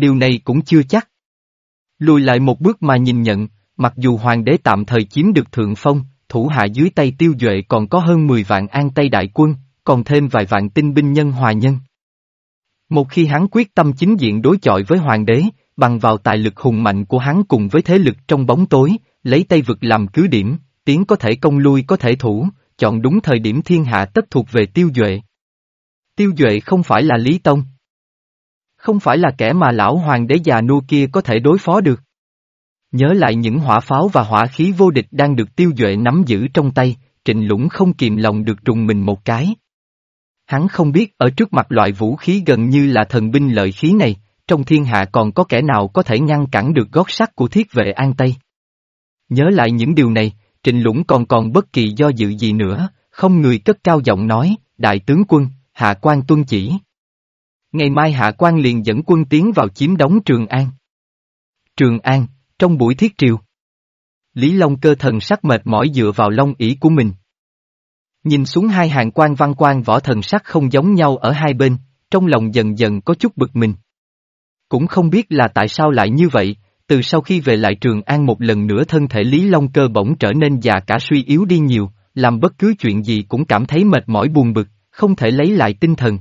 Điều này cũng chưa chắc. Lùi lại một bước mà nhìn nhận, mặc dù hoàng đế tạm thời chiếm được thượng phong, thủ hạ dưới tay tiêu duệ còn có hơn 10 vạn an tây đại quân, còn thêm vài vạn tinh binh nhân hòa nhân. Một khi hắn quyết tâm chính diện đối chọi với hoàng đế, bằng vào tài lực hùng mạnh của hắn cùng với thế lực trong bóng tối, lấy Tây vực làm cứ điểm, tiến có thể công lui có thể thủ, chọn đúng thời điểm thiên hạ tất thuộc về tiêu duệ. Tiêu duệ không phải là Lý Tông. Không phải là kẻ mà lão hoàng đế già nua kia có thể đối phó được. Nhớ lại những hỏa pháo và hỏa khí vô địch đang được tiêu duệ nắm giữ trong tay, trịnh lũng không kìm lòng được trùng mình một cái. Hắn không biết ở trước mặt loại vũ khí gần như là thần binh lợi khí này, trong thiên hạ còn có kẻ nào có thể ngăn cản được gót sắt của thiết vệ An Tây. Nhớ lại những điều này, Trịnh Lũng còn còn bất kỳ do dự gì nữa, không người cất cao giọng nói, đại tướng quân, hạ quan tuân chỉ. Ngày mai hạ quan liền dẫn quân tiến vào chiếm đóng Trường An. Trường An, trong buổi thiết triều. Lý Long cơ thần sắc mệt mỏi dựa vào long ỷ của mình. Nhìn xuống hai hàng quan văn quan võ thần sắc không giống nhau ở hai bên, trong lòng dần dần có chút bực mình. Cũng không biết là tại sao lại như vậy, từ sau khi về lại Trường An một lần nữa thân thể Lý Long cơ bỗng trở nên già cả suy yếu đi nhiều, làm bất cứ chuyện gì cũng cảm thấy mệt mỏi buồn bực, không thể lấy lại tinh thần.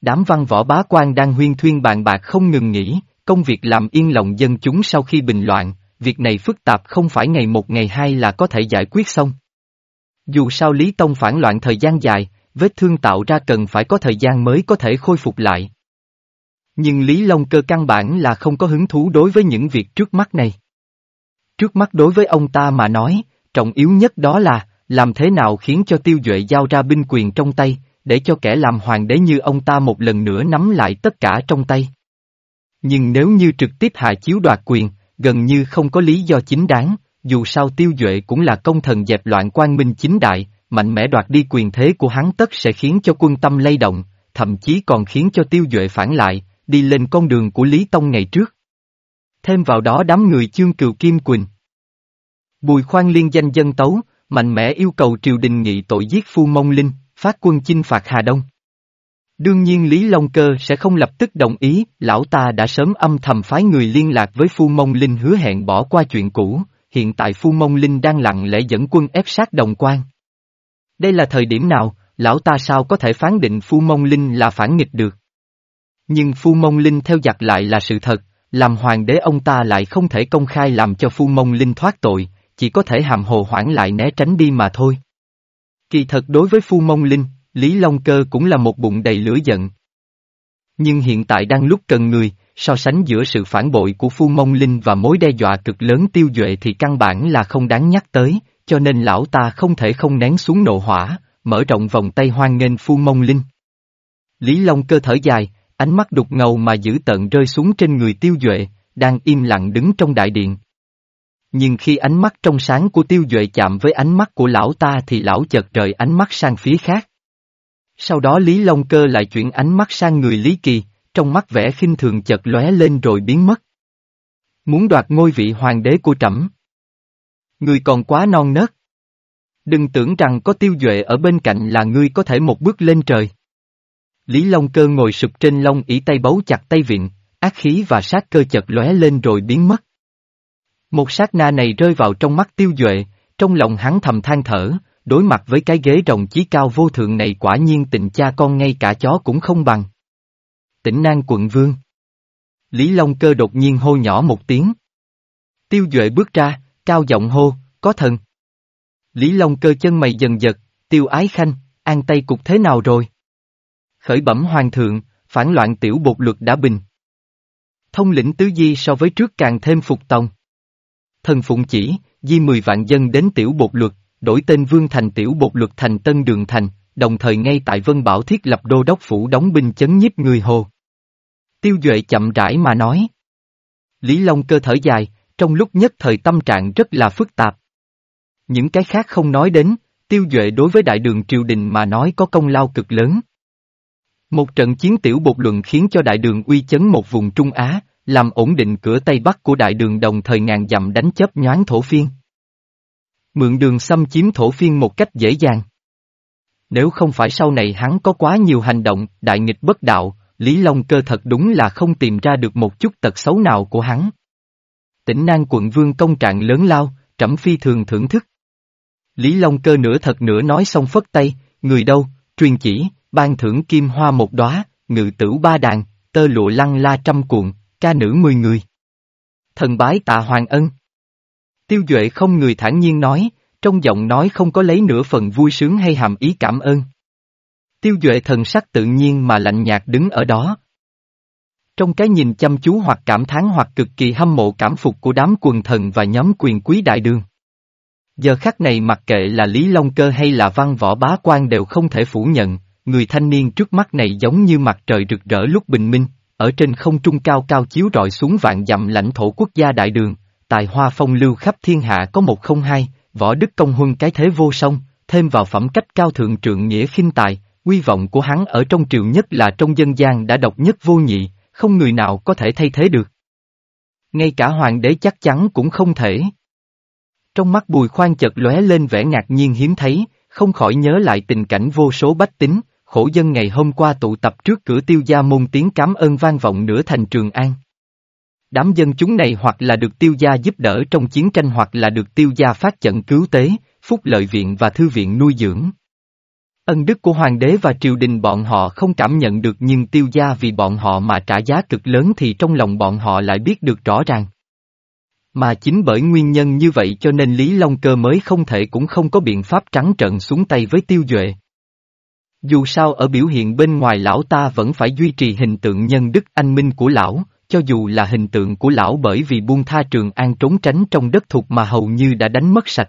Đám văn võ bá quan đang huyên thuyên bàn bạc không ngừng nghỉ, công việc làm yên lòng dân chúng sau khi bình loạn, việc này phức tạp không phải ngày một ngày hai là có thể giải quyết xong. Dù sao Lý Tông phản loạn thời gian dài, vết thương tạo ra cần phải có thời gian mới có thể khôi phục lại. Nhưng Lý Long cơ căn bản là không có hứng thú đối với những việc trước mắt này. Trước mắt đối với ông ta mà nói, trọng yếu nhất đó là, làm thế nào khiến cho tiêu duệ giao ra binh quyền trong tay, để cho kẻ làm hoàng đế như ông ta một lần nữa nắm lại tất cả trong tay. Nhưng nếu như trực tiếp hạ chiếu đoạt quyền, gần như không có lý do chính đáng, dù sao tiêu duệ cũng là công thần dẹp loạn quan minh chính đại, mạnh mẽ đoạt đi quyền thế của hắn tất sẽ khiến cho quân tâm lay động, thậm chí còn khiến cho tiêu duệ phản lại, đi lên con đường của Lý Tông ngày trước. Thêm vào đó đám người chương cừu Kim Quỳnh. Bùi khoan liên danh dân tấu, mạnh mẽ yêu cầu triều đình nghị tội giết Phu Mông Linh, phát quân chinh phạt Hà Đông. Đương nhiên Lý Long Cơ sẽ không lập tức đồng ý, lão ta đã sớm âm thầm phái người liên lạc với Phu Mông Linh hứa hẹn bỏ qua chuyện cũ, hiện tại Phu Mông Linh đang lặng lẽ dẫn quân ép sát đồng quan. Đây là thời điểm nào, lão ta sao có thể phán định Phu Mông Linh là phản nghịch được? Nhưng Phu Mông Linh theo giặc lại là sự thật, làm hoàng đế ông ta lại không thể công khai làm cho Phu Mông Linh thoát tội, chỉ có thể hàm hồ hoãn lại né tránh đi mà thôi. Kỳ thật đối với Phu Mông Linh, Lý Long Cơ cũng là một bụng đầy lửa giận. Nhưng hiện tại đang lúc cần người, so sánh giữa sự phản bội của Phu Mông Linh và mối đe dọa cực lớn tiêu duệ thì căn bản là không đáng nhắc tới, cho nên lão ta không thể không nén xuống nộ hỏa, mở rộng vòng tay hoan nghênh Phu Mông Linh. Lý Long Cơ thở dài, ánh mắt đục ngầu mà giữ tận rơi xuống trên người tiêu duệ, đang im lặng đứng trong đại điện. Nhưng khi ánh mắt trong sáng của tiêu duệ chạm với ánh mắt của lão ta thì lão chợt rời ánh mắt sang phía khác. Sau đó Lý Long Cơ lại chuyển ánh mắt sang người Lý Kỳ, trong mắt vẻ khinh thường chợt lóe lên rồi biến mất. Muốn đoạt ngôi vị hoàng đế của trẫm Người còn quá non nớt. Đừng tưởng rằng có tiêu duệ ở bên cạnh là ngươi có thể một bước lên trời. Lý Long Cơ ngồi sụp trên lông ỉ tay bấu chặt tay viện, ác khí và sát cơ chợt lóe lên rồi biến mất. Một sát na này rơi vào trong mắt tiêu duệ, trong lòng hắn thầm than thở, đối mặt với cái ghế rồng chí cao vô thượng này quả nhiên tình cha con ngay cả chó cũng không bằng. Tỉnh Nang quận vương. Lý Long Cơ đột nhiên hô nhỏ một tiếng. Tiêu Duệ bước ra, cao giọng hô, có thần. Lý Long Cơ chân mày dần giật, tiêu ái khanh, an tây cục thế nào rồi? Khởi bẩm hoàng thượng, phản loạn tiểu bột luật đã bình. Thông lĩnh tứ di so với trước càng thêm phục tòng. Thần phụng chỉ, di mười vạn dân đến tiểu bột luật, đổi tên Vương Thành tiểu bột luật thành Tân Đường Thành, đồng thời ngay tại Vân Bảo thiết lập đô đốc phủ đóng binh chấn nhiếp người Hồ. Tiêu Duệ chậm rãi mà nói. Lý Long cơ thở dài, trong lúc nhất thời tâm trạng rất là phức tạp. Những cái khác không nói đến, Tiêu Duệ đối với đại đường triều đình mà nói có công lao cực lớn. Một trận chiến tiểu bột luận khiến cho đại đường uy chấn một vùng Trung Á, làm ổn định cửa Tây Bắc của đại đường đồng thời ngàn dặm đánh chớp nhoáng thổ phiên. Mượn đường xâm chiếm thổ phiên một cách dễ dàng. Nếu không phải sau này hắn có quá nhiều hành động, đại nghịch bất đạo, Lý Long cơ thật đúng là không tìm ra được một chút tật xấu nào của hắn. Tỉnh Nang quận vương công trạng lớn lao, trẫm phi thường thưởng thức. Lý Long cơ nửa thật nửa nói xong phất tay, người đâu, truyền chỉ, ban thưởng kim hoa một đóa, ngự tử ba đàn, tơ lụa lăng la trăm cuộn, ca nữ mười người. Thần bái tạ hoàng ân. Tiêu Duệ không người thản nhiên nói, trong giọng nói không có lấy nửa phần vui sướng hay hàm ý cảm ơn. Tiêu Duệ thần sắc tự nhiên mà lạnh nhạt đứng ở đó. Trong cái nhìn chăm chú hoặc cảm thán hoặc cực kỳ hâm mộ cảm phục của đám quần thần và nhóm quyền quý đại đường. Giờ khắc này mặc kệ là Lý Long Cơ hay là văn võ bá quan đều không thể phủ nhận, người thanh niên trước mắt này giống như mặt trời rực rỡ lúc bình minh, ở trên không trung cao cao chiếu rọi xuống vạn dặm lãnh thổ quốc gia đại đường, tài hoa phong lưu khắp thiên hạ có một không hai, võ đức công huân cái thế vô song, thêm vào phẩm cách cao thượng trượng nghĩa khinh tài, uy vọng của hắn ở trong triều nhất là trong dân gian đã độc nhất vô nhị, không người nào có thể thay thế được. Ngay cả hoàng đế chắc chắn cũng không thể. Trong mắt bùi khoan chợt lóe lên vẻ ngạc nhiên hiếm thấy, không khỏi nhớ lại tình cảnh vô số bách tính, khổ dân ngày hôm qua tụ tập trước cửa tiêu gia môn tiếng cảm ơn vang vọng nửa thành Trường An. Đám dân chúng này hoặc là được tiêu gia giúp đỡ trong chiến tranh hoặc là được tiêu gia phát trận cứu tế, phúc lợi viện và thư viện nuôi dưỡng. Ân đức của hoàng đế và triều đình bọn họ không cảm nhận được nhưng tiêu gia vì bọn họ mà trả giá cực lớn thì trong lòng bọn họ lại biết được rõ ràng. Mà chính bởi nguyên nhân như vậy cho nên Lý Long Cơ mới không thể cũng không có biện pháp trắng trợn xuống tay với tiêu duệ. Dù sao ở biểu hiện bên ngoài lão ta vẫn phải duy trì hình tượng nhân đức anh minh của lão, cho dù là hình tượng của lão bởi vì buông tha trường an trốn tránh trong đất thuộc mà hầu như đã đánh mất sạch.